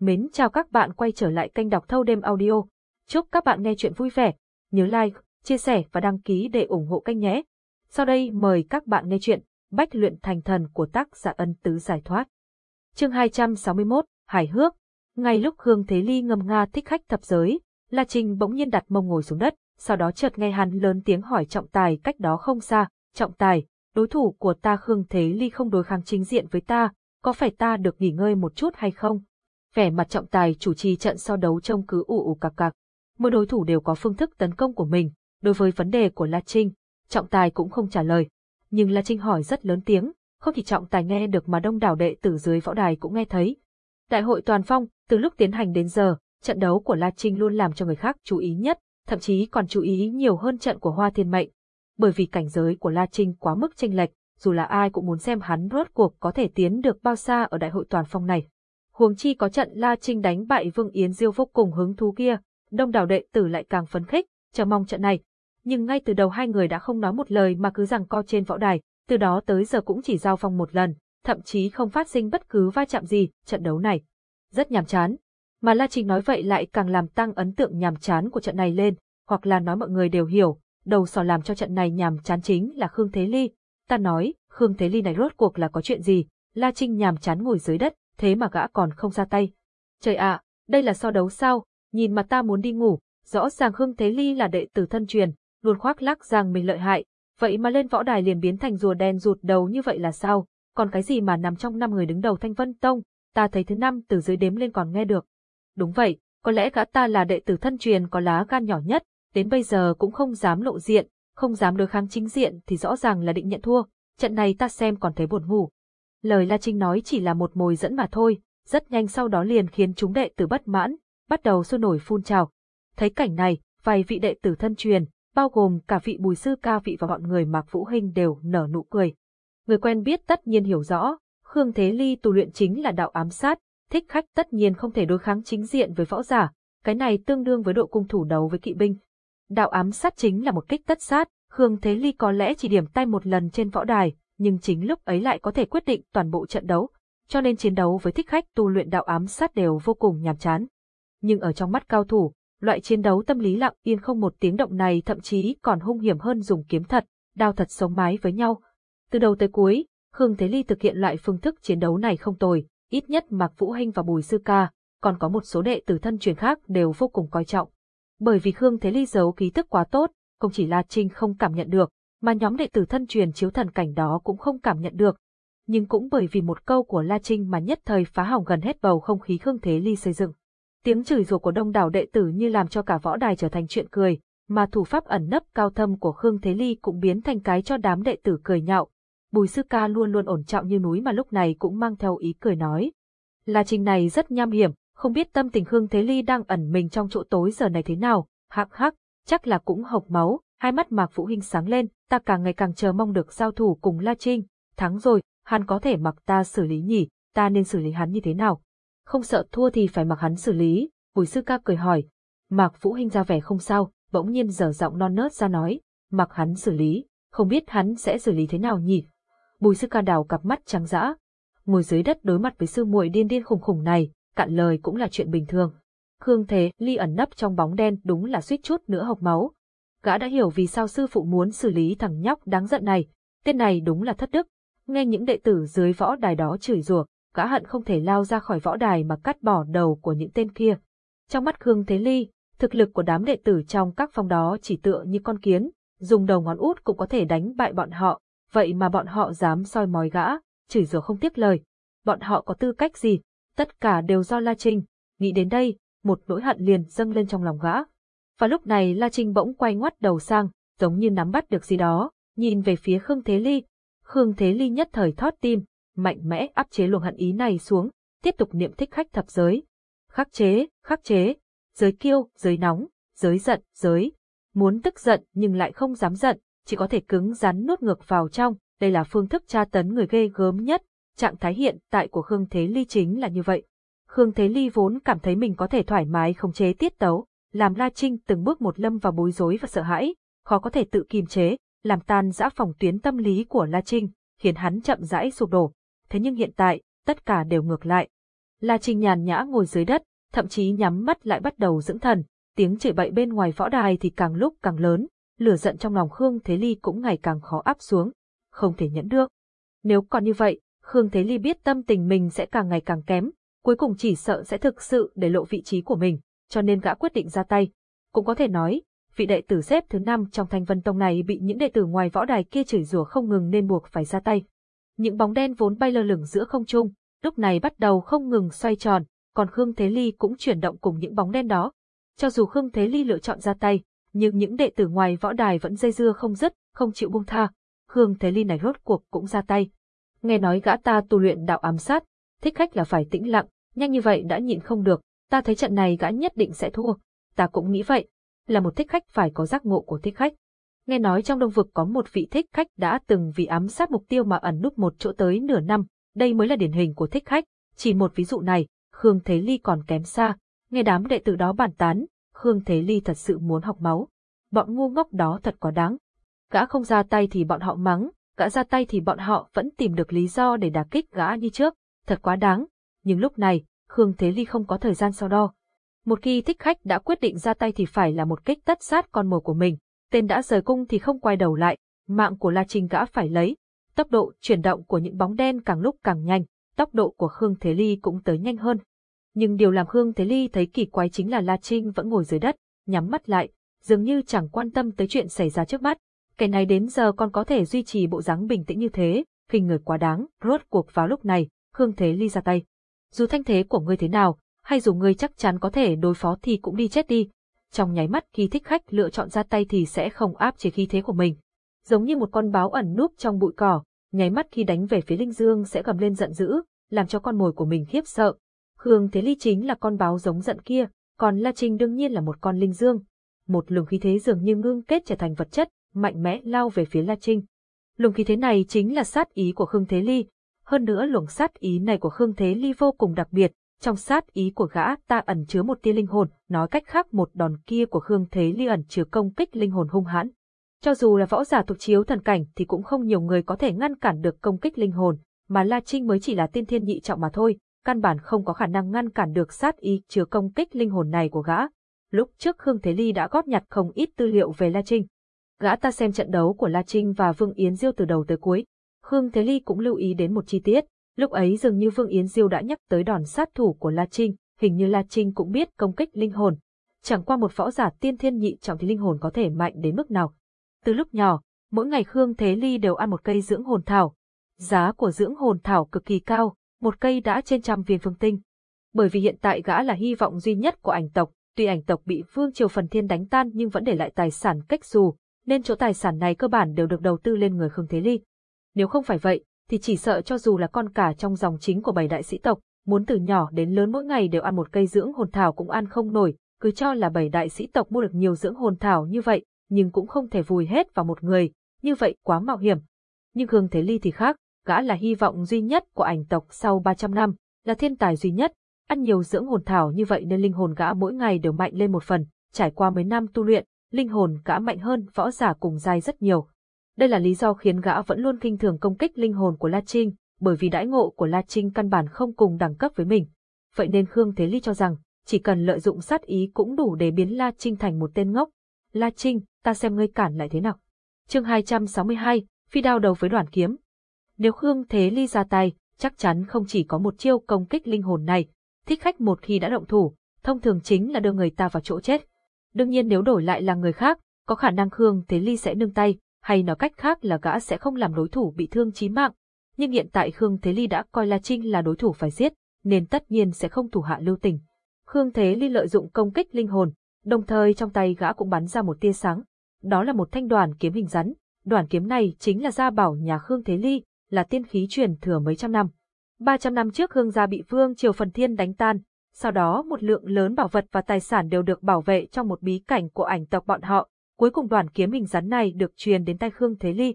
Mến chào các bạn quay trở lại kênh đọc thâu đêm audio. Chúc các bạn nghe chuyện vui vẻ. Nhớ like, chia sẻ và đăng ký để ủng hộ kênh nhé. Sau đây mời các bạn nghe chuyện Bách luyện thành thần của tác giả ân tứ giải thoát. Chương 261, Hải hước. Ngay lúc Hương Thế Ly ngâm nga thích khách thập giới, La Trinh bỗng nhiên đặt mông ngồi xuống đất, sau đó chợt nghe hắn lớn tiếng hỏi trọng tài cách đó không xa, trọng tài, đối thủ của ta Khương Thế Ly không đối kháng chính diện với ta, có phải ta được nghỉ ngơi một chút hay không? Vẻ mặt trọng tài chủ trì trận so đấu trông cứ ủ ủ cạc cạc. Mỗi đối thủ đều có phương thức tấn công của mình, đối với vấn đề của La Trinh, trọng tài cũng không trả lời. Nhưng La Trinh hỏi rất lớn tiếng, không chỉ trọng tài nghe được mà đông đảo đệ tử dưới võ đài cũng nghe thấy. Đại hội toàn phong, từ lúc tiến hành đến giờ, trận đấu của La Trinh luôn làm cho người khác chú ý nhất, thậm chí còn chú ý nhiều hơn trận của Hoa Thiên Mệnh. Bởi vì cảnh giới của La Trinh quá mức chênh lệch, dù là ai cũng muốn xem hắn rốt cuộc có thể tiến được bao xa ở đại hội toàn phong này. Huống chi có trận La Trinh đánh bại Vương Yến Diêu vô cùng hứng thú kia, đông đảo đệ tử lại càng phấn khích, chờ mong trận này. Nhưng ngay từ đầu hai người đã không nói một lời mà cứ rằng co trên võ đài, từ đó tới giờ cũng chỉ giao phong một lần, thậm chí không phát sinh bất cứ va chạm gì, trận đấu này. Rất nhàm chán. Mà La Trinh nói vậy lại càng làm tăng ấn tượng nhàm chán của trận này lên, hoặc là nói mọi người đều hiểu, đầu sò làm cho trận này nhàm chán chính là Khương Thế Ly, Ta nói, Khương Thế Ly này rốt cuộc là có chuyện gì? La Trinh nhàm chán ngồi dưới đất, thế mà gã còn không ra tay. Trời ạ, đây là so đấu sao? Nhìn mà ta muốn đi ngủ, rõ ràng hưng Thế Ly là đệ tử thân truyền, luôn khoác lác rằng mình lợi hại, vậy mà lên võ đài liền biến thành rùa đen rụt đầu như vậy là sao? Còn cái gì mà nằm trong năm người đứng đầu Thanh Vân Tông, ta thấy thứ năm từ dưới đếm lên còn nghe được. Đúng vậy, có lẽ gã ta là đệ tử thân truyền có lá gan nhỏ nhất, đến bây giờ cũng không dám lộ diện, không dám đối kháng chính diện thì rõ ràng là định nhận thua, trận này ta xem còn thấy buồn ngủ. Lời La Trinh nói chỉ là một mồi dẫn mà thôi, rất nhanh sau đó liền khiến chúng đệ tử bất mãn, bắt đầu sôi nổi phun trào. Thấy cảnh này, vài vị đệ tử thân truyền, bao gồm cả vị bùi sư ca vị và bọn người Mạc Vũ Hinh đều nở nụ cười. Người quen biết tất nhiên hiểu rõ, Khương Thế Ly tu luyện chính là đạo ám sát, thích khách tất nhiên không thể đối kháng chính diện với võ giả, cái này tương đương với độ cung thủ đấu với kỵ binh. Đạo ám sát chính là một kích tất sát, Khương Thế Ly có lẽ chỉ điểm tay một lần trên võ đài, nhưng chính lúc ấy lại có thể quyết định toàn bộ trận đấu, cho nên chiến đấu với thích khách tu luyện đạo ám sát đều vô cùng nhàm chán. Nhưng ở trong mắt cao thủ, loại chiến đấu tâm lý lặng yên không một tiếng động này thậm chí còn hung hiểm hơn dùng kiếm thật, đao thật sống mái với nhau. Từ đầu tới cuối, Khương Thế Ly thực hiện loại phương thức chiến đấu này không tồi, ít nhất Mạc Vũ Hinh và Bùi Sư Ca, còn có một số đệ tử thân truyền khác đều vô cùng coi trọng. Bởi vì Khương Thế Ly giấu ký tức quá tốt, không chỉ La Trinh không cảm nhận được, mà nhóm đệ tử thân truyền chiếu thần cảnh đó cũng không cảm nhận được. Nhưng cũng bởi vì một câu của La Trinh mà nhất thời phá hỏng gần hết bầu không khí Khương Thế Ly xây dựng. Tiếng chửi rủa của đông đảo đệ tử như làm cho cả võ đài trở thành chuyện cười, mà thủ pháp ẩn nấp cao thâm của Khương Thế Ly cũng biến thành cái cho đám đệ tử cười nhạo. Bùi Sư Ca luôn luôn ổn trọng như núi mà lúc này cũng mang theo ý cười nói. La Trinh này rất nham hiểm, không biết tâm tình Khương Thế Ly đang ẩn mình trong chỗ tối giờ này thế nào, hắc hắc, chắc là cũng hộc máu, hai mắt Mạc Vũ Hinh sáng lên, ta càng ngày càng chờ mong được giao thủ cùng La Trinh, thắng rồi, hắn có thể mặc ta xử lý nhỉ, ta nên xử lý hắn như thế nào? Không sợ thua thì phải mặc hắn xử lý, Bùi Sư Ca cười hỏi. Mạc Vũ Hinh ra vẻ không sao, bỗng nhiên dở giọng non nớt ra nói, mặc hắn xử lý, không biết hắn sẽ xử lý thế nào nhỉ? Bùi Sư Ca đào cặp mắt trắng dã, ngồi dưới đất đối mặt với sư muội điên điên khùng khùng này, cạn lời cũng là chuyện bình thường. Khương Thế, Ly ẩn nấp trong bóng đen đúng là suýt chút nữa học máu. Gã đã hiểu vì sao sư phụ muốn xử lý thằng nhóc đáng giận này, tên này đúng là thất đức. Nghe những đệ tử dưới võ đài đó chửi rủa, gã hận không thể lao ra khỏi võ đài mà cắt bỏ đầu của những tên kia. Trong mắt Khương Thế Ly, thực lực của đám đệ tử trong các phòng đó chỉ tựa như con kiến, dùng đầu ngón út cũng có thể đánh bại bọn họ, vậy mà bọn họ dám soi mói gã, chửi rủa không tiếc lời. Bọn họ có tư cách gì? Tất cả đều do La Trinh. Nghĩ đến đây, một nỗi hận liền dâng lên trong lòng gã. Và lúc này La Trinh bỗng quay ngoắt đầu sang, giống như nắm bắt được gì đó, nhìn về phía Khương Thế Ly. Khương Thế Ly nhất thời thót tim, mạnh mẽ áp chế luồng hận ý này xuống, tiếp tục niệm thích khách thập giới. Khắc chế, khắc chế, giới kiêu, giới nóng, giới giận, giới. Muốn tức giận nhưng lại không dám giận, chỉ có thể cứng rắn nuốt ngược vào trong, đây là phương thức tra tấn người ghê gớm nhất, trạng thái hiện tại của Khương Thế Ly chính là như vậy. Khương Thế Ly vốn cảm thấy mình có thể thoải mái khống chế tiết tấu, làm La Trinh từng bước một lâm vào bối rối và sợ hãi, khó có thể tự kiềm chế, làm tan dã phòng tuyến tâm lý của La Trinh, khiến hắn chậm rãi sụp đổ. Thế nhưng hiện tại, tất cả đều ngược lại. La Trinh nhàn nhã ngồi dưới đất, thậm chí nhắm mắt lại bắt đầu dưỡng thần, tiếng chửi bậy bên ngoài võ đài thì càng lúc càng lớn, lửa giận trong lòng Khương Thế Ly cũng ngày càng khó áp xuống, không thể nhẫn được. Nếu còn như vậy, Khương Thế Ly biết tâm tình mình sẽ càng ngày càng kém, cuối cùng chỉ sợ sẽ thực sự để lộ vị trí của mình, cho nên gã quyết định ra tay. Cũng có thể nói, vị đệ tử xếp thứ năm trong thanh vân tông này bị những đệ tử ngoài võ đài kia chửi rủa không ngừng nên buộc phải ra tay. Những bóng đen vốn bay lơ lửng giữa không trung, lúc này bắt đầu không ngừng xoay tròn, còn Khương Thế Ly cũng chuyển động cùng những bóng đen đó. Cho dù Khương Thế Ly lựa chọn ra tay, nhưng những đệ tử ngoài võ đài vẫn dây dưa không dứt, không chịu buông tha. Khương Thế Ly này rốt cuộc cũng ra tay. Nghe nói gã ta tu luyện đạo ám sát, thích khách là phải tĩnh lặng, nhanh như vậy đã nhịn không được, ta thấy trận này gã nhất định sẽ thua. Ta cũng nghĩ vậy, là một thích khách phải có giác ngộ của thích khách. Nghe nói trong đông vực có một vị thích khách đã từng vì ám sát mục tiêu mà ẩn núp một chỗ tới nửa năm, đây mới là điển hình của thích khách. Chỉ một ví dụ này, Khương Thế Ly còn kém xa. Nghe đám đệ tử đó bàn tán, Khương Thế Ly thật sự muốn học máu. Bọn ngu ngốc đó thật quá đáng. Gã không ra tay thì bọn họ mắng, gã ra tay thì bọn họ vẫn tìm được lý do để đả kích gã như trước, thật quá đáng. Nhưng lúc này, Khương Thế Ly không có thời gian so đo. Một khi thích khách đã quyết định ra tay thì phải là một kích tất sát con mồi của mình. Tên đã rời cung thì không quay đầu lại, mạng của La Trinh gã phải lấy. Tốc độ chuyển động của những bóng đen càng lúc càng nhanh, tốc độ của Khương Thế Ly cũng tới nhanh hơn. Nhưng điều làm Khương Thế Ly thấy kỳ quái chính là La Trinh vẫn ngồi dưới đất, nhắm mắt lại, dường như chẳng quan tâm tới chuyện xảy ra trước mắt. Kẻ này đến giờ còn có thể duy trì bộ dáng bình tĩnh như thế, khinh người quá đáng, rốt cuộc vào lúc này, Khương Thế Ly ra tay. Dù thanh thế của ngươi thế nào, hay dù ngươi chắc chắn có thể đối phó thì cũng đi chết đi. Trong nháy mắt khi thích khách lựa chọn ra tay thì sẽ không áp chế khí thế của mình. Giống như một con báo ẩn núp trong bụi cỏ, nháy mắt khi đánh về phía Linh Dương sẽ gầm lên giận dữ, làm cho con mồi của mình khiếp sợ. Khương Thế Ly chính là con báo giống giận kia, còn La Trinh đương nhiên là một con Linh Dương. Một luồng khí thế dường như ngưng kết trở thành vật chất, mạnh mẽ lao về phía La Trinh. Luồng khí thế này chính là sát ý của Khương Thế Ly. Hơn nữa luồng sát ý này của Khương Thế Ly vô cùng đặc biệt, trong sát ý của gã ta ẩn chứa một tia linh hồn, nói cách khác một đòn kia của Khương Thế Ly ẩn chứa công kích linh hồn hung hãn. Cho dù là võ giả thuộc chiếu thần cảnh thì cũng không nhiều người có thể ngăn cản được công kích linh hồn, mà La Trinh mới chỉ là tiên thiên nhị trọng mà thôi, căn bản không có khả năng ngăn cản được sát ý chứa công kích linh hồn này của gã. Lúc trước Khương Thế Ly đã góp nhặt không ít tư liệu về La Trinh. Gã ta xem trận đấu của La Trinh và Vương Yến Diêu từ đầu tới cuối. Khương Thế Ly cũng lưu ý đến một chi tiết, lúc ấy dường như Vương Yến Diêu đã nhắc tới đòn sát thủ của La Trinh, hình như La Trinh cũng biết công kích linh hồn. Chẳng qua một võ giả tiên thiên nhị trọng thì linh hồn có thể mạnh đến mức nào. Từ lúc nhỏ, mỗi ngày Khương Thế Ly đều ăn một cây dưỡng hồn thảo. Giá của dưỡng hồn thảo cực kỳ cao, một cây đã trên trăm viên phương tinh. Bởi vì hiện tại gã là hy vọng duy nhất của ảnh tộc, tuy ảnh tộc bị Vương Triều Phần Thiên đánh tan nhưng vẫn để lại tài sản cách dù, nên chỗ tài sản này cơ bản đều được đầu tư lên người Khương Thế Ly. Nếu không phải vậy, thì chỉ sợ cho dù là con cả trong dòng chính của bảy đại sĩ tộc, muốn từ nhỏ đến lớn mỗi ngày đều ăn một cây dưỡng hồn thảo cũng ăn không nổi, cứ cho là bảy đại sĩ tộc mua được nhiều dưỡng hồn thảo như vậy, nhưng cũng không thể vùi hết vào một người, như vậy quá mạo hiểm. Nhưng hương Thế Ly thì khác, gã là hy vọng duy nhất của ảnh tộc sau 300 năm, là thiên tài duy nhất, ăn nhiều dưỡng hồn thảo như vậy nên linh hồn gã mỗi ngày đều mạnh lên một phần, trải qua mấy năm tu luyện, linh hồn gã mạnh hơn võ giả cùng giai rất nhiều. Đây là lý do khiến gã vẫn luôn kinh thường công kích linh hồn của La Trinh, bởi vì đãi ngộ của La Trinh căn bản không cùng đẳng cấp với mình. Vậy nên Khương Thế Ly cho rằng, chỉ cần lợi dụng sát ý cũng đủ để biến La Trinh thành một tên ngốc. La Trinh, ta xem ngươi cản lại thế nào. chương 262, phi đao đầu với đoàn kiếm. Nếu Khương Thế Ly ra tay, chắc chắn không chỉ có một chiêu công kích linh hồn này, thích khách một khi đã động thủ, thông thường chính là đưa người ta vào chỗ chết. Đương nhiên nếu đổi lại là người khác, có khả năng Khương Thế Ly sẽ nương tay, hay nói cách khác là gã sẽ không làm đối thủ bị thương chí mạng. Nhưng hiện tại Khương Thế Ly đã coi La Trinh là đối thủ phải giết, nên tất nhiên sẽ không thủ hạ lưu tình. Khương Thế Ly lợi dụng công kích linh hồn, đồng thời trong tay gã cũng bắn ra một tia sáng. Đó là một thanh đoàn kiếm hình rắn. Đoàn kiếm này chính là gia bảo nhà Khương Thế Ly, là tiên khí truyền thừa mấy trăm năm. 300 năm trước Khương gia bị Vương Triều Phần Thiên đánh tan, sau đó một lượng lớn bảo vật và tài sản đều được bảo vệ trong một bí cảnh của ảnh tộc bọn họ, Cuối cùng đoàn kiếm hình rắn này được truyền đến tay Khương Thế Ly.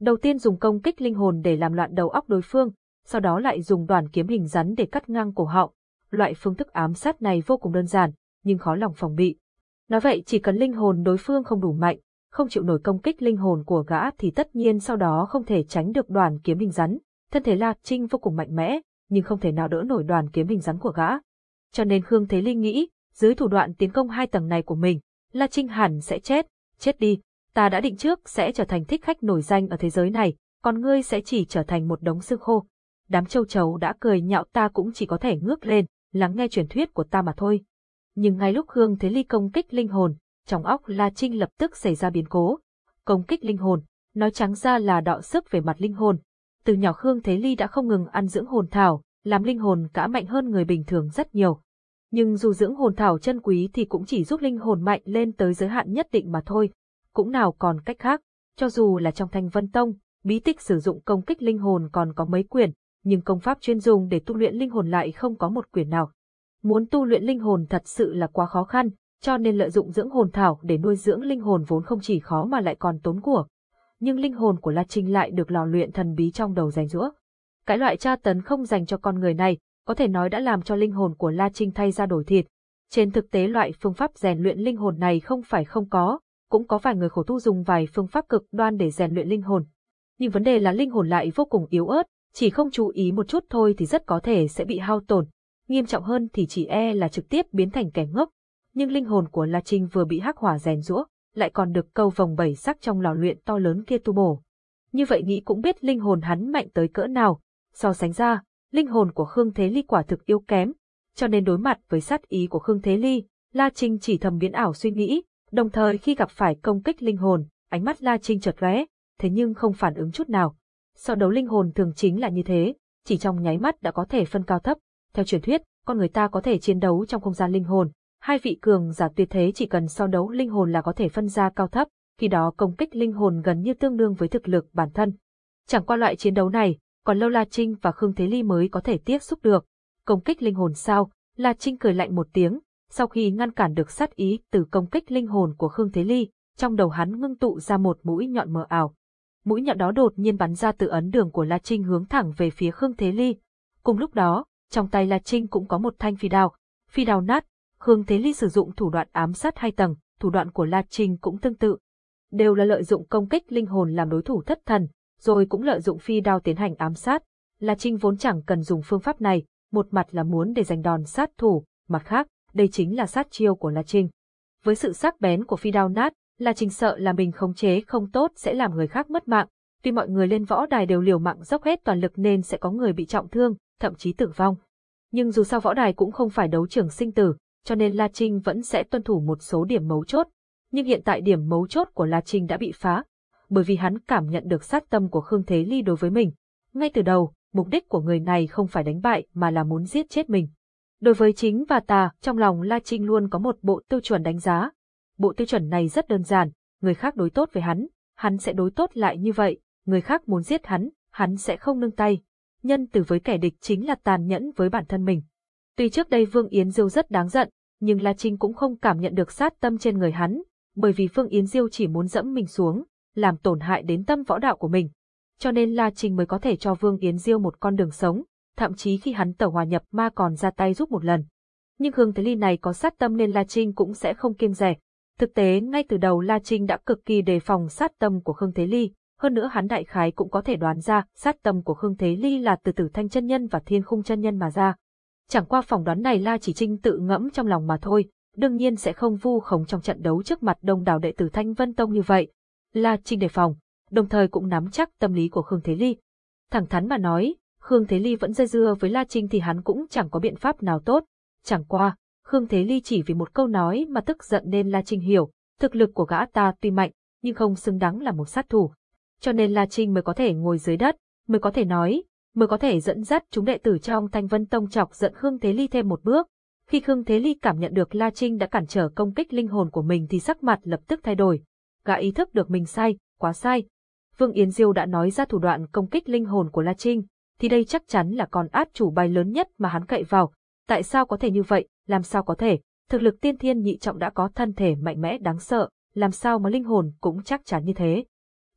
Đầu tiên dùng công kích linh hồn để làm loạn đầu óc đối phương, sau đó lại dùng đoàn kiếm hình rắn để cắt ngang cổ họng. Loại phương thức ám sát này vô cùng đơn giản, nhưng khó lòng phòng bị. Nói vậy chỉ cần linh hồn đối phương không đủ mạnh, không chịu nổi công kích linh hồn của gã thì tất nhiên sau đó không thể tránh được đoàn kiếm hình rắn. Thân thể La Trinh vô cùng mạnh mẽ, nhưng không thể nào đỡ nổi đoàn kiếm hình rắn của gã. Cho nên Khương Thế Linh nghĩ, dưới thủ đoạn tiến công hai tầng này của mình, La Trinh hẳn sẽ chết, chết đi, ta đã định trước sẽ trở thành thích khách nổi danh ở thế giới này, còn ngươi sẽ chỉ trở thành một đống xương khô. Đám châu chấu đã cười nhạo ta cũng chỉ có thể ngước lên, lắng nghe truyền thuyết của ta mà thôi. Nhưng ngay lúc hương Thế Ly công kích linh hồn, trong óc La Trinh lập tức xảy ra biến cố. Công kích linh hồn, nói trắng ra là đọ sức về mặt linh hồn. Từ nhỏ hương Thế Ly đã không ngừng ăn dưỡng hồn thảo, làm linh hồn cả mạnh hơn người bình thường rất nhiều. Nhưng dù dưỡng hồn thảo chân quý thì cũng chỉ giúp linh hồn mạnh lên tới giới hạn nhất định mà thôi. Cũng nào còn cách khác, cho dù là trong thanh vân tông, bí tích sử dụng công kích linh hồn còn có mấy quyển, nhưng công pháp chuyên dùng để tu luyện linh hồn lại không có một quyển nào. Muốn tu luyện linh hồn thật sự là quá khó khăn, cho nên lợi dụng dưỡng hồn thảo để nuôi dưỡng linh hồn vốn không chỉ khó mà lại còn tốn của. Nhưng linh hồn của La Trinh lại được lò luyện thần bí trong đầu rèn rũa. Cái loại tra tấn không dành cho con người này, có thể nói đã làm cho linh hồn của La Trinh thay ra đổi thịt. Trên thực tế loại phương pháp rèn luyện linh hồn này không phải không có, cũng có vài người khổ tu dùng vài phương pháp cực đoan để rèn luyện linh hồn. Nhưng vấn đề là linh hồn lại vô cùng yếu ớt, chỉ không chú ý một chút thôi thì rất có thể sẽ bị hao tổn. Nghiêm trọng hơn thì chỉ e là trực tiếp biến thành kẻ ngốc. Nhưng linh hồn của La Trinh vừa bị hắc hỏa rèn rũa, lại còn được câu vòng bảy sắc trong lò luyện to lớn kia tu bổ. Như vậy nghĩ cũng biết linh hồn hắn mạnh tới cỡ nào. So sánh ra, linh hồn của Khương Thế Ly quả thực yếu kém, cho nên đối mặt với sát ý của Khương Thế Ly, La Trinh chỉ thầm biến ảo suy nghĩ, đồng thời khi gặp phải công kích linh hồn, ánh mắt La Trinh chợt lóe, thế nhưng không phản ứng chút nào. So đấu linh hồn thường chính là như thế, chỉ trong nháy mắt đã có thể phân cao thấp. Theo truyền thuyết, con người ta có thể chiến đấu trong không gian linh hồn, hai vị cường giả tuyệt thế chỉ cần so đấu linh hồn là có thể phân ra cao thấp, khi đó công kích linh hồn gần như tương đương với thực lực bản thân. Chẳng qua loại chiến đấu này, còn lâu La Trinh và Khương Thế Ly mới có thể tiếp xúc được. Công kích linh hồn sao? La Trinh cười lạnh một tiếng, sau khi ngăn cản được sát ý từ công kích linh hồn của Khương Thế Ly, trong đầu hắn ngưng tụ ra một mũi nhọn mờ ảo. Mũi nhọn đó đột nhiên bắn ra từ ấn đường của La Trinh hướng thẳng về phía Khương Thế Ly. Cùng lúc đó, trong tay La Trinh cũng có một thanh phi đao. Phi đao nát, Khương Thế Ly sử dụng thủ đoạn ám sát hai tầng, thủ đoạn của La Trinh cũng tương tự. Đều là lợi dụng công kích linh hồn làm đối thủ thất thần, rồi cũng lợi dụng phi đao tiến hành ám sát. La Trinh vốn chẳng cần dùng phương pháp này, một mặt là muốn để giành đòn sát thủ, mặt khác, đây chính là sát chiêu của La Trinh. Với sự sắc bén của phi đao nát, La Trinh sợ là mình khống chế không tốt sẽ làm người khác mất mạng. Tuy mọi người lên võ đài đều liều mạng dốc hết toàn lực nên sẽ có người bị trọng thương, thậm chí tử vong. Nhưng dù sao võ đài cũng không phải đấu trường sinh tử, cho nên La Trinh vẫn sẽ tuân thủ một số điểm mấu chốt. Nhưng hiện tại điểm mấu chốt của La Trinh đã bị phá, bởi vì hắn cảm nhận được sát tâm của Khương Thế Ly đối với mình. Ngay từ đầu, mục đích của người này không phải đánh bại mà là muốn giết chết mình. Đối với chính và tà, trong lòng La Trinh luôn có một bộ tiêu chuẩn đánh giá. Bộ tiêu chuẩn này rất đơn giản, người khác đối tốt với hắn, hắn sẽ đối tốt lại như vậy, người khác muốn giết hắn, hắn sẽ không nương tay. Nhân từ với kẻ địch chính là tàn nhẫn với bản thân mình. Tuy trước đây Vương Yến Diêu rất đáng giận, nhưng La Trinh cũng không cảm nhận được sát tâm trên người hắn, bởi vì Vương Yến Diêu chỉ muốn dẫm mình xuống, làm tổn hại đến tâm võ đạo của mình. Cho nên La Trinh mới có thể cho Vương Yến Diêu một con đường sống, thậm chí khi hắn tẩu hòa nhập ma còn ra tay giúp một lần. Nhưng Hương Thế Ly này có sát tâm nên La Trinh cũng sẽ không kiêng rẻ. Thực tế ngay từ đầu La Trinh đã cực kỳ đề phòng sát tâm của Khương Thế Ly, hơn nữa hắn đại khái cũng có thể đoán ra sát tâm của Khương Thế Ly là từ Tử Thanh chân nhân và Thiên Khung chân nhân mà ra. Chẳng qua phỏng đoán này La Chỉ Trinh tự ngẫm trong lòng mà thôi, đương nhiên sẽ không vu khống trong trận đấu trước mặt đông đảo đệ tử Thanh Vân Tông như vậy. La Trinh đề phòng, đồng thời cũng nắm chắc tâm lý của Khương Thế Ly. Thẳng thắn mà nói, Khương Thế Ly vẫn dây dưa với La Trinh thì hắn cũng chẳng có biện pháp nào tốt. Chẳng qua, Khương Thế Ly chỉ vì một câu nói mà tức giận nên La Trinh hiểu, thực lực của gã ta tuy mạnh, nhưng không xứng đáng là một sát thủ. Cho nên La Trinh mới có thể ngồi dưới đất, mới có thể nói, mới có thể dẫn dắt chúng đệ tử trong Thanh Vân Tông chọc giận Khương Thế Ly thêm một bước. Khi Khương Thế Ly cảm nhận được La Trinh đã cản trở công kích linh hồn của mình thì sắc mặt lập tức thay đổi. Gã ý thức được mình sai, quá sai. Vương Yến Diêu đã nói ra thủ đoạn công kích linh hồn của La Trinh, thì đây chắc chắn là con át chủ bài lớn nhất mà hắn cậy vào. Tại sao có thể như vậy, làm sao có thể, thực lực tiên thiên nhị trọng đã có thân thể mạnh mẽ đáng sợ, làm sao mà linh hồn cũng chắc chắn như thế.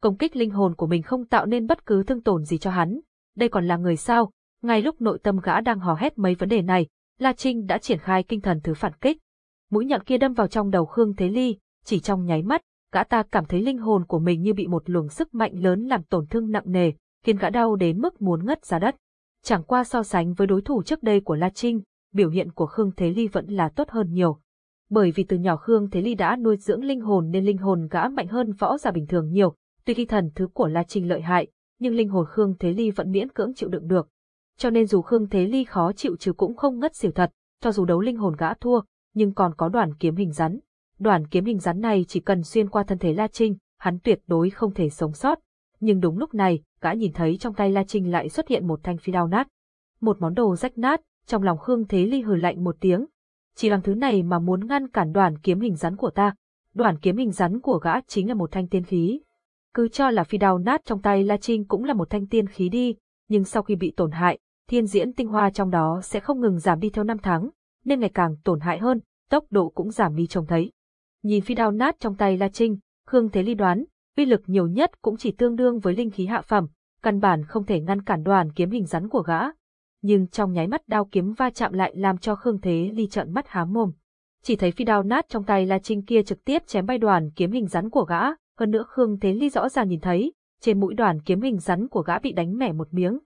Công kích linh hồn của mình không tạo nên bất cứ thương tổn gì cho hắn, đây còn là người sao, ngay lúc nội tâm gã đang hò hét mấy vấn đề này, La Trinh đã triển khai kinh thần thứ phản kích. Mũi nhọn kia đâm vào trong đầu Khương Thế Ly, chỉ trong nháy mắt, gã ta cảm thấy linh hồn của mình như bị một luồng sức mạnh lớn làm tổn thương nặng nề, khiến gã đau đến mức muốn ngất ra đất. Chẳng qua so sánh với đối thủ trước đây của La Trinh, biểu hiện của Khương Thế Ly vẫn là tốt hơn nhiều. Bởi vì từ nhỏ Khương Thế Ly đã nuôi dưỡng linh hồn nên linh hồn gã mạnh hơn võ giả bình thường nhiều, tuy khi thần thứ của La Trinh lợi hại, nhưng linh hồn Khương Thế Ly vẫn miễn cưỡng chịu đựng được. Cho nên dù Khương Thế Ly khó chịu chứ cũng không ngất xỉu thật, cho dù đấu linh hồn gã thua, nhưng còn có đoàn kiếm hình rắn. Đoàn kiếm hình rắn này chỉ cần xuyên qua thân thể La Trinh, hắn tuyệt đối không thể sống sót. Nhưng đúng lúc này, gã nhìn thấy trong tay La Trinh lại xuất hiện một thanh phi đao nát. Một món đồ rách nát, trong lòng Khương Thế Ly hừ lạnh một tiếng. Chỉ bằng thứ này mà muốn ngăn cản đoàn kiếm hình rắn của ta. Đoàn kiếm hình rắn của gã chính là một thanh tiên khí. Cứ cho là phi đao nát trong tay La Trinh cũng là một thanh tiên khí đi, nhưng sau khi bị tổn hại, thiên diễn tinh hoa trong đó sẽ không ngừng giảm đi theo năm tháng, nên ngày càng tổn hại hơn, tốc độ cũng giảm đi trông thấy. Nhìn phi đao nát trong tay La Trinh, Khương Thế Ly đoán, uy lực nhiều nhất cũng chỉ tương đương với linh khí hạ phẩm, căn bản không thể ngăn cản đoàn kiếm hình rắn của gã. Nhưng trong nháy mắt đao kiếm va chạm lại làm cho Khương Thế Ly trợn mắt há mồm. Chỉ thấy phi đao nát trong tay La Trinh kia trực tiếp chém bay đoàn kiếm hình rắn của gã, hơn nữa Khương Thế Ly rõ ràng nhìn thấy, trên mũi đoàn kiếm hình rắn của gã bị đánh mẻ một miếng.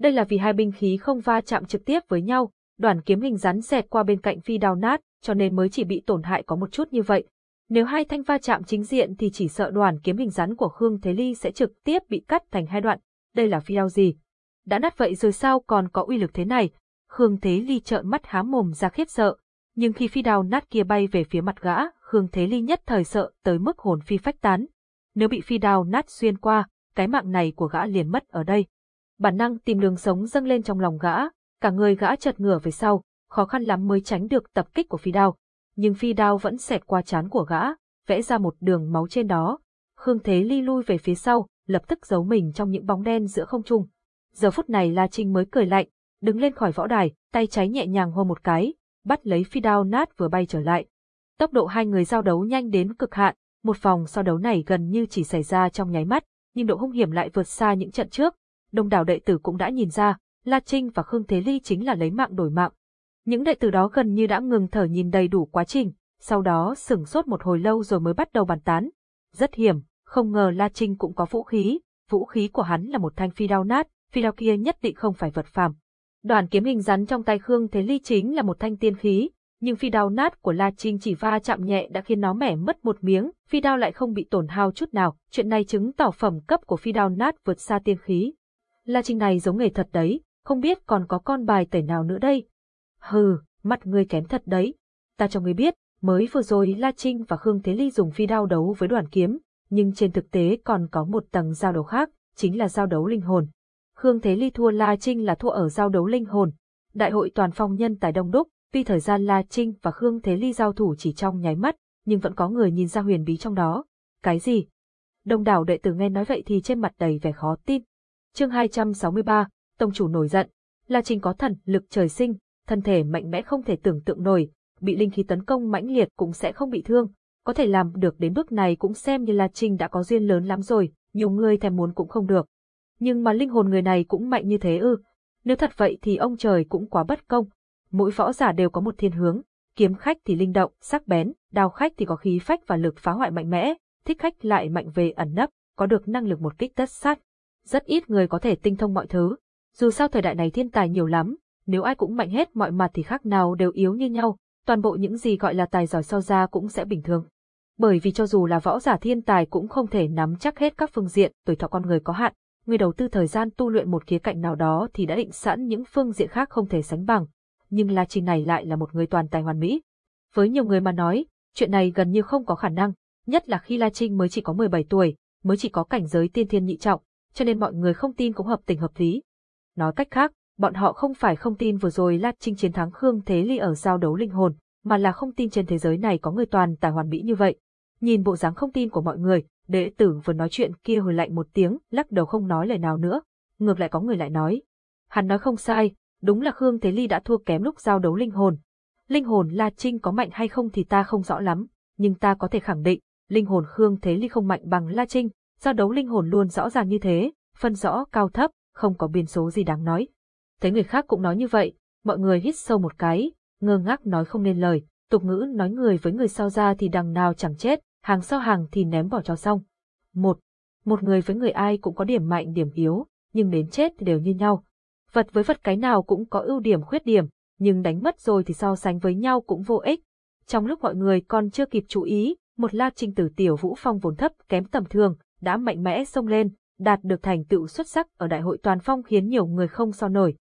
Đây là vì hai binh khí không va chạm trực tiếp với nhau, đoàn kiếm hình rắn xẹt qua bên cạnh phi đao nát, cho nên mới chỉ bị tổn hại có một chút như vậy. Nếu hai thanh va chạm chính diện thì chỉ sợ đoàn kiếm hình rắn của Khương Thế Ly sẽ trực tiếp bị cắt thành hai đoạn. Đây là phi đao gì? Đã nát vậy rồi sao còn có uy lực thế này? Khương Thế Ly trợn mắt há mồm ra khiếp sợ. Nhưng khi phi đao nát kia bay về phía mặt gã, Khương Thế Ly nhất thời sợ tới mức hồn phi phách tán. Nếu bị phi đao nát xuyên qua, cái mạng này của gã liền mất ở đây. Bản năng tìm đường sống dâng lên trong lòng gã, cả người gã chợt ngửa về sau, khó khăn lắm mới tránh được tập kích của phi đao. Nhưng phi đao vẫn xẹt qua chán của gã, vẽ ra một đường máu trên đó. Khương Thế Ly lui về phía sau, lập tức giấu mình trong những bóng đen giữa không trung. Giờ phút này La Trinh mới cười lạnh, đứng lên khỏi võ đài, tay trái nhẹ nhàng hô một cái, bắt lấy phi đao nát vừa bay trở lại. Tốc độ hai người giao đấu nhanh đến cực hạn, một vòng so đấu này gần như chỉ xảy ra trong nháy mắt, nhưng độ hung hiểm lại vượt xa những trận trước. Đông đảo đệ tử cũng đã nhìn ra, La Trinh và Khương Thế Ly chính là lấy mạng đổi mạng. Những đệ tử đó gần như đã ngừng thở nhìn đầy đủ quá trình, sau đó sửng sốt một hồi lâu rồi mới bắt đầu bàn tán. Rất hiểm, không ngờ La Trinh cũng có vũ khí, vũ khí của hắn là một thanh phi đao nát, phi đao kia nhất định không phải vật phàm. Đoàn kiếm hình rắn trong tay Khương Thế Ly chính là một thanh tiên khí, nhưng phi đao nát của La Trinh chỉ va chạm nhẹ đã khiến nó mẻ mất một miếng, phi đao lại không bị tổn hao chút nào, chuyện này chứng tỏ phẩm cấp của phi đao nát vượt xa tiên khí. La Trinh này giống nghề thật đấy, không biết còn có con bài tẩy nào nữa đây. Hừ, mặt ngươi kém thật đấy. Ta cho ngươi biết, mới vừa rồi La Trinh và Khương Thế Ly dùng phi đao đấu với đoàn kiếm, nhưng trên thực tế còn có một tầng giao đấu khác, chính là giao đấu linh hồn. Khương Thế Ly thua La Trinh là thua ở giao đấu linh hồn. Đại hội toàn phong nhân tại Đông Đúc, tuy thời gian La Trinh và Khương Thế Ly giao thủ chỉ trong nháy mắt, nhưng vẫn có người nhìn ra huyền bí trong đó. Cái gì? Đông đảo đệ tử nghe nói vậy thì trên mặt đầy vẻ khó tin. Chương 263, Tông chủ nổi giận. La Trinh có thần lực trời sinh, thân thể mạnh mẽ không thể tưởng tượng nổi, bị linh khí tấn công mãnh liệt cũng sẽ không bị thương. Có thể làm được đến bước này cũng xem như là Trinh đã có duyên lớn lắm rồi, nhiều người thèm muốn cũng không được. Nhưng mà linh hồn người này cũng mạnh như thế ư. Nếu thật vậy thì ông trời cũng quá bất công. Mỗi võ giả đều có một thiên hướng, kiếm khách thì linh động, sắc bén, đao khách thì có khí phách và lực phá hoại mạnh mẽ, thích khách lại mạnh về ẩn nấp, có được năng lực một kích tất sát. Rất ít người có thể tinh thông mọi thứ. Dù sao thời đại này thiên tài nhiều lắm, nếu ai cũng mạnh hết mọi mặt thì khác nào đều yếu như nhau, toàn bộ những gì gọi là tài giỏi so ra cũng sẽ bình thường. Bởi vì cho dù là võ giả thiên tài cũng không thể nắm chắc hết các phương diện, tuổi thọ con người có hạn, người đầu tư thời gian tu luyện một khía cạnh nào đó thì đã định sẵn những phương diện khác không thể sánh bằng, nhưng La Trinh này lại là một người toàn tài hoàn mỹ. Với nhiều người mà nói, chuyện này gần như không có khả năng, nhất là khi La Trinh mới chỉ có 17 tuổi, mới chỉ có cảnh giới tiên thiên nhị trọng, cho nên mọi người không tin cũng hợp tình hợp lý. Nói cách khác, bọn họ không phải không tin vừa rồi La Trinh chiến thắng Khương Thế Ly ở giao đấu linh hồn, mà là không tin trên thế giới này có người toàn tài hoàn mỹ như vậy. Nhìn bộ dáng không tin của mọi người, đệ tử vừa nói chuyện kia hồi lạnh một tiếng, lắc đầu không nói lời nào nữa. Ngược lại có người lại nói. Hắn nói không sai, đúng là Khương Thế Ly đã thua kém lúc giao đấu linh hồn. Linh hồn La Trinh có mạnh hay không thì ta không rõ lắm, nhưng ta có thể khẳng định, linh hồn Khương Thế Ly không mạnh bằng La Trinh, giao đấu linh hồn luôn rõ ràng như thế, phân rõ cao thấp, không có biên số gì đáng nói. Thấy người khác cũng nói như vậy, mọi người hít sâu một cái, ngơ ngác nói không nên lời, tục ngữ nói người với người sau ra thì đằng nào chẳng chết, hàng sau hàng thì ném bỏ cho xong. Một, một người với người ai cũng có điểm mạnh điểm yếu, nhưng đến chết thì đều như nhau. Vật với vật cái nào cũng có ưu điểm khuyết điểm, nhưng đánh mất rồi thì so sánh với nhau cũng vô ích. Trong lúc mọi người còn chưa kịp chú ý, một La Trinh tử tiểu vũ phong vốn thấp kém tầm thường, đã mạnh mẽ xông lên, đạt được thành tựu xuất sắc ở đại hội toàn phong khiến nhiều người không so nổi.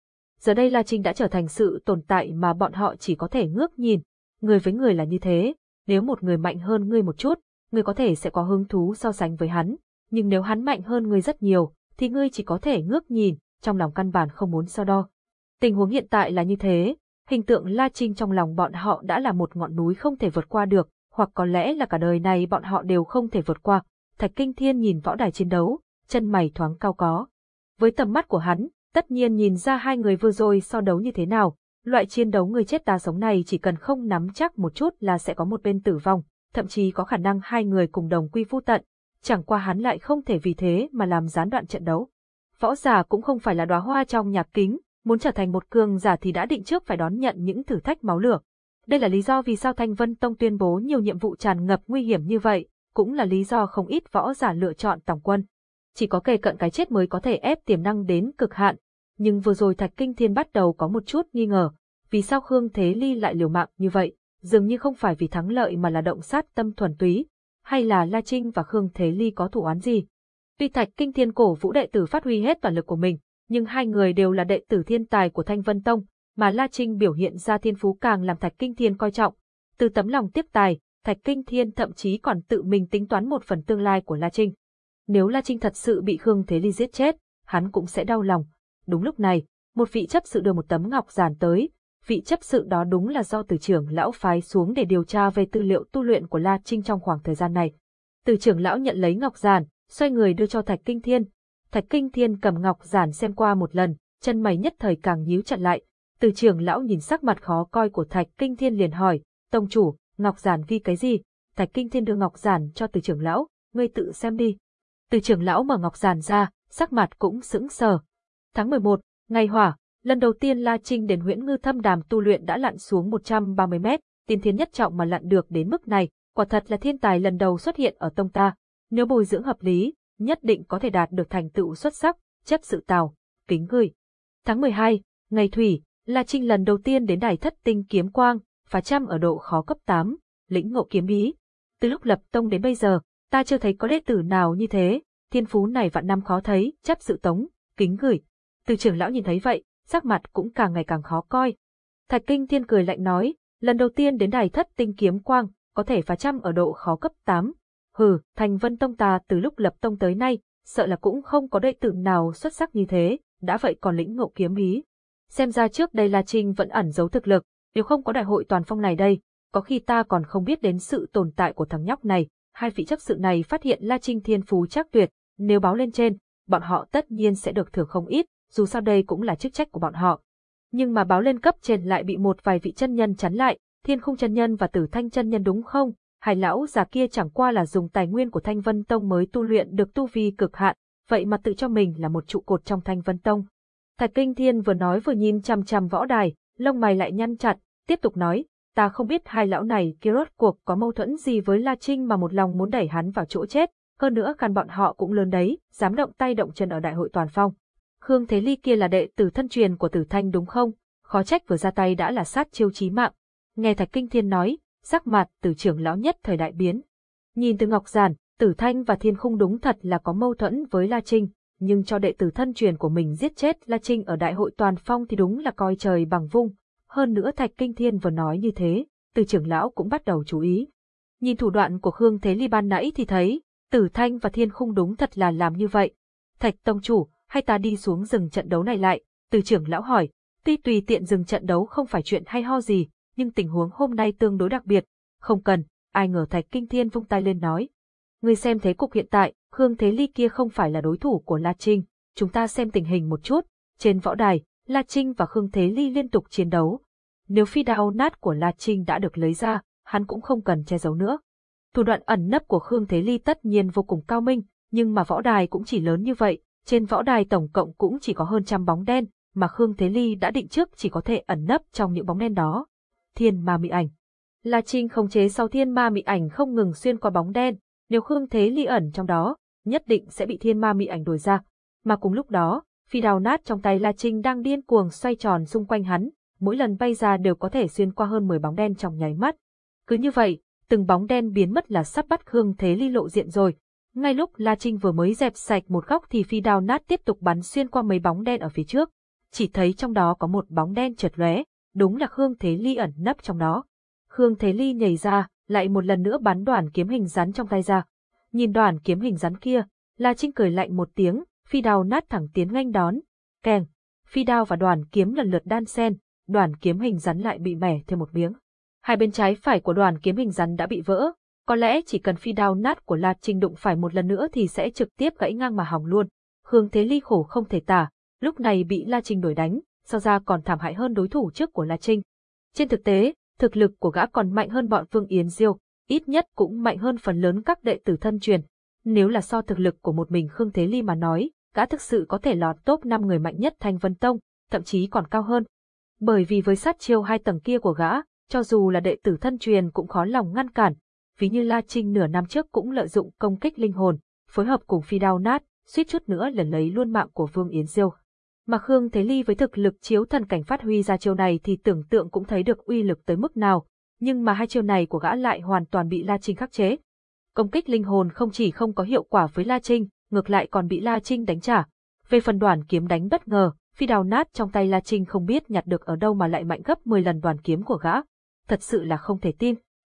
Giờ đây La Trinh đã trở thành sự tồn tại mà bọn họ chỉ có thể ngước nhìn. Người với người là như thế, nếu một người mạnh hơn ngươi một chút, ngươi có thể sẽ có hứng thú so sánh với hắn, nhưng nếu hắn mạnh hơn ngươi rất nhiều, thì ngươi chỉ có thể ngước nhìn, trong lòng căn bản không muốn so đo. Tình huống hiện tại là như thế, hình tượng La Trinh trong lòng bọn họ đã là một ngọn núi không thể vượt qua được, hoặc có lẽ là cả đời này bọn họ đều không thể vượt qua. Thạch Kinh Thiên nhìn võ đài chiến đấu, chân mày thoáng cao có. Với tầm mắt của hắn, tất nhiên nhìn ra hai người vừa rồi so đấu như thế nào, loại chiến đấu người chết ta sống này chỉ cần không nắm chắc một chút là sẽ có một bên tử vong, thậm chí có khả năng hai người cùng đồng quy phu tận, chẳng qua hắn lại không thể vì thế mà làm gián đoạn trận đấu. Võ giả cũng không phải là đóa hoa trong nhạc kính, muốn trở thành một cường giả thì đã định trước phải đón nhận những thử thách máu lửa. Đây là lý do vì sao Thanh Vân Tông tuyên bố nhiều nhiệm vụ tràn ngập nguy hiểm như vậy, cũng là lý do không ít võ giả lựa chọn tổng quân. Chỉ có kề cận cái chết mới có thể ép tiềm năng đến cực hạn. Nhưng vừa rồi Thạch Kinh Thiên bắt đầu có một chút nghi ngờ, vì sao Khương Thế Ly lại liều mạng như vậy, dường như không phải vì thắng lợi mà là động sát tâm thuần túy, hay là La Trinh và Khương Thế Ly có thủ án gì. Tuy Thạch Kinh Thiên cổ vũ đệ tử phát huy hết toàn lực của mình, nhưng hai người đều là đệ tử thiên tài của Thanh Vân Tông, mà La Trinh biểu hiện ra thiên phú càng làm Thạch Kinh Thiên coi trọng. Từ tấm lòng tiếp tài, Thạch Kinh Thiên thậm chí còn tự mình tính toán một phần tương lai của La Trinh. Nếu La Trinh thật sự bị Khương Thế Ly giết chết, hắn cũng sẽ đau lòng. Đúng lúc này, một vị chấp sự đưa một tấm ngọc giản tới, vị chấp sự đó đúng là do từ trưởng lão phái xuống để điều tra về tư liệu tu luyện của La Trinh trong khoảng thời gian này. Từ trưởng lão nhận lấy ngọc giản, xoay người đưa cho Thạch Kinh Thiên. Thạch Kinh Thiên cầm ngọc giản xem qua một lần, chân mày nhất thời càng nhíu chặt lại. Từ trưởng lão nhìn sắc mặt khó coi của Thạch Kinh Thiên liền hỏi, tông chủ, ngọc giản ghi cái gì? Thạch Kinh Thiên đưa ngọc giản cho từ trưởng lão, ngươi tự xem đi. Từ trưởng lão mở ngọc giản ra, sắc mặt cũng sững sờ. Tháng 11, ngày hỏa, lần đầu tiên La Trinh đến huyện ngư thâm đàm tu luyện đã lặn xuống 130 mét, tiên thiên nhất trọng mà lặn được đến mức này, quả thật là thiên tài lần đầu xuất hiện ở tông ta. Nếu bồi dưỡng hợp lý, nhất định có thể đạt được thành tựu xuất sắc, chấp sự tào, kính gửi. Tháng 12, ngày thủy, La Trinh lần đầu tiên đến đài thất tinh kiếm quang, phá trăm ở độ khó cấp 8, lĩnh ngộ kiếm ý. Từ lúc lập tông đến bây giờ, ta chưa thấy có đệ tử nào như thế, thiên phú này vạn năm khó thấy, chấp sự tống, kính gửi. Từ trưởng lão nhìn thấy vậy, sắc mặt cũng càng ngày càng khó coi. Thạch Kinh Thiên cười lạnh nói, lần đầu tiên đến đài thất tinh kiếm quang, có thể phá trăm ở độ khó cấp 8. Hừ, thành vân tông ta từ lúc lập tông tới nay, sợ là cũng không có đệ tử nào xuất sắc như thế, đã vậy còn lĩnh ngộ kiếm ý. Xem ra trước đây La Trinh vẫn ẩn giấu thực lực, nếu không có đại hội toàn phong này đây, có khi ta còn không biết đến sự tồn tại của thằng nhóc này. Hai vị chấp sự này phát hiện La Trinh thiên phú chắc tuyệt, nếu báo lên trên, bọn họ tất nhiên sẽ được thưởng không ít, dù sao đây cũng là chức trách của bọn họ. Nhưng mà báo lên cấp trên lại bị một vài vị chân nhân chắn lại, thiên khung chân nhân và tử thanh chân nhân đúng không? Hai lão già kia chẳng qua là dùng tài nguyên của Thanh Vân Tông mới tu luyện được tu vi cực hạn, vậy mà tự cho mình là một trụ cột trong Thanh Vân Tông. Thạch Kinh Thiên vừa nói vừa nhìn chằm chằm võ đài, lông mày lại nhăn chặt, tiếp tục nói, ta không biết hai lão này kia rốt cuộc có mâu thuẫn gì với La Trinh mà một lòng muốn đẩy hắn vào chỗ chết, hơn nữa căn bọn họ cũng lớn đấy, dám động tay động chân ở đại hội toàn phong. Khương Thế Ly kia là đệ tử thân truyền của Tử Thanh đúng không? Khó trách vừa ra tay đã là sát chiêu chí mạng. Nghe Thạch Kinh Thiên nói, sắc mặt từ trưởng lão nhất thời đại biến. Nhìn từ Ngọc Giản, Tử Thanh và Thiên Khung đúng thật là có mâu thuẫn với La Trinh, nhưng cho đệ tử thân truyền của mình giết chết La Trinh ở đại hội toàn phong thì đúng là coi trời bằng vung. Hơn nữa Thạch Kinh Thiên vừa nói như thế, từ trưởng lão cũng bắt đầu chú ý. Nhìn thủ đoạn của Khương Thế Ly ban nãy thì thấy, Tử Thanh và Thiên Khung đúng thật là làm như vậy. Thạch Tông Chủ, hay ta đi xuống dừng trận đấu này lại? Từ trưởng lão hỏi, tuy tùy tiện dừng trận đấu không phải chuyện hay ho gì, nhưng tình huống hôm nay tương đối đặc biệt. Không cần, ai ngờ Thạch Kinh Thiên vung tay lên nói. Người xem thế cục hiện tại, Khương Thế Ly kia không phải là đối thủ của La Trinh. Chúng ta xem tình hình một chút. Trên võ đài, La Trinh và Khương Thế Ly liên tục chiến đấu. Nếu phi đao nát của La Trinh đã được lấy ra, hắn cũng không cần che giấu nữa. Thủ đoạn ẩn nấp của Khương Thế Ly tất nhiên vô cùng cao minh, nhưng mà võ đài cũng chỉ lớn như vậy, trên võ đài tổng cộng cũng chỉ có hơn trăm bóng đen, mà Khương Thế Ly đã định trước chỉ có thể ẩn nấp trong những bóng đen đó. Thiên ma mị ảnh. La Trinh không chế sau thiên ma mị ảnh không ngừng xuyên qua bóng đen, nếu Khương Thế Ly ẩn trong đó, nhất định sẽ bị thiên ma mị ảnh đuổi ra. Mà cùng lúc đó, phi đào nát trong tay La Trinh đang điên cuồng xoay tròn xung quanh hắn, mỗi lần bay ra đều có thể xuyên qua hơn 10 bóng đen trong nháy mắt. Cứ như vậy, từng bóng đen biến mất là sắp bắt Khương Thế Ly lộ diện rồi. Ngay lúc La Trinh vừa mới dẹp sạch một góc thì phi đao nát tiếp tục bắn xuyên qua mấy bóng đen ở phía trước. Chỉ thấy trong đó có một bóng đen chợt lóe, đúng là Khương Thế Ly ẩn nấp trong đó. Khương Thế Ly nhảy ra, lại một lần nữa bắn đoàn kiếm hình rắn trong tay ra. Nhìn đoàn kiếm hình rắn kia, La Trinh cười lạnh một tiếng, phi đao nát thẳng tiến nhanh đón. Kèng, phi đao và đoàn kiếm lần lượt đan sen, đoàn kiếm hình rắn lại bị mẻ thêm một miếng. Hai bên trái phải của đoàn kiếm hình rắn đã bị vỡ, có lẽ chỉ cần phi đao nát của La Trinh đụng phải một lần nữa thì sẽ trực tiếp gãy ngang mà hỏng luôn. Khương Thế Ly khổ không thể tả, lúc này bị La Trinh đuổi đánh, sao ra còn thảm hại hơn đối thủ trước của La Trinh. Trên thực tế, thực lực của gã còn mạnh hơn bọn Vương Yến Diêu, ít nhất cũng mạnh hơn phần lớn các đệ tử thân truyền. Nếu là so thực lực của một mình Khương Thế Ly mà nói, gã thực sự có thể lọt top 5 người mạnh nhất Thanh Vân Tông, thậm chí còn cao hơn. Bởi vì với sát chiêu hai tầng kia của gã, cho dù là đệ tử thân truyền cũng khó lòng ngăn cản, ví như La Trinh nửa năm trước cũng lợi dụng công kích linh hồn, phối hợp cùng phi đao nát, suýt chút nữa lần lấy luôn mạng của Vương Yến Diêu. Mà Khương Thế Ly với thực lực chiếu thần cảnh phát huy ra chiêu này thì tưởng tượng cũng thấy được uy lực tới mức nào, nhưng mà hai chiêu này của gã lại hoàn toàn bị La Trinh khắc chế. Công kích linh hồn không chỉ không có hiệu quả với La Trinh, ngược lại còn bị La Trinh đánh trả. Về phần đoàn kiếm đánh bất ngờ, phi đào nát trong tay La Trinh không biết nhặt được ở đâu mà lại mạnh gấp 10 lần đoàn kiếm của gã. Thật sự là không thể tin.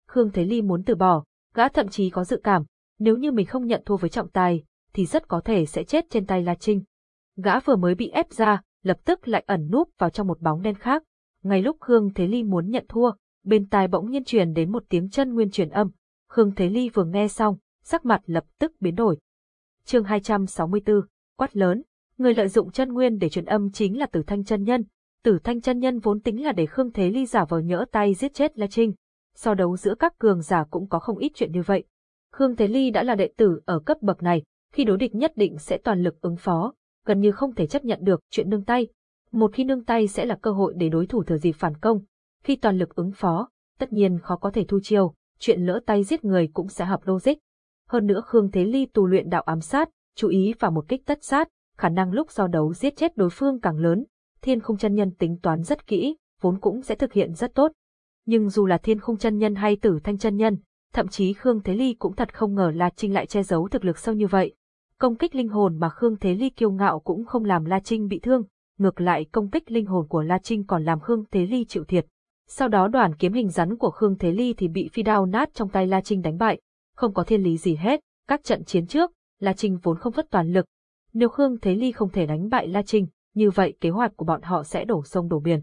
Khương Thế Ly muốn từ bỏ, gã thậm chí có dự cảm, nếu như mình không nhận thua với trọng tài, thì rất có thể sẽ chết trên tay La Trinh. Gã vừa mới bị ép ra, lập tức lại ẩn núp vào trong một bóng đen khác. Ngay lúc Khương Thế Ly muốn nhận thua, bên tai bỗng nhiên truyền đến một tiếng chân nguyên truyền âm. Khương Thế Ly vừa nghe xong, sắc mặt lập tức biến đổi. Chương 264, quát lớn, người lợi dụng chân nguyên để truyền âm chính là Tử Thanh chân nhân. Tử Thanh chân nhân vốn tính là để Khương Thế Ly giả vờ nhỡ tay giết chết La Trinh. So đấu giữa các cường giả cũng có không ít chuyện như vậy. Khương Thế Ly đã là đệ tử ở cấp bậc này, khi đối địch nhất định sẽ toàn lực ứng phó, gần như không thể chấp nhận được chuyện nương tay. Một khi nương tay sẽ là cơ hội để đối thủ thừa dịp phản công. Khi toàn lực ứng phó, tất nhiên khó có thể thu chiêu, chuyện lỡ tay giết người cũng sẽ hợp logic. Hơn nữa Khương Thế Ly tu luyện đạo ám sát, chú ý vào một kích tất sát, khả năng lúc do đấu giết chết đối phương càng lớn. Thiên không chân nhân tính toán rất kỹ, vốn cũng sẽ thực hiện rất tốt. Nhưng dù là thiên không chân nhân hay tử thanh chân nhân, thậm chí Khương Thế Ly cũng thật không ngờ La Trinh lại che giấu thực lực sâu như vậy. Công kích linh hồn mà Khương Thế Ly kiêu ngạo cũng không làm La Trinh bị thương, ngược lại công kích linh hồn của La Trinh còn làm Khương Thế Ly chịu thiệt. Sau đó đoàn kiếm hình rắn của Khương Thế Ly thì bị phi đao nát trong tay La Trinh đánh bại, không có thiên lý gì hết, các trận chiến trước, La Trinh vốn không vất toàn lực. Nếu Khương Thế Ly không thể đánh bại La Trinh, như vậy kế hoạch của bọn họ sẽ đổ sông đổ biển.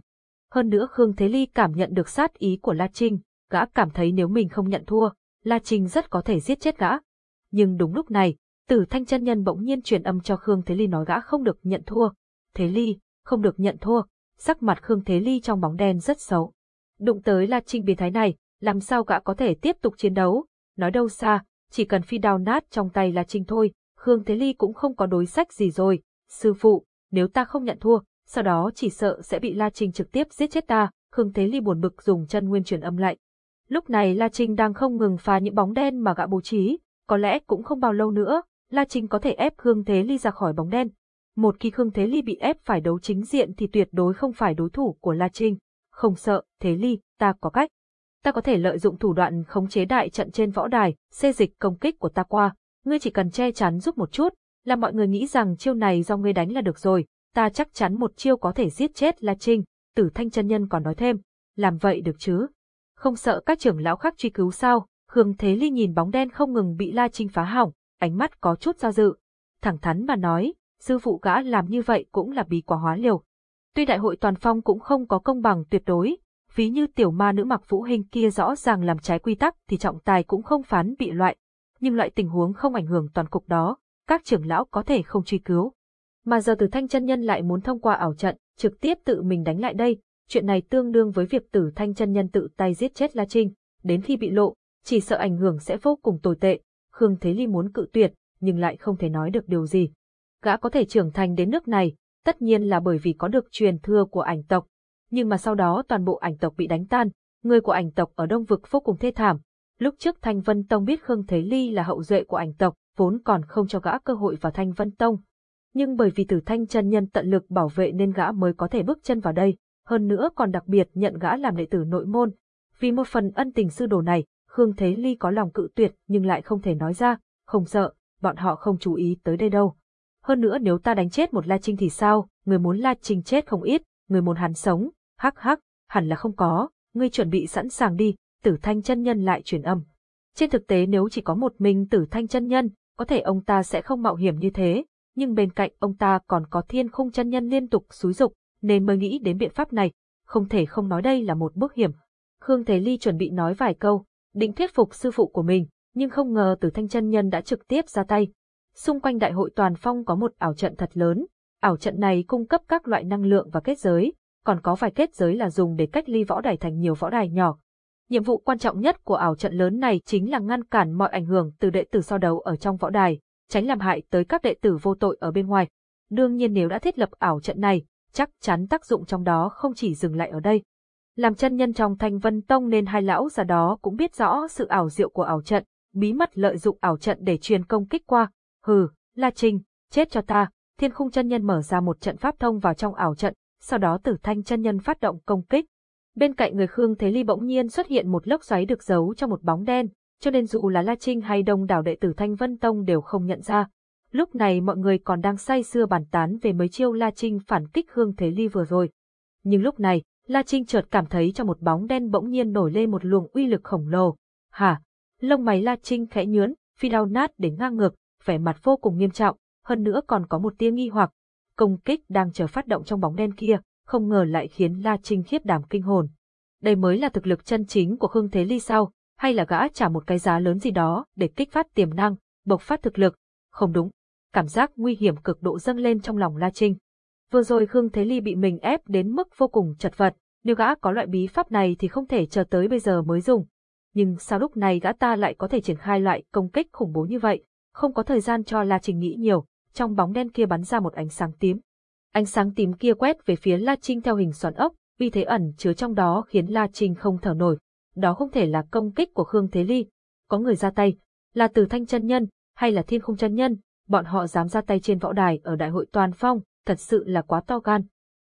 Hơn nữa Khương Thế Ly cảm nhận được sát ý của La Trinh, gã cảm thấy nếu mình không nhận thua, La Trinh rất có thể giết chết gã. Nhưng đúng lúc này, Tử Thanh chân nhân bỗng nhiên truyền âm cho Khương Thế Ly nói gã không được nhận thua. Thế Ly, không được nhận thua. Sắc mặt Khương Thế Ly trong bóng đen rất xấu. Đụng tới La Trinh biến thái này, làm sao gã có thể tiếp tục chiến đấu? Nói đâu xa, chỉ cần phi đao nát trong tay La Trinh thôi, Khương Thế Ly cũng không có đối sách gì rồi. Sư phụ, nếu ta không nhận thua, sau đó chỉ sợ sẽ bị La Trinh trực tiếp giết chết ta. Khương Thế Ly buồn bực dùng chân nguyên truyền âm lại. Lúc này La Trinh đang không ngừng phá những bóng đen mà gã bố trí, có lẽ cũng không bao lâu nữa, La Trinh có thể ép Khương Thế Ly ra khỏi bóng đen. Một khi Khương Thế Ly bị ép phải đấu chính diện thì tuyệt đối không phải đối thủ của La Trinh. Không sợ, Thế Ly, ta có cách. Ta có thể lợi dụng thủ đoạn khống chế đại trận trên võ đài, xê dịch công kích của ta qua. Ngươi chỉ cần che chắn giúp một chút, làm mọi người nghĩ rằng chiêu này do ngươi đánh là được rồi. Ta chắc chắn một chiêu có thể giết chết La Trinh. Tử Thanh chân nhân còn nói thêm, làm vậy được chứ? Không sợ các trưởng lão khác truy cứu sao? Khương Thế Ly nhìn bóng đen không ngừng bị La Trinh phá hỏng, ánh mắt có chút do dự. Thẳng thắn mà nói, sư phụ gã làm như vậy cũng là bí quả hóa liều. Tuy đại hội toàn phong cũng không có công bằng tuyệt đối, ví như tiểu ma nữ mặc vũ hình kia rõ ràng làm trái quy tắc thì trọng tài cũng không phán bị loại. Nhưng loại tình huống không ảnh hưởng toàn cục đó, các trưởng lão có thể không truy cứu. Mà giờ Tử thanh chân nhân lại muốn thông qua ảo trận, trực tiếp tự mình đánh lại đây, chuyện này tương đương với việc tử thanh chân nhân tự tay giết chết La Trinh, đến khi bị lộ, chỉ sợ ảnh hưởng sẽ vô cùng tồi tệ, Khương Thế Ly muốn cự tuyệt, nhưng lại không thể nói được điều gì. Gã có thể trưởng thành đến nước này, tất nhiên là bởi vì có được truyền thừa của ảnh tộc. Nhưng mà sau đó toàn bộ ảnh tộc bị đánh tan, người của ảnh tộc ở Đông Vực vô cùng thê thảm. Lúc trước Thanh Vân Tông biết Khương Thế Ly là hậu duệ của ảnh tộc, vốn còn không cho gã cơ hội vào Thanh Vân Tông nhưng bởi vì Tử Thanh chân nhân tận lực bảo vệ nên gã mới có thể bước chân vào đây, hơn nữa còn đặc biệt nhận gã làm đệ tử nội môn. Vì một phần ân tình sư đồ này, Khương Thế Ly có lòng cự tuyệt nhưng lại không thể nói ra, không sợ, bọn họ không chú ý tới đây đâu. Hơn nữa nếu ta đánh chết một La Trinh thì sao, người muốn La Trinh chết không ít, người muốn hắn sống, hắc hắc, hẳn là không có, ngươi chuẩn bị sẵn sàng đi, tử thanh chân nhân lại truyền âm. Trên thực tế nếu chỉ có một mình tử thanh chân nhân, có thể ông ta sẽ không mạo hiểm như thế, nhưng bên cạnh ông ta còn có thiên khung chân nhân liên tục xúi dục, nên mới nghĩ đến biện pháp này, không thể không nói đây là một bước hiểm. Khương Thế Ly chuẩn bị nói vài câu, định thuyết phục sư phụ của mình, nhưng không ngờ Tử Thanh chân nhân đã trực tiếp ra tay. Xung quanh đại hội toàn phong có một ảo trận thật lớn, ảo trận này cung cấp các loại năng lượng và kết giới, còn có vài kết giới là dùng để cách ly võ đài thành nhiều võ đài nhỏ. Nhiệm vụ quan trọng nhất của ảo trận lớn này chính là ngăn cản mọi ảnh hưởng từ đệ tử so đấu ở trong võ đài, tránh làm hại tới các đệ tử vô tội ở bên ngoài. Đương nhiên nếu đã thiết lập ảo trận này, chắc chắn tác dụng trong đó không chỉ dừng lại ở đây. Làm chân nhân trong Thanh Vân Tông nên hai lão già đó cũng biết rõ sự ảo diệu của ảo trận, bí mật lợi dụng ảo trận để truyền công kích qua. Hừ, La Trinh, chết cho ta. Thiên Khung chân nhân mở ra một trận pháp thông vào trong ảo trận, sau đó Tử Thanh chân nhân phát động công kích. Bên cạnh người Khương Thế Ly bỗng nhiên xuất hiện một lốc xoáy được giấu trong một bóng đen, cho nên dù là La Trinh hay đông đảo đệ tử Thanh Vân Tông đều không nhận ra. Lúc này mọi người còn đang say sưa bàn tán về mấy chiêu La Trinh phản kích Hương Thế Ly vừa rồi. Nhưng lúc này, La Trinh chợt cảm thấy trong một bóng đen bỗng nhiên nổi lên một luồng uy lực khổng lồ. Hả? Lông mày La Trinh khẽ nhướn, phi đao nát đến ngang ngược, vẻ mặt vô cùng nghiêm trọng, hơn nữa còn có một tia nghi hoặc. Công kích đang chờ phát động trong bóng đen kia, không ngờ lại khiến La Trinh khiếp đảm kinh hồn. Đây mới là thực lực chân chính của Khương Thế Ly sao, hay là gã trả một cái giá lớn gì đó để kích phát tiềm năng, bộc phát thực lực? Không đúng. Cảm giác nguy hiểm cực độ dâng lên trong lòng La Trinh. Vừa rồi Khương Thế Ly bị mình ép đến mức vô cùng chật vật, nếu gã có loại bí pháp này thì không thể chờ tới bây giờ mới dùng. Nhưng sao lúc này gã ta lại có thể triển khai loại công kích khủng bố như vậy, không có thời gian cho La Trinh nghĩ nhiều, trong bóng đen kia bắn ra một ánh sáng tím. Ánh sáng tím kia quét về phía La Trinh theo hình xoắn ốc, vì thế ẩn chứa trong đó khiến La Trinh không thở nổi. Đó không thể là công kích của Khương Thế Ly. Có người ra tay, là từ thanh chân nhân, hay là thiên Không chân nhân, bọn họ dám ra tay trên võ đài ở đại hội toàn phong, thật sự là quá to gan.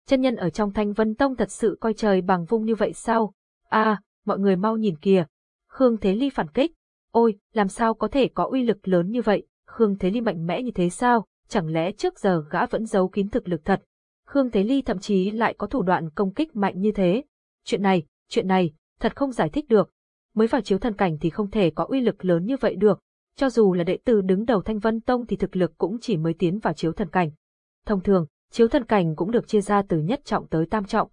Chân nhân ở trong thanh vân tông thật sự coi trời bằng vung như vậy sao? À, mọi người mau nhìn kìa. Khương Thế Ly phản kích. Ôi, làm sao có thể có uy lực lớn như vậy? Khương Thế Ly mạnh mẽ như thế sao? Chẳng lẽ trước giờ gã vẫn giấu kín thực lực thật? Khương Thế Ly thậm chí lại có thủ đoạn công kích mạnh như thế. Chuyện này, chuyện này, thật không giải thích được. Mới vào chiếu thần cảnh thì không thể có uy lực lớn như vậy được. Cho dù là đệ tử đứng đầu Thanh Vân Tông thì thực lực cũng chỉ mới tiến vào chiếu thần cảnh. Thông thường, chiếu thần cảnh cũng được chia ra từ nhất trọng tới tam trọng.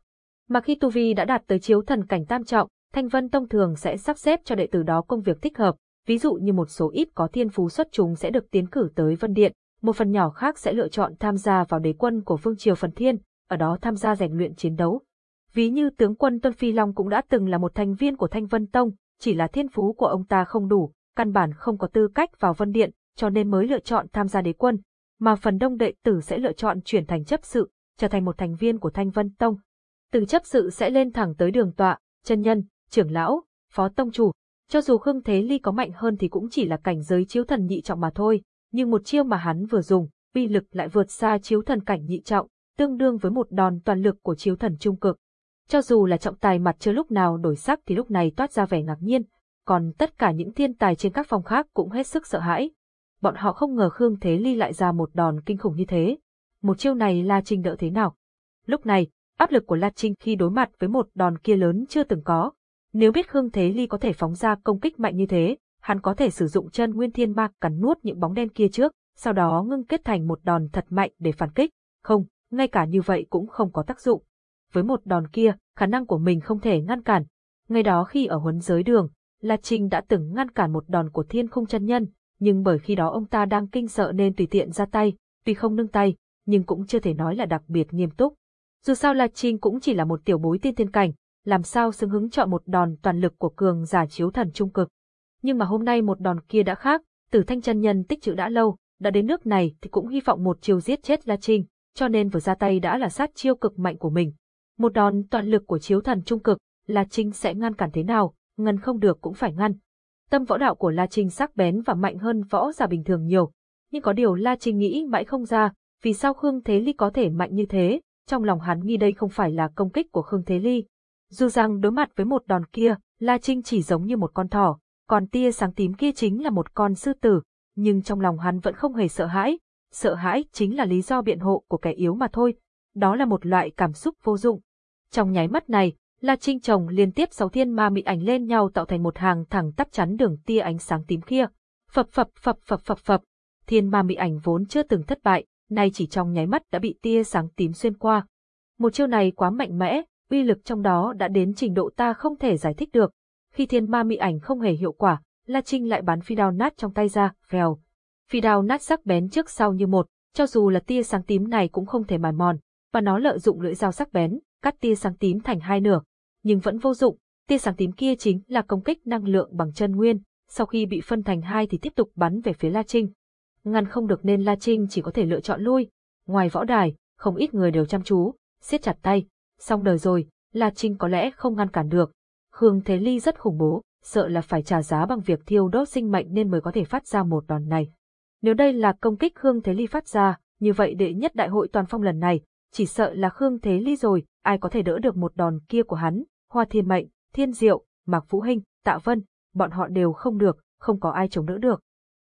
Mà khi Tu Vi đã đạt tới chiếu thần cảnh tam trọng, Thanh Vân Tông thường sẽ sắp xếp cho đệ tử đó công việc thích hợp, ví dụ như một số ít có thiên phú xuất chúng sẽ được tiến cử tới Vân Điện, một phần nhỏ khác sẽ lựa chọn tham gia vào đế quân của Vương Triều Phần Thiên, ở đó tham gia rèn luyện chiến đấu. Ví như tướng quân Tuân Phi Long cũng đã từng là một thành viên của Thanh Vân Tông, chỉ là thiên phú của ông ta không đủ, căn bản không có tư cách vào Vân Điện, cho nên mới lựa chọn tham gia đế quân, mà phần đông đệ tử sẽ lựa chọn chuyển thành chấp sự, trở thành một thành viên của Thanh Vân Tông. Từ chấp sự sẽ lên thẳng tới đường tọa, chân nhân, trưởng lão, phó tông chủ. Cho dù Khương Thế Ly có mạnh hơn thì cũng chỉ là cảnh giới chiếu thần nhị trọng mà thôi, nhưng một chiêu mà hắn vừa dùng, uy lực lại vượt xa chiếu thần cảnh nhị trọng, tương đương với một đòn toàn lực của chiếu thần trung cực. Cho dù là trọng tài mặt chưa lúc nào đổi sắc thì lúc này toát ra vẻ ngạc nhiên, còn tất cả những thiên tài trên các phòng khác cũng hết sức sợ hãi. Bọn họ không ngờ Khương Thế Ly lại ra một đòn kinh khủng như thế. Một chiêu này La Trinh đỡ thế nào? Lúc này, áp lực của La Trinh khi đối mặt với một đòn kia lớn chưa từng có. Nếu biết Khương Thế Ly có thể phóng ra công kích mạnh như thế, hắn có thể sử dụng chân nguyên thiên ma cắn nuốt những bóng đen kia trước, sau đó ngưng kết thành một đòn thật mạnh để phản kích. Không, ngay cả như vậy cũng không có tác dụng. Với một đòn kia, khả năng của mình không thể ngăn cản. Ngay đó khi ở huấn giới đường, La Trinh đã từng ngăn cản một đòn của thiên khung chân nhân, nhưng bởi khi đó ông ta đang kinh sợ nên tùy tiện ra tay, tuy không nâng tay, nhưng cũng chưa thể nói là đặc biệt nghiêm túc. Dù sao La Trinh cũng chỉ là một tiểu bối tiên thiên cảnh, làm sao xứng hứng chọn một đòn toàn lực của cường giả chiếu thần trung cực. Nhưng mà hôm nay một đòn kia đã khác, tử thanh chân nhân tích trữ đã lâu, đã đến nước này thì cũng hy vọng một chiều giết chết La Trinh, cho nên vừa ra tay đã là sát chiêu cực mạnh của mình. Một đòn toàn lực của chiếu thần trung cực, La Trinh sẽ ngăn cản thế nào, ngăn không được cũng phải ngăn. Tâm võ đạo của La Trinh sắc bén và mạnh hơn võ giả bình thường nhiều, nhưng có điều La Trinh nghĩ mãi không ra, vì sao Khương Thế Ly có thể mạnh như thế, trong lòng hắn nghi đây không phải là công kích của Khương Thế Ly. Dù rằng đối mặt với một đòn kia, La Trinh chỉ giống như một con thỏ, còn tia sáng tím kia chính là một con sư tử, nhưng trong lòng hắn vẫn không hề sợ hãi. Sợ hãi chính là lý do biện hộ của kẻ yếu mà thôi, đó là một loại cảm xúc vô dụng. Trong nháy mắt này, La Trinh chồng liên tiếp sáu thiên ma mị ảnh lên nhau tạo thành một hàng thẳng tắp chắn đường tia ánh sáng tím kia. Phập phập phập phập phập phập, thiên ma mị ảnh vốn chưa từng thất bại, nay chỉ trong nháy mắt đã bị tia sáng tím xuyên qua. Một chiêu này quá mạnh mẽ, uy lực trong đó đã đến trình độ ta không thể giải thích được. Khi thiên ma mị ảnh không hề hiệu quả, La Trinh lại bắn phi đao nát trong tay ra, vèo. Phi đao nát sắc bén trước sau như một, cho dù là tia sáng tím này cũng không thể mài mòn, và nó lợi dụng lưỡi dao sắc bén, cắt tia sáng tím thành hai nửa, nhưng vẫn vô dụng, tia sáng tím kia chính là công kích năng lượng bằng chân nguyên, sau khi bị phân thành hai thì tiếp tục bắn về phía La Trinh. Ngăn không được nên La Trinh chỉ có thể lựa chọn lui, ngoài võ đài, không ít người đều chăm chú, siết chặt tay, xong đời rồi, La Trinh có lẽ không ngăn cản được. Khương Thế Ly rất khủng bố, sợ là phải trả giá bằng việc thiêu đốt sinh mệnh nên mới có thể phát ra một đòn này. Nếu đây là công kích Khương Thế Ly phát ra, như vậy đệ nhất đại hội toàn phong lần này, chỉ sợ là Khương Thế Ly rồi, ai có thể đỡ được một đòn kia của hắn, Hoa Thiên Mệnh, Thiên Diệu, Mạc Vũ Hinh, Tạ Vân, bọn họ đều không được, không có ai chống đỡ được.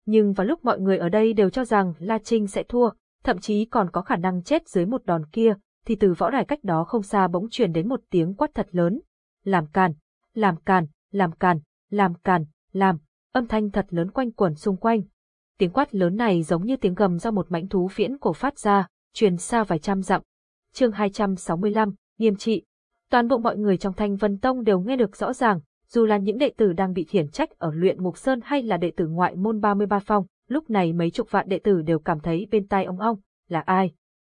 Nhưng vào lúc mọi người ở đây đều cho rằng La Trinh sẽ thua, thậm chí còn có khả năng chết dưới một đòn kia, thì từ võ đài cách đó không xa bỗng truyền đến một tiếng quát thật lớn. Làm càn, làm càn, làm càn, làm càn, làm, âm thanh thật lớn quanh quẩn xung quanh. Tiếng quát lớn này giống như tiếng gầm do một mãnh thú viễn cổ phát ra, truyền xa vài trăm dặm. Chương 265, nghiêm trị. Toàn bộ mọi người trong Thanh Vân Tông đều nghe được rõ ràng, dù là những đệ tử đang bị khiển trách ở luyện mục Sơn hay là đệ tử ngoại môn 33 phong, lúc này mấy chục vạn đệ tử đều cảm thấy bên tai ông ong, là ai?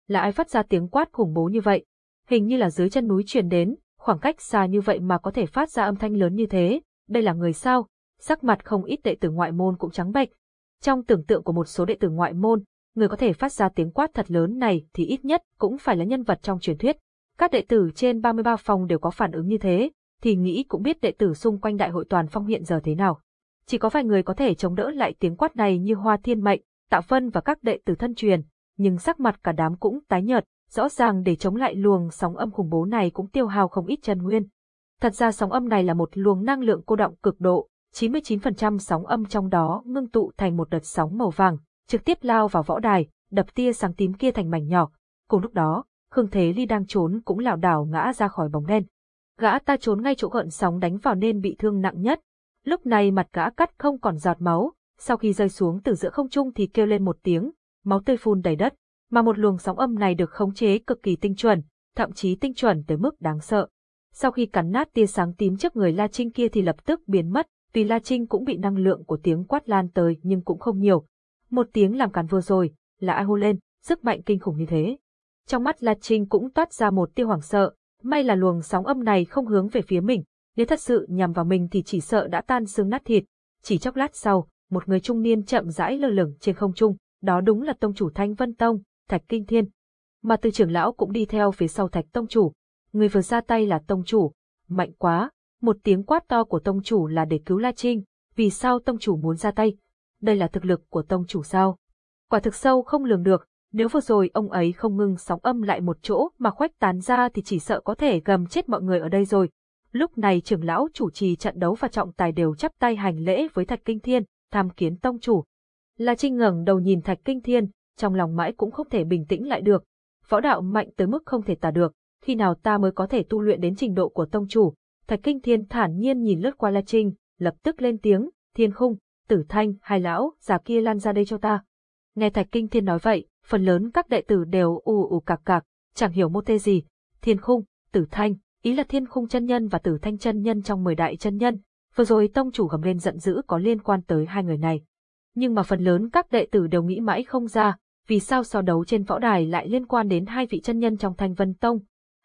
Là ai phát ra tiếng quát khủng bố như vậy? Hình như là dưới chân núi truyền đến, khoảng cách xa như vậy mà có thể phát ra âm thanh lớn như thế, đây là người sao? Sắc mặt không ít đệ tử ngoại môn cũng trắng bệch. Trong tưởng tượng của một số đệ tử ngoại môn, người có thể phát ra tiếng quát thật lớn này thì ít nhất cũng phải là nhân vật trong truyền thuyết. Các đệ tử trên 33 phòng đều có phản ứng như thế, thì nghĩ cũng biết đệ tử xung quanh đại hội toàn phong hiện giờ thế nào. Chỉ có vài người có thể chống đỡ lại tiếng quát này như Hoa Thiên Mệnh, Tạ Vân và các đệ tử thân truyền, nhưng sắc mặt cả đám cũng tái nhợt, rõ ràng để chống lại luồng sóng âm khủng bố này cũng tiêu hao không ít chân nguyên. Thật ra sóng âm này là một luồng năng lượng cô động cực độ, 99% sóng âm trong đó ngưng tụ thành một đợt sóng màu vàng, trực tiếp lao vào võ đài, đập tia sáng tím kia thành mảnh nhỏ. Cùng lúc đó, Khương Thế Ly đang trốn cũng lảo đảo ngã ra khỏi bóng đen. Gã ta trốn ngay chỗ gợn sóng đánh vào nên bị thương nặng nhất. Lúc này mặt gã cắt không còn giọt máu, sau khi rơi xuống từ giữa không trung thì kêu lên một tiếng, máu tươi phun đầy đất, mà một luồng sóng âm này được khống chế cực kỳ tinh chuẩn, thậm chí tinh chuẩn tới mức đáng sợ. Sau khi cắn nát tia sáng tím trước người La Trinh kia thì lập tức biến mất, vì La Trinh cũng bị năng lượng của tiếng quát lan tới nhưng cũng không nhiều. Một tiếng làm cắn vừa rồi, là ai hô lên, sức mạnh kinh khủng như thế. Trong mắt La Trinh cũng toát ra một tia hoảng sợ, may là luồng sóng âm này không hướng về phía mình, nếu thật sự nhằm vào mình thì chỉ sợ đã tan xương nát thịt. Chỉ chốc lát sau, một người trung niên chậm rãi lơ lửng trên không trung, đó đúng là tông chủ Thanh Vân Tông, Thạch Kinh Thiên. Mà từ trưởng lão cũng đi theo phía sau Thạch Tông chủ, người vừa ra tay là Tông chủ, mạnh quá, một tiếng quát to của Tông chủ là để cứu La Trinh, vì sao Tông chủ muốn ra tay? Đây là thực lực của Tông chủ sao? Quả thực sâu không lường được, nếu vừa rồi ông ấy không ngưng sóng âm lại một chỗ mà khoách tán ra thì chỉ sợ có thể gầm chết mọi người ở đây rồi. Lúc này trưởng lão chủ trì trận đấu và trọng tài đều chắp tay hành lễ với Thạch Kinh Thiên, tham kiến tông chủ. La Trinh ngẩng đầu nhìn Thạch Kinh Thiên, trong lòng mãi cũng không thể bình tĩnh lại được. Võ đạo mạnh tới mức không thể tả được, khi nào ta mới có thể tu luyện đến trình độ của tông chủ? Thạch Kinh Thiên thản nhiên nhìn lướt qua La Trinh, lập tức lên tiếng, Thiên Khung, Tử Thanh, hai lão, già kia lan ra đây cho ta. Nghe Thạch Kinh Thiên nói vậy, phần lớn các đệ tử đều ù ù cạc cạc, chẳng hiểu mô tê gì. Thiên Khung, Tử Thanh, ý là Thiên Khung chân nhân và Tử Thanh chân nhân trong mười đại chân nhân. Vừa rồi tông chủ gầm lên giận dữ có liên quan tới hai người này. Nhưng mà phần lớn các đệ tử đều nghĩ mãi không ra, vì sao so đấu trên võ đài lại liên quan đến hai vị chân nhân trong Thanh Vân Tông.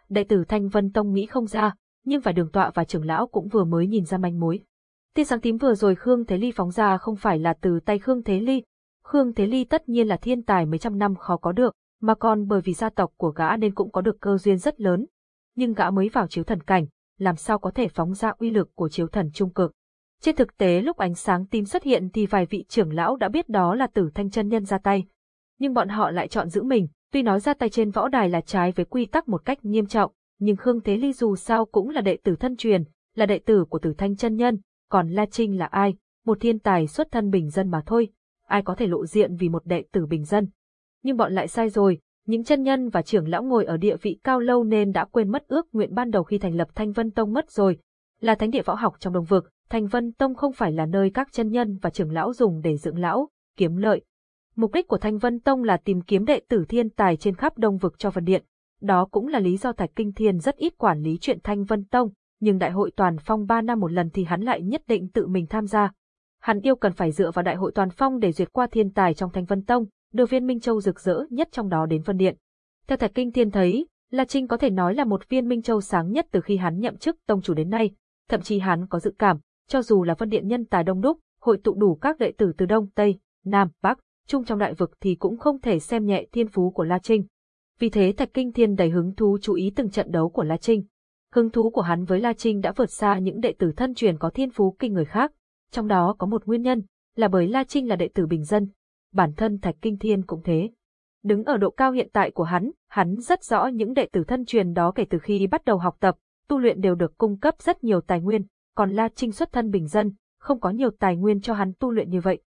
Đệ tử Thanh Vân Tông nghĩ không ra, nhưng phải đường tọa và trưởng lão cũng vừa mới nhìn ra manh mối. Tia sáng tím vừa rồi Khương Thế Ly phóng ra không phải là từ tay Khương Thế Ly. Khương Thế Ly tất nhiên là thiên tài mấy trăm năm khó có được, mà còn bởi vì gia tộc của gã nên cũng có được cơ duyên rất lớn. Nhưng gã mới vào chiếu thần cảnh, làm sao có thể phóng ra uy lực của chiếu thần trung cực. Trên thực tế lúc ánh sáng tím xuất hiện thì vài vị trưởng lão đã biết đó là tử thanh chân nhân ra tay. Nhưng bọn họ lại chọn giữ mình, Tuy nói ra tay trên võ đài là trái với quy tắc một cách nghiêm trọng, nhưng Khương Thế Ly dù sao cũng là đệ tử thân truyền, là đệ tử của Tử Thanh chân nhân, còn La Trinh là ai? Một thiên tài xuất thân bình dân mà thôi, ai có thể lộ diện vì một đệ tử bình dân. Nhưng bọn lại sai rồi, những chân nhân và trưởng lão ngồi ở địa vị cao lâu nên đã quên mất ước nguyện ban đầu khi thành lập Thanh Vân Tông mất rồi. Là thánh địa võ học trong đồng vực, Thanh Vân Tông không phải là nơi các chân nhân và trưởng lão dùng để dưỡng lão, kiếm lợi. Mục đích của Thanh Vân Tông là tìm kiếm đệ tử thiên tài trên khắp đông vực cho Vân Điện. Đó cũng là lý do Thạch Kinh Thiên rất ít quản lý chuyện Thanh Vân Tông, nhưng đại hội toàn phong 3 năm một lần thì hắn lại nhất định tự mình tham gia. Hàn yêu cần phải dựa vào đại hội toàn phong để duyệt qua thiên tài trong Thanh Vân Tông, đưa viên Minh Châu rực rỡ nhất trong đó đến phân Điện. Theo Thạch Kinh Thiên thấy, La Trinh có thể nói là một viên Minh Châu sáng nhất từ khi hắn nhậm chức tông chủ đến nay, thậm chí hắn có dự cảm, cho dù là phân Điện nhân tài đông đúc, hội tụ đủ các đệ tử từ Đông, Tây, Nam, Bắc, chung trong đại vực thì cũng không thể xem nhẹ thiên phú của La Trinh. Vì thế Thạch Kinh Thiên đầy hứng thú chú ý từng trận đấu của La Trinh. Hứng thú của hắn với La Trinh đã vượt xa những đệ tử thân truyền có thiên phú kinh người khác, trong đó có một nguyên nhân, là bởi La Trinh là đệ tử bình dân. Bản thân Thạch Kinh Thiên cũng thế. Đứng ở độ cao hiện tại của hắn, hắn rất rõ những đệ tử thân truyền đó kể từ khi bắt đầu học tập, tu luyện đều được cung cấp rất nhiều tài nguyên, còn La Trinh xuất thân bình dân, không có nhiều tài nguyên cho hắn tu luyện như vậy.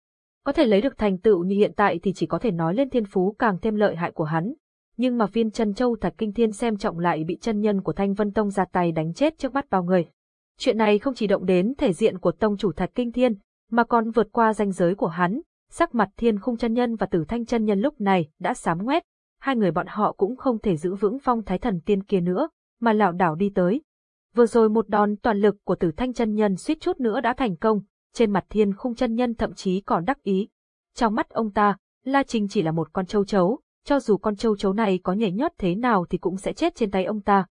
Có thể lấy được thành tựu như hiện tại thì chỉ có thể nói lên thiên phú càng thêm lợi hại của hắn. Nhưng mà viên chân châu Thạch Kinh Thiên xem trọng lại bị chân nhân của Thanh Vân Tông ra tay đánh chết trước mắt bao người. Chuyện này không chỉ động đến thể diện của tông chủ Thạch Kinh Thiên, mà còn vượt qua danh giới của hắn, sắc mặt thiên khung chân nhân và tử thanh chân nhân lúc này đã sám ngoét, hai người bọn họ cũng không thể giữ vững phong thái thần tiên kia nữa, mà lảo đảo đi tới. Vừa rồi một đòn toàn lực của tử thanh chân nhân suýt chút nữa đã thành công, trên mặt thiên khung chân nhân thậm chí còn đắc ý. Trong mắt ông ta, La Trinh chỉ là một con châu chấu, cho dù con châu chấu này có nhảy nhót thế nào thì cũng sẽ chết trên tay ông ta.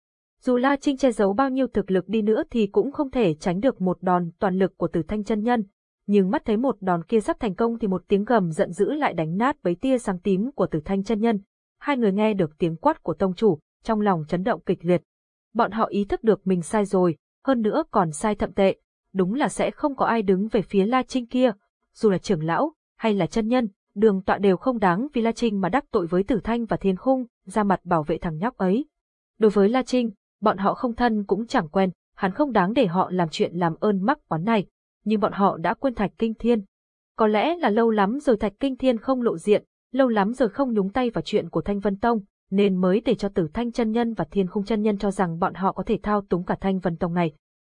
Dù La Trinh che giấu bao nhiêu thực lực đi nữa thì cũng không thể tránh được một đòn toàn lực của tử thanh chân nhân, nhưng mắt thấy một đòn kia sắp thành công thì một tiếng gầm giận dữ lại đánh nát với tia sáng tím của tử thanh chân nhân. Hai người nghe được tiếng quát của tông chủ, trong lòng chấn động kịch liệt. Bọn họ ý thức được mình sai rồi, hơn nữa còn sai thậm tệ, đúng là sẽ không có ai đứng về phía La Trinh kia, dù là trưởng lão, hay là chân nhân, đường tọa đều không đáng vì La Trinh mà đắc tội với Tử Thanh và Thiên Khung, ra mặt bảo vệ thằng nhóc ấy. Đối với La Trinh, bọn họ không thân cũng chẳng quen, hắn không đáng để họ làm chuyện làm ơn mắc quán này, nhưng bọn họ đã quên Thạch Kinh Thiên. Có lẽ là lâu lắm rồi Thạch Kinh Thiên không lộ diện, lâu lắm rồi không nhúng tay vào chuyện của Thanh Vân Tông, nên mới để cho Tử Thanh chân nhân và Thiên Khung chân nhân cho rằng bọn họ có thể thao túng cả Thanh Vân Tông này.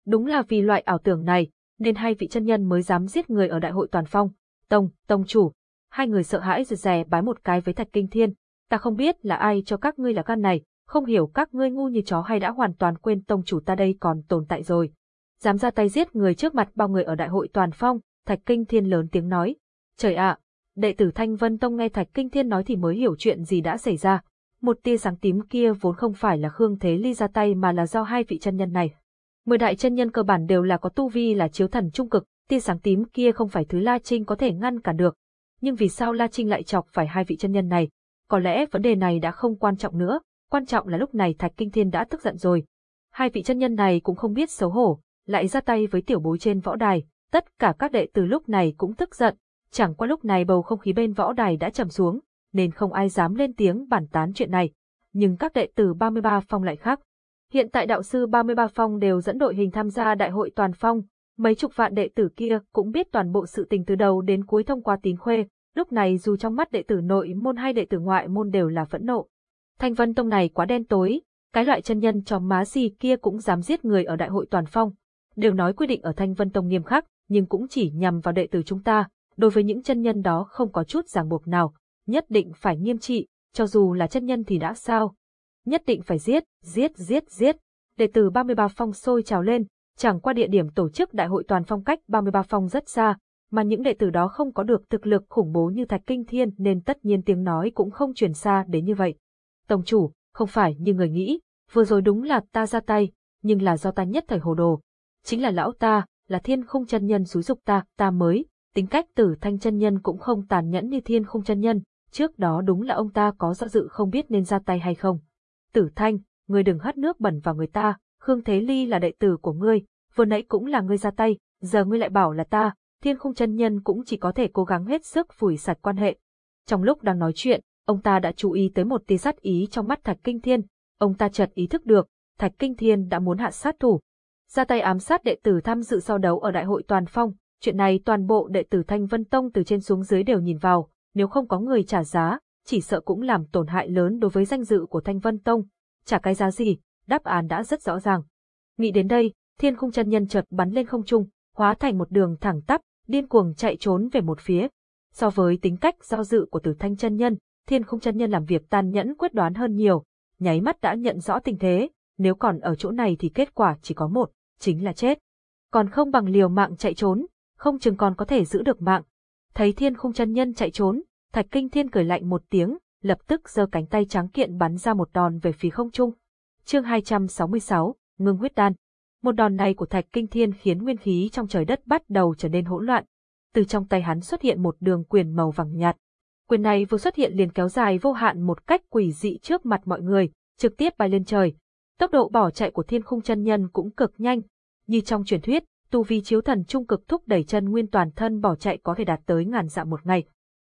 Đúng là vì loại ảo tưởng này, nên hai vị chân nhân mới dám giết người ở đại hội toàn phong. Tông, tông chủ. Hai người sợ hãi rụt rè bái một cái với Thạch Kinh Thiên. Ta không biết là ai cho các ngươi là gan này, không hiểu các ngươi ngu như chó hay đã hoàn toàn quên tông chủ ta đây còn tồn tại rồi dám ra tay giết người trước mặt bao người ở đại hội toàn phong, Thạch Kinh Thiên lớn tiếng nói. Trời ạ! đệ tử Thanh Vân Tông nghe Thạch Kinh Thiên nói thì mới hiểu chuyện gì đã xảy ra. Một tia sáng tím kia vốn không phải là Khương Thế Ly ra tay mà là do hai vị chân nhân này. Mười đại chân nhân cơ bản đều là có tu vi là chiếu thần trung cực, tia sáng tím kia không phải thứ La Trinh có thể ngăn cản được. Nhưng vì sao La Trinh lại chọc phải hai vị chân nhân này? Có lẽ vấn đề này đã không quan trọng nữa, quan trọng là lúc này Thạch Kinh Thiên đã tức giận rồi. Hai vị chân nhân này cũng không biết xấu hổ, lại ra tay với tiểu bối trên võ đài, tất cả các đệ tử lúc này cũng tức giận, chẳng qua lúc này bầu không khí bên võ đài đã trầm xuống, nên không ai dám lên tiếng bản tán chuyện này. Nhưng các đệ tử 33 phong lại khác. Hiện tại đạo sư 33 phong đều dẫn đội hình tham gia đại hội toàn phong, mấy chục vạn đệ tử kia cũng biết toàn bộ sự tình từ đầu đến cuối thông qua tín khuê, lúc này dù trong mắt đệ tử nội môn hay đệ tử ngoại môn đều là phẫn nộ. Thanh vân tông này quá đen tối, cái loại chân nhân chó má gì kia cũng dám giết người ở đại hội toàn phong, đều nói quy định ở Thanh Vân Tông nghiêm khắc, nhưng cũng chỉ nhằm vào đệ tử chúng ta, đối với những chân nhân đó không có chút ràng buộc nào, nhất định phải nghiêm trị, cho dù là chân nhân thì đã sao. Nhất định phải giết, giết, giết, giết. Đệ tử 33 phong sôi trào lên, chẳng qua địa điểm tổ chức đại hội toàn phong cách 33 phong rất xa, mà những đệ tử đó không có được thực lực khủng bố như Thạch Kinh Thiên nên tất nhiên tiếng nói cũng không truyền xa đến như vậy. Tổng chủ, không phải như người nghĩ, vừa rồi đúng là ta ra tay, nhưng là do ta nhất thời hồ đồ, chính là lão ta, là thiên Không chân nhân xúi dục ta, ta mới, tính cách tử thanh chân nhân cũng không tàn nhẫn như thiên Không chân nhân, trước đó đúng là ông ta có do dự không biết nên ra tay hay không. Tử thanh, người đừng hất nước bẩn vào người ta, Khương Thế Ly là đệ tử của ngươi, vừa nãy cũng là ngươi ra tay, giờ ngươi lại bảo là ta, thiên Không chân nhân cũng chỉ có thể cố gắng hết sức phủi sạch quan hệ. Trong lúc đang nói chuyện, ông ta đã chú ý tới một tia sát ý trong mắt Thạch Kinh Thiên, ông ta chợt ý thức được, Thạch Kinh Thiên đã muốn hạ sát thủ. Ra tay ám sát đệ tử tham dự sau đấu ở đại hội toàn phong, chuyện này toàn bộ đệ tử Thanh Vân Tông từ trên xuống dưới đều nhìn vào, nếu không có người trả giá, chỉ sợ cũng làm tổn hại lớn đối với danh dự của Thanh Vân Tông. Trả cái giá gì, đáp án đã rất rõ ràng. Nghĩ đến đây, thiên khung chân nhân chợt bắn lên không trung, hóa thành một đường thẳng tắp, điên cuồng chạy trốn về một phía. So với tính cách do dự của tử thanh chân nhân, thiên Không chân nhân làm việc tàn nhẫn quyết đoán hơn nhiều, nháy mắt đã nhận rõ tình thế, nếu còn ở chỗ này thì kết quả chỉ có một, chính là chết. Còn không bằng liều mạng chạy trốn, không chừng còn có thể giữ được mạng. Thấy thiên Không chân nhân chạy trốn, thạch kinh thiên cười lạnh một tiếng, lập tức giơ cánh tay trắng kiện bắn ra một đòn về phía không trung. Chương 266, ngưng huyết đan. Một đòn này của Thạch Kinh Thiên khiến nguyên khí trong trời đất bắt đầu trở nên hỗn loạn. Từ trong tay hắn xuất hiện một đường quyền màu vàng nhạt. Quyền này vừa xuất hiện liền kéo dài vô hạn một cách quỷ dị trước mặt mọi người, trực tiếp bay lên trời. Tốc độ bỏ chạy của Thiên Khung chân nhân cũng cực nhanh, như trong truyền thuyết, tu vi chiếu thần trung cực thúc đẩy chân nguyên toàn thân bỏ chạy có thể đạt tới ngàn dặm một ngày.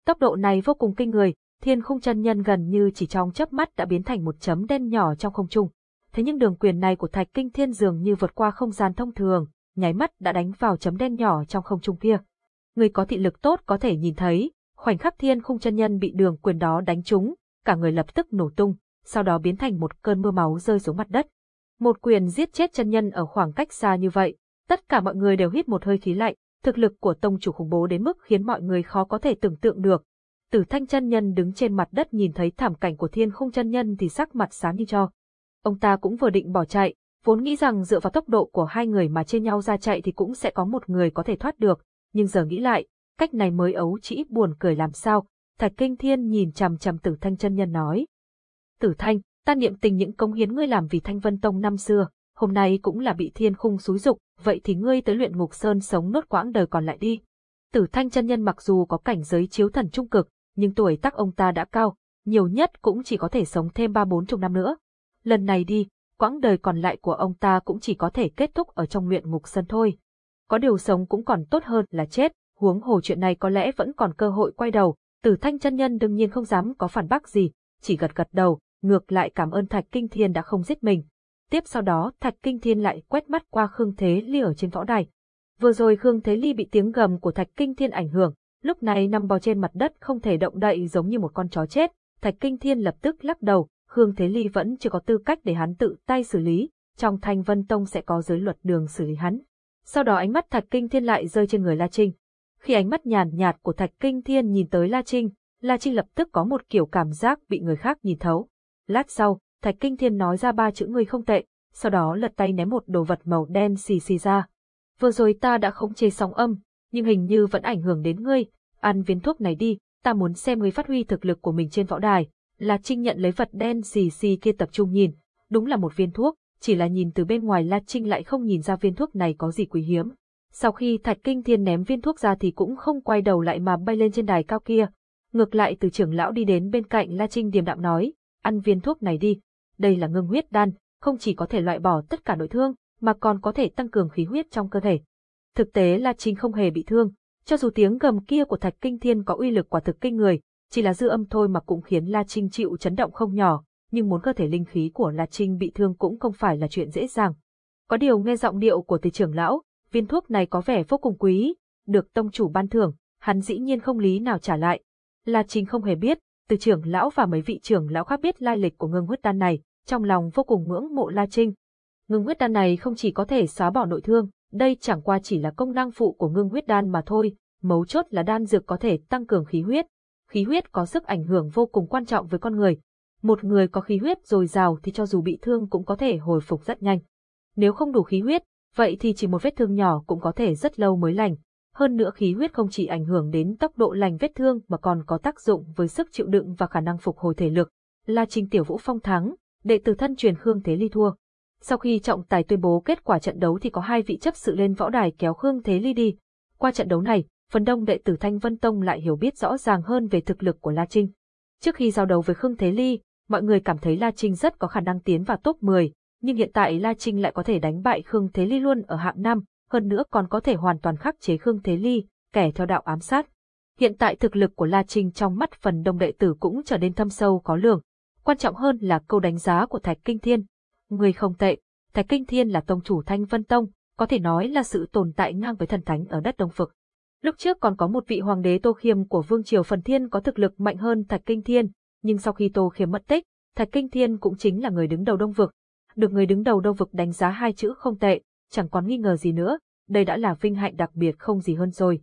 Tốc độ này vô cùng kinh người, Thiên Khung chân nhân gần như chỉ trong chớp mắt đã biến thành một chấm đen nhỏ trong không trung thế nhưng đường quyền này của Thạch Kinh Thiên dường như vượt qua không gian thông thường, nháy mắt đã đánh vào chấm đen nhỏ trong không trung kia. Người có thị lực tốt có thể nhìn thấy, khoảnh khắc thiên khung chân nhân bị đường quyền đó đánh trúng, cả người lập tức nổ tung, sau đó biến thành một cơn mưa máu rơi xuống mặt đất. Một quyền giết chết chân nhân ở khoảng cách xa như vậy, tất cả mọi người đều hít một hơi khí lạnh, thực lực của tông chủ khủng bố đến mức khiến mọi người khó có thể tưởng tượng được. Tử thanh chân nhân đứng trên mặt đất nhìn thấy thảm cảnh của thiên khung chân nhân thì sắc mặt xám như cho. Ông ta cũng vừa định bỏ chạy, vốn nghĩ rằng dựa vào tốc độ của hai người mà chia nhau ra chạy thì cũng sẽ có một người có thể thoát được, nhưng giờ nghĩ lại, cách này mới ấu chỉ buồn cười làm sao, Thạch Kinh Thiên nhìn chằm chằm Tử Thanh chân nhân nói. Tử Thanh, ta niệm tình những công hiến ngươi làm vì Thanh Vân Tông năm xưa, hôm nay cũng là bị thiên khung xúi dục, vậy thì ngươi tới luyện ngục sơn sống nốt quãng đời còn lại đi. Tử Thanh chân nhân mặc dù có cảnh giới chiếu thần trung cực, nhưng tuổi tác ông ta đã cao, nhiều nhất cũng chỉ có thể sống thêm ba bốn chục năm nữa lần này đi, quãng đời còn lại của ông ta cũng chỉ có thể kết thúc ở trong luyện ngục sơn thôi. Có điều sống cũng còn tốt hơn là chết, huống hồ chuyện này có lẽ vẫn còn cơ hội quay đầu, tử thanh chân nhân đương nhiên không dám có phản bác gì, chỉ gật gật đầu, ngược lại cảm ơn Thạch Kinh Thiên đã không giết mình. Tiếp sau đó Thạch Kinh Thiên lại quét mắt qua Khương Thế Ly ở trên võ đài. Vừa rồi Khương Thế Ly bị tiếng gầm của Thạch Kinh Thiên ảnh hưởng, lúc này nằm bò trên mặt đất không thể động đậy giống như một con chó chết. Thạch Kinh Thiên lập tức lắc đầu, Khương Thế Ly vẫn chưa có tư cách để hắn tự tay xử lý, trong Thanh Vân Tông sẽ có giới luật đường xử lý hắn. Sau đó ánh mắt Thạch Kinh Thiên lại rơi trên người La Trinh. Khi ánh mắt nhàn nhạt của Thạch Kinh Thiên nhìn tới La Trinh, La Trinh lập tức có một kiểu cảm giác bị người khác nhìn thấu. Lát sau, Thạch Kinh Thiên nói ra ba chữ người không tệ, sau đó lật tay ném một đồ vật màu đen xì xì ra. Vừa rồi ta đã khống chế sóng âm, nhưng hình như vẫn ảnh hưởng đến ngươi, ăn viên thuốc này đi, ta muốn xem ngươi phát huy thực lực của mình trên võ đài, La Trinh nhận lấy vật đen xì xì kia tập trung nhìn, đúng là một viên thuốc, chỉ là nhìn từ bên ngoài La Trinh lại không nhìn ra viên thuốc này có gì quý hiếm. Sau khi Thạch Kinh Thiên ném viên thuốc ra thì cũng không quay đầu lại mà bay lên trên đài cao kia. Ngược lại từ trưởng lão đi đến bên cạnh La Trinh điềm đạm nói, ăn viên thuốc này đi, đây là ngưng huyết đan, không chỉ có thể loại bỏ tất cả nội thương, mà còn có thể tăng cường khí huyết trong cơ thể. Thực tế La Trinh không hề bị thương, cho dù tiếng gầm kia của Thạch Kinh Thiên có uy lực quả thực kinh người, chỉ là dư âm thôi mà cũng khiến La Trinh chịu chấn động không nhỏ, nhưng muốn cơ thể linh khí của La Trinh bị thương cũng không phải là chuyện dễ dàng. Có điều nghe giọng điệu của từ trưởng lão, viên thuốc này có vẻ vô cùng quý, được tông chủ ban thưởng, hắn dĩ nhiên không lý nào trả lại. La Trinh không hề biết, từ trưởng lão và mấy vị trưởng lão khác biết lai lịch của ngưng huyết đan này, trong lòng vô cùng ngưỡng mộ La Trinh. Ngưng huyết đan này không chỉ có thể xóa bỏ nội thương, đây chẳng qua chỉ là công năng phụ của ngưng huyết đan mà thôi, mấu chốt là đan dược có thể tăng cường khí huyết, khí huyết có sức ảnh hưởng vô cùng quan trọng với con người. Một người có khí huyết dồi dào thì cho dù bị thương cũng có thể hồi phục rất nhanh. Nếu không đủ khí huyết, vậy thì chỉ một vết thương nhỏ cũng có thể rất lâu mới lành. Hơn nữa khí huyết không chỉ ảnh hưởng đến tốc độ lành vết thương mà còn có tác dụng với sức chịu đựng và khả năng phục hồi thể lực. La Trình Tiểu Vũ phong thắng, đệ tử thân truyền Khương Thế Ly thua. Sau khi trọng tài tuyên bố kết quả trận đấu thì có hai vị chấp sự lên võ đài kéo Khương Thế Ly đi. Qua trận đấu này, phần đông đệ tử Thanh Vân Tông lại hiểu biết rõ ràng hơn về thực lực của La Trinh. Trước khi giao đấu với Khương Thế Ly, mọi người cảm thấy La Trinh rất có khả năng tiến vào top 10, nhưng hiện tại La Trinh lại có thể đánh bại Khương Thế Ly luôn ở hạng năm, hơn nữa còn có thể hoàn toàn khắc chế Khương Thế Ly, kẻ theo đạo ám sát. Hiện tại thực lực của La Trinh trong mắt phần đông đệ tử cũng trở nên thâm sâu có lường. Quan trọng hơn là câu đánh giá của Thạch Kinh Thiên. Người không tệ, Thạch Kinh Thiên là tông chủ Thanh Vân Tông, có thể nói là sự tồn tại ngang với thần thánh ở đất Đông Phực. Lúc trước còn có một vị hoàng đế Tô Khiêm của Vương Triều Phần Thiên có thực lực mạnh hơn Thạch Kinh Thiên, nhưng sau khi Tô Khiêm mất tích, Thạch Kinh Thiên cũng chính là người đứng đầu Đông Vực. Được người đứng đầu đâu Vực đánh giá hai chữ không tệ, chẳng còn nghi ngờ gì nữa, đây đã là vinh hạnh đặc biệt không gì hơn rồi.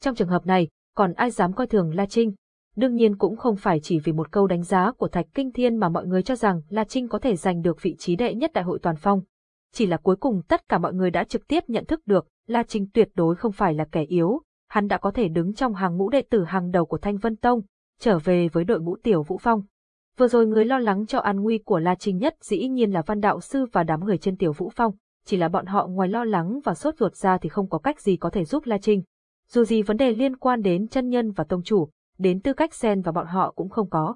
Trong trường hợp này, còn ai dám coi thường La Trinh? Đương nhiên cũng không phải chỉ vì một câu đánh giá của Thạch Kinh Thiên mà mọi người cho rằng La Trinh có thể giành được vị trí đệ nhất đại hội toàn phong. Chỉ là cuối cùng tất cả mọi người đã trực tiếp nhận thức được, La Trinh tuyệt đối không phải là kẻ yếu, hắn đã có thể đứng trong hàng ngũ đệ tử hàng đầu của Thanh Vân Tông, trở về với đội ngũ tiểu Vũ Phong. Vừa rồi người lo lắng cho an nguy của La Trinh nhất dĩ nhiên là Văn Đạo Sư và đám người trên tiểu Vũ Phong, chỉ là bọn họ ngoài lo lắng và sốt ruột ra thì không có cách gì có thể giúp La Trinh. Dù gì vấn đề liên quan đến chân nhân và tông chủ, đến tư cách xen và bọn họ cũng không có.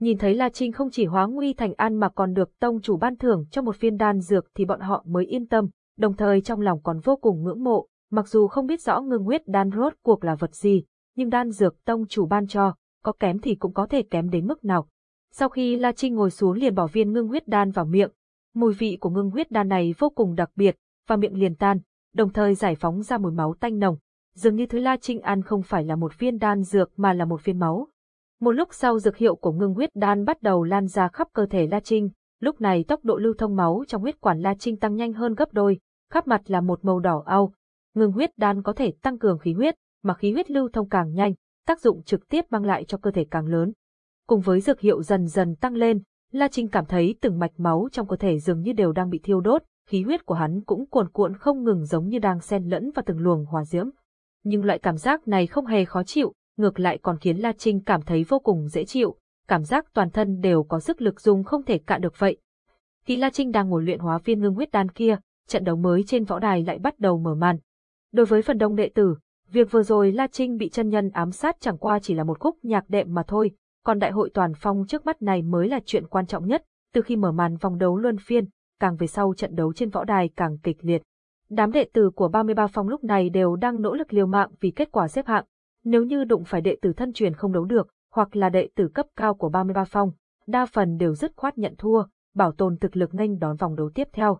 Nhìn thấy La Trinh không chỉ hóa nguy thành an mà còn được tông chủ ban thưởng cho một viên đan dược thì bọn họ mới yên tâm, đồng thời trong lòng còn vô cùng ngưỡng mộ, mặc dù không biết rõ ngưng huyết đan rốt cuộc là vật gì, nhưng đan dược tông chủ ban cho, có kém thì cũng có thể kém đến mức nào. Sau khi La Trinh ngồi xuống liền bỏ viên ngưng huyết đan vào miệng, mùi vị của ngưng huyết đan này vô cùng đặc biệt, và miệng liền tan, đồng thời giải phóng ra mùi máu tanh nồng. Dường như thứ La Trinh ăn không phải là một viên đan dược mà là một viên máu. Một lúc sau dược hiệu của ngưng huyết đan bắt đầu lan ra khắp cơ thể La Trinh, lúc này tốc độ lưu thông máu trong huyết quản La Trinh tăng nhanh hơn gấp đôi, khắp mặt là một màu đỏ au. Ngưng huyết đan có thể tăng cường khí huyết, mà khí huyết lưu thông càng nhanh, tác dụng trực tiếp mang lại cho cơ thể càng lớn. Cùng với dược hiệu dần dần tăng lên, La Trinh cảm thấy từng mạch máu trong cơ thể dường như đều đang bị thiêu đốt, khí huyết của hắn cũng cuồn cuộn không ngừng giống như đang xen lẫn vào từng luồng hỏa diễm. Nhưng loại cảm giác này không hề khó chịu, ngược lại còn khiến La Trinh cảm thấy vô cùng dễ chịu, cảm giác toàn thân đều có sức lực dùng không thể cạn được vậy. Khi La Trinh đang ngồi luyện hóa viên ngưng huyết đan kia, trận đấu mới trên võ đài lại bắt đầu mở màn. Đối với phần đông đệ tử, việc vừa rồi La Trinh bị chân nhân ám sát chẳng qua chỉ là một khúc nhạc đệm mà thôi, còn đại hội toàn phong trước mắt này mới là chuyện quan trọng nhất, từ khi mở màn vòng đấu luân phiên, càng về sau trận đấu trên võ đài càng kịch liệt. Đám đệ tử của 33 phong lúc này đều đang nỗ lực liều mạng vì kết quả xếp hạng. Nếu như đụng phải đệ tử thân truyền không đấu được, hoặc là đệ tử cấp cao của 33 phong, đa phần đều dứt khoát nhận thua, bảo tồn thực lực nhanh đón vòng đấu tiếp theo.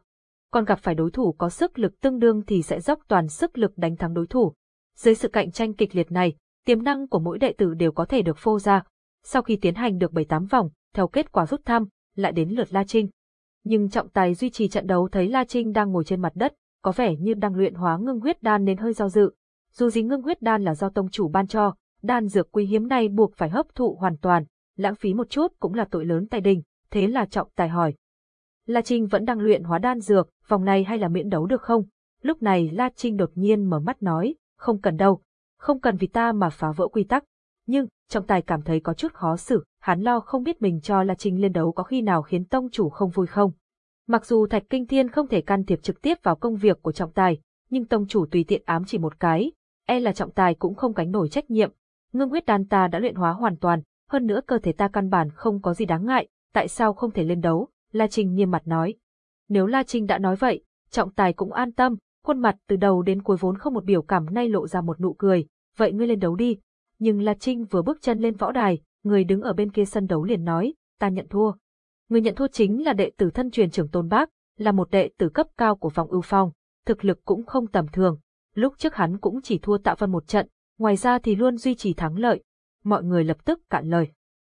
Còn gặp phải đối thủ có sức lực tương đương thì sẽ dốc toàn sức lực đánh thắng đối thủ. Dưới sự cạnh tranh kịch liệt này, tiềm năng của mỗi đệ tử đều có thể được phô ra. Sau khi tiến hành được 7-8 vòng, theo kết quả rút thăm, lại đến lượt La Trinh. Nhưng trọng tài duy trì trận đấu thấy La Trinh đang ngồi trên mặt đất, có vẻ như đang luyện hóa ngưng huyết đan nên hơi do dự. Dù gì ngưng huyết đan là do tông chủ ban cho, đan dược quý hiếm này buộc phải hấp thụ hoàn toàn, lãng phí một chút cũng là tội lớn tại đình, thế là trọng tài hỏi. La Trinh vẫn đang luyện hóa đan dược, vòng này hay là miễn đấu được không? Lúc này La Trinh đột nhiên mở mắt nói, không cần đâu, không cần vì ta mà phá vỡ quy tắc. Nhưng, trọng tài cảm thấy có chút khó xử, hắn lo không biết mình cho La Trinh lên đấu có khi nào khiến tông chủ không vui không. Mặc dù Thạch Kinh Thiên không thể can thiệp trực tiếp vào công việc của trọng tài, nhưng tông chủ tùy tiện ám chỉ một cái, e là trọng tài cũng không gánh nổi trách nhiệm. Ngưng huyết đan ta đã luyện hóa hoàn toàn, hơn nữa cơ thể ta căn bản không có gì đáng ngại, tại sao không thể lên đấu? La Trinh nghiêm mặt nói. Nếu La Trinh đã nói vậy, trọng tài cũng an tâm, khuôn mặt từ đầu đến cuối vốn không một biểu cảm nay lộ ra một nụ cười, vậy ngươi lên đấu đi. Nhưng La Trinh vừa bước chân lên võ đài, người đứng ở bên kia sân đấu liền nói, ta nhận thua. Người nhận thua chính là đệ tử thân truyền trưởng Tôn Bác, là một đệ tử cấp cao của vòng ưu phong, thực lực cũng không tầm thường. Lúc trước hắn cũng chỉ thua Tạ Vân một trận, ngoài ra thì luôn duy trì thắng lợi. Mọi người lập tức cạn lời.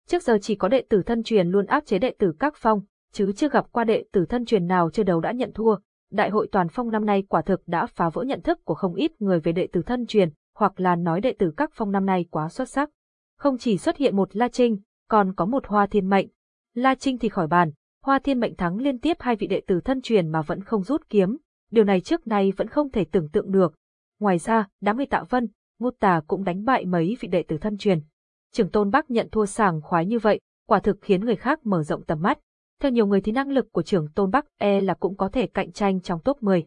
Trước giờ chỉ có đệ tử thân truyền luôn áp chế đệ tử các phong, chứ chưa gặp qua đệ tử thân truyền nào chưa đầu đã nhận thua. Đại hội toàn phong năm nay quả thực đã phá vỡ nhận thức của không ít người về đệ tử thân truyền, hoặc là nói đệ tử các phong năm nay quá xuất sắc. Không chỉ xuất hiện một La Trinh, còn có một Hoa Thiên Mệnh, La Trinh thì khỏi bàn, Hoa Thiên Mệnh thắng liên tiếp hai vị đệ tử thân truyền mà vẫn không rút kiếm, điều này trước nay vẫn không thể tưởng tượng được. Ngoài ra, đám người Tạ Vân, Ngô Tà cũng đánh bại mấy vị đệ tử thân truyền. Trưởng Tôn Bắc nhận thua sàng khoái như vậy, quả thực khiến người khác mở rộng tầm mắt. Theo nhiều người thì năng lực của trưởng Tôn Bắc e là cũng có thể cạnh tranh trong top 10.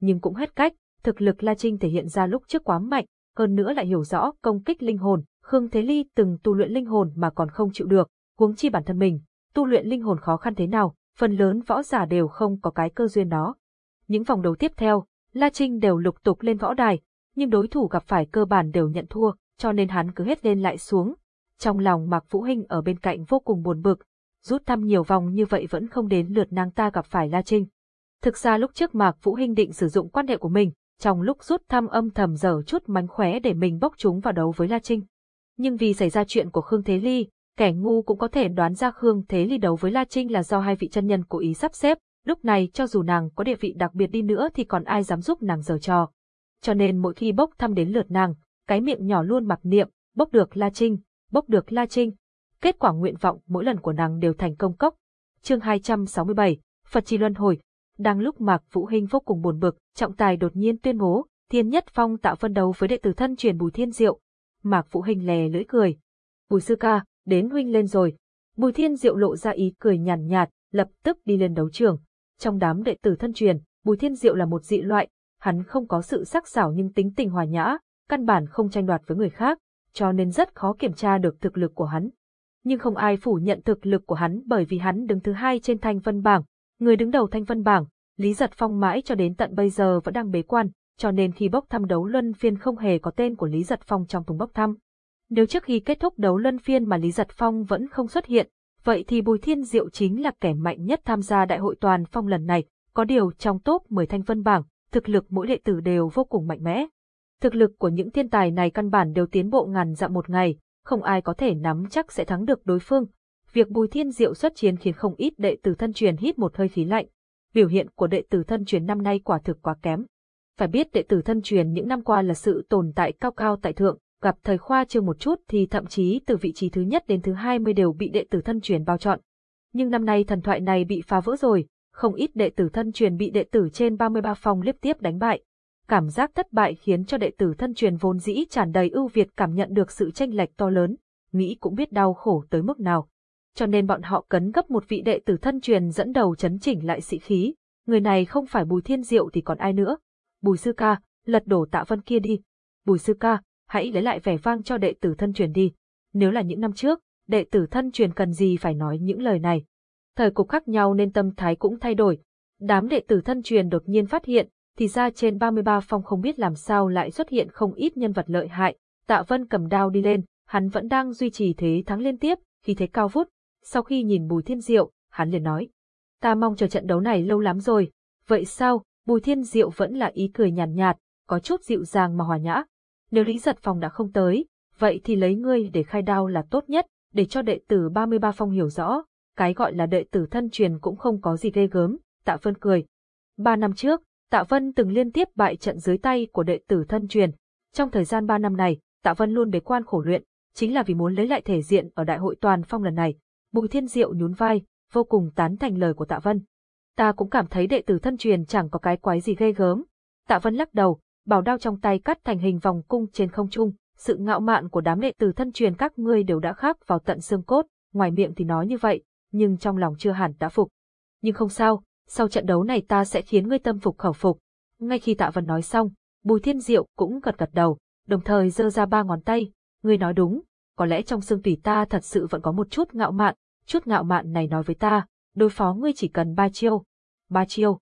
Nhưng cũng hết cách, thực lực La Trinh thể hiện ra lúc trước quá mạnh, hơn nữa lại hiểu rõ công kích linh hồn, Khương Thế Ly từng tu luyện linh hồn mà còn không chịu được, huống chi bản thân mình, tu luyện linh hồn khó khăn thế nào, phần lớn võ giả đều không có cái cơ duyên đó. Những vòng đấu tiếp theo, La Trinh đều lục tục lên võ đài, nhưng đối thủ gặp phải cơ bản đều nhận thua, cho nên hắn cứ hết lên lại xuống. Trong lòng Mạc Vũ Hinh ở bên cạnh vô cùng buồn bực, rút thăm nhiều vòng như vậy vẫn không đến lượt nàng ta gặp phải La Trinh. Thực ra lúc trước Mạc Vũ Hinh định sử dụng quan hệ của mình, trong lúc rút thăm âm thầm dở chút mánh khóe để mình bốc chúng vào đấu với La Trinh. Nhưng vì xảy ra chuyện của Khương Thế Ly, kẻ ngu cũng có thể đoán ra Khương Thế Ly đấu với La Trinh là do hai vị chân nhân cố ý sắp xếp, lúc này cho dù nàng có địa vị đặc biệt đi nữa thì còn ai dám giúp nàng giở trò. Cho nên mỗi khi bốc thăm đến lượt nàng, cái miệng nhỏ luôn mặc niệm, bốc được La Trinh, bốc được La Trinh. Kết quả nguyện vọng mỗi lần của nàng đều thành công cốc. Chương 267, Phật Chi Luân Hồi. Đang lúc Mạc Vũ Hinh vô cùng buồn bực, trọng tài đột nhiên tuyên bố, Thiên Nhất Phong tạo phân đấu với đệ tử thân truyền Bùi Thiên Diệu. Mạc Vũ Hinh lè lưỡi cười. Bùi sư ca, đến huynh lên rồi. Bùi Thiên Diệu lộ ra ý cười nhàn nhạt, nhạt, lập tức đi lên đấu trường. Trong đám đệ tử thân truyền, Bùi Thiên Diệu là một dị loại, hắn không có sự sắc sảo nhưng tính tình hòa nhã, căn bản không tranh đoạt với người khác, cho nên rất khó kiểm tra được thực lực của hắn. Nhưng không ai phủ nhận thực lực của hắn bởi vì hắn đứng thứ hai trên thanh vân bảng, người đứng đầu thanh vân bảng, Lý Giật Phong mãi cho đến tận bây giờ vẫn đang bế quan, cho nên khi bốc thăm đấu luân phiên không hề có tên của Lý Giật Phong trong thùng bốc thăm. Nếu trước khi kết thúc đấu luân phiên mà Lý Giật Phong vẫn không xuất hiện, vậy thì Bùi Thiên Diệu chính là kẻ mạnh nhất tham gia đại hội toàn phong lần này, có điều trong top 10 thanh vân bảng, thực lực mỗi đệ tử đều vô cùng mạnh mẽ. Thực lực của những thiên tài này căn bản đều tiến bộ ngàn dặm một ngày, không ai có thể nắm chắc sẽ thắng được đối phương. Việc Bùi Thiên Diệu xuất chiến khiến không ít đệ tử thân truyền hít một hơi khí lạnh. Biểu hiện của đệ tử thân truyền năm nay quả thực quá kém. Phải biết đệ tử thân truyền những năm qua là sự tồn tại cao cao tại thượng, gặp thời khoa chưa một chút thì thậm chí từ vị trí thứ nhất đến thứ hai mươi đều bị đệ tử thân truyền bao chọn. Nhưng năm nay thần thoại này bị phá vỡ rồi, không ít đệ tử thân truyền bị đệ tử trên 33 phong liếp tiếp đánh bại. Cảm giác thất bại khiến cho đệ tử thân truyền vốn dĩ tràn đầy ưu việt cảm nhận được sự tranh lệch to lớn, nghĩ cũng biết đau khổ tới mức nào. Cho nên bọn họ cấn gấp một vị đệ tử thân truyền dẫn đầu chấn chỉnh lại sĩ khí, người này không phải Bùi Thiên Diệu thì còn ai nữa. Bùi Sư Ca, lật đổ tạ vân kia đi. Bùi Sư Ca, hãy lấy lại vẻ vang cho đệ tử thân truyền đi. Nếu là những năm trước, đệ tử thân truyền cần gì phải nói những lời này. Thời cục khác nhau nên tâm thái cũng thay đổi. Đám đệ tử thân truyền đột nhiên phát hiện, thì ra trên 33 phong không biết làm sao lại xuất hiện không ít nhân vật lợi hại. Tạ Vân cầm đao đi lên, hắn vẫn đang duy trì thế thắng liên tiếp, khi thế cao vút. Sau khi nhìn Bùi Thiên Diệu, hắn liền nói. Ta mong chờ trận đấu này lâu lắm rồi. Vậy sao, Bùi Thiên Diệu vẫn là ý cười nhàn nhạt, nhạt, có chút dịu dàng mà hòa nhã. Nếu Lý Giật Phong đã không tới, vậy thì lấy ngươi để khai đao là tốt nhất, để cho đệ tử 33 phong hiểu rõ, cái gọi là đệ tử thân truyền cũng không có gì ghê gớm, Tạ Vân cười. Ba năm trước, Tạ Vân từng liên tiếp bại trận dưới tay của đệ tử thân truyền. Trong thời gian ba năm này, Tạ Vân luôn bế quan khổ luyện, chính là vì muốn lấy lại thể diện ở đại hội toàn phong lần này. Bùi Thiên Diệu nhún vai, vô cùng tán thành lời của Tạ Vân. Ta cũng cảm thấy đệ tử thân truyền chẳng có cái quái gì ghê gớm. Tạ Vân lắc đầu, bảo đao trong tay cắt thành hình vòng cung trên không trung, sự ngạo mạn của đám đệ tử thân truyền các ngươi đều đã khắc vào tận xương cốt, ngoài miệng thì nói như vậy, nhưng trong lòng chưa hẳn đã phục. Nhưng không sao, sau trận đấu này ta sẽ khiến ngươi tâm phục khẩu phục. Ngay khi Tạ Vân nói xong, Bùi Thiên Diệu cũng gật gật đầu, đồng thời giơ ra ba ngón tay, ngươi nói đúng, có lẽ trong xương tủy ta thật sự vẫn có một chút ngạo mạn, chút ngạo mạn này nói với ta, đối phó ngươi chỉ cần ba chiêu. Ba chiêu.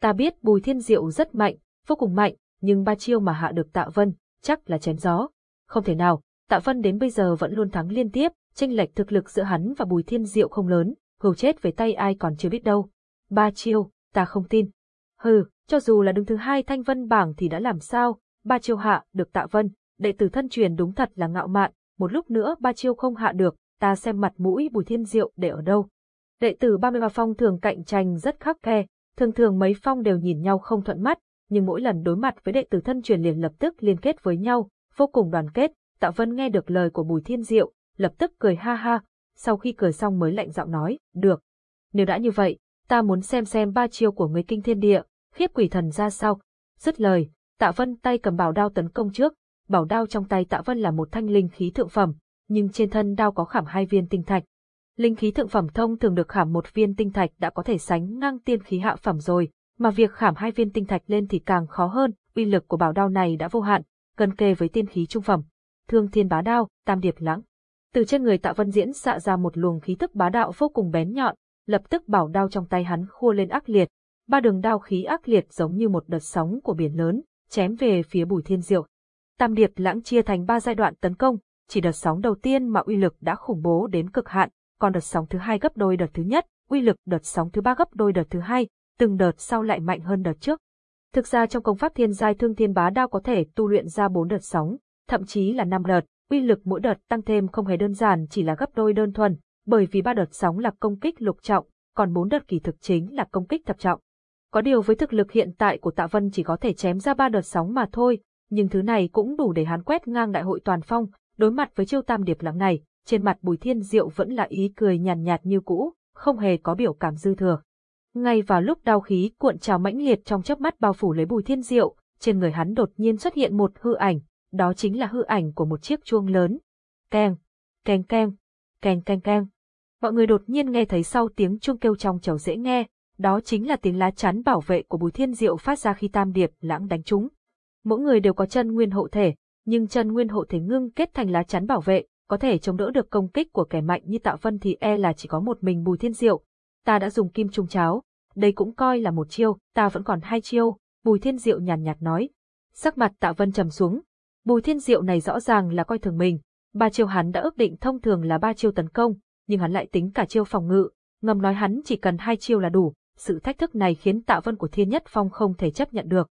Ta biết Bùi Thiên Diệu rất mạnh, vô cùng mạnh, nhưng ba chiêu mà hạ được Tạ Vân, chắc là chém gió. Không thể nào, Tạ Vân đến bây giờ vẫn luôn thắng liên tiếp, tranh lệch thực lực giữa hắn và Bùi Thiên Diệu không lớn, hầu chết về tay ai còn chưa biết đâu. Ba chiêu, ta không tin. Hừ, cho dù là đứng thứ hai thanh vân bảng thì đã làm sao, ba chiêu hạ được tạ vân, đệ tử thân truyền đúng thật là ngạo mạn, một lúc nữa ba chiêu không hạ được, ta xem mặt mũi bùi thiên diệu để ở đâu. Đệ tử 33 phong thường cạnh tranh rất khắc khe, thường thường mấy phong đều nhìn nhau không thuận mắt, nhưng mỗi lần đối mặt với đệ tử thân truyền liền lập tức liên kết với nhau, vô cùng đoàn kết. Tạ Vân nghe được lời của Bùi Thiên Diệu, lập tức cười ha ha, sau khi cười xong mới lạnh giọng nói, được. Nếu đã như vậy, ta muốn xem xem ba chiêu của người kinh thiên địa, khiếp quỷ thần ra sao. Dứt lời, Tạ Vân tay cầm bảo đao tấn công trước, bảo đao trong tay Tạ Vân là một thanh linh khí thượng phẩm, nhưng trên thân đao có khảm hai viên tinh thạch. Linh khí thượng phẩm thông thường được khảm một viên tinh thạch đã có thể sánh ngang tiên khí hạ phẩm rồi, mà việc khảm hai viên tinh thạch lên thì càng khó hơn, uy lực của bảo đao này đã vô hạn, gần kề với tiên khí trung phẩm. Thương Thiên Bá Đao, Tam Điệp Lãng. Từ trên người Tạ Vân Diễn xạ ra một luồng khí tức bá đạo vô cùng bén nhọn, lập tức bảo đao trong tay hắn khua lên ác liệt, ba đường đao khí ác liệt giống như một đợt sóng của biển lớn, chém về phía Bùi Thiên Diệu. Tam Điệp Lãng chia thành ba giai đoạn tấn công, chỉ đợt sóng đầu tiên mà uy lực đã khủng bố đến cực hạn, còn đợt sóng thứ hai gấp đôi đợt thứ nhất, uy lực đợt sóng thứ ba gấp đôi đợt thứ hai, từng đợt sau lại mạnh hơn đợt trước. Thực ra trong công pháp thiên giai thương thiên bá đao có thể tu luyện ra bốn đợt sóng, thậm chí là năm đợt, uy lực mỗi đợt tăng thêm không hề đơn giản chỉ là gấp đôi đơn thuần, bởi vì ba đợt sóng là công kích lục trọng, còn bốn đợt kỳ thực chính là công kích thập trọng. Có điều với thực lực hiện tại của Tạ Vân chỉ có thể chém ra ba đợt sóng mà thôi, nhưng thứ này cũng đủ để hắn quét ngang đại hội toàn phong, đối mặt với chiêu tam điệp lắm này, trên mặt Bùi Thiên Diệu vẫn là ý cười nhàn nhạt, nhạt như cũ, không hề có biểu cảm dư thừa. Ngay vào lúc đau khí cuộn trào mãnh liệt trong chớp mắt bao phủ lấy Bùi Thiên Diệu, trên người hắn đột nhiên xuất hiện một hư ảnh, đó chính là hư ảnh của một chiếc chuông lớn. Keng, keng keng, keng keng keng. Mọi người đột nhiên nghe thấy sau tiếng chuông kêu trong trầu dễ nghe, đó chính là tiếng lá chắn bảo vệ của Bùi Thiên Diệu phát ra khi Tam Điệp lãng đánh chúng. Mỗi người đều có chân nguyên hộ thể, nhưng chân nguyên hộ thể ngưng kết thành lá chắn bảo vệ, có thể chống đỡ được công kích của kẻ mạnh như Tạ Vân thì e là chỉ có một mình Bùi Thiên Diệu. Ta đã dùng kim trung cháo, đây cũng coi là một chiêu, ta vẫn còn hai chiêu, Bùi Thiên Diệu nhàn nhạt nói. Sắc mặt Tạ Vân trầm xuống, Bùi Thiên Diệu này rõ ràng là coi thường mình, ba chiêu hắn đã ước định thông thường là ba chiêu tấn công, nhưng hắn lại tính cả chiêu phòng ngự, ngầm nói hắn chỉ cần hai chiêu là đủ, sự thách thức này khiến Tạ Vân của Thiên Nhất Phong không thể chấp nhận được.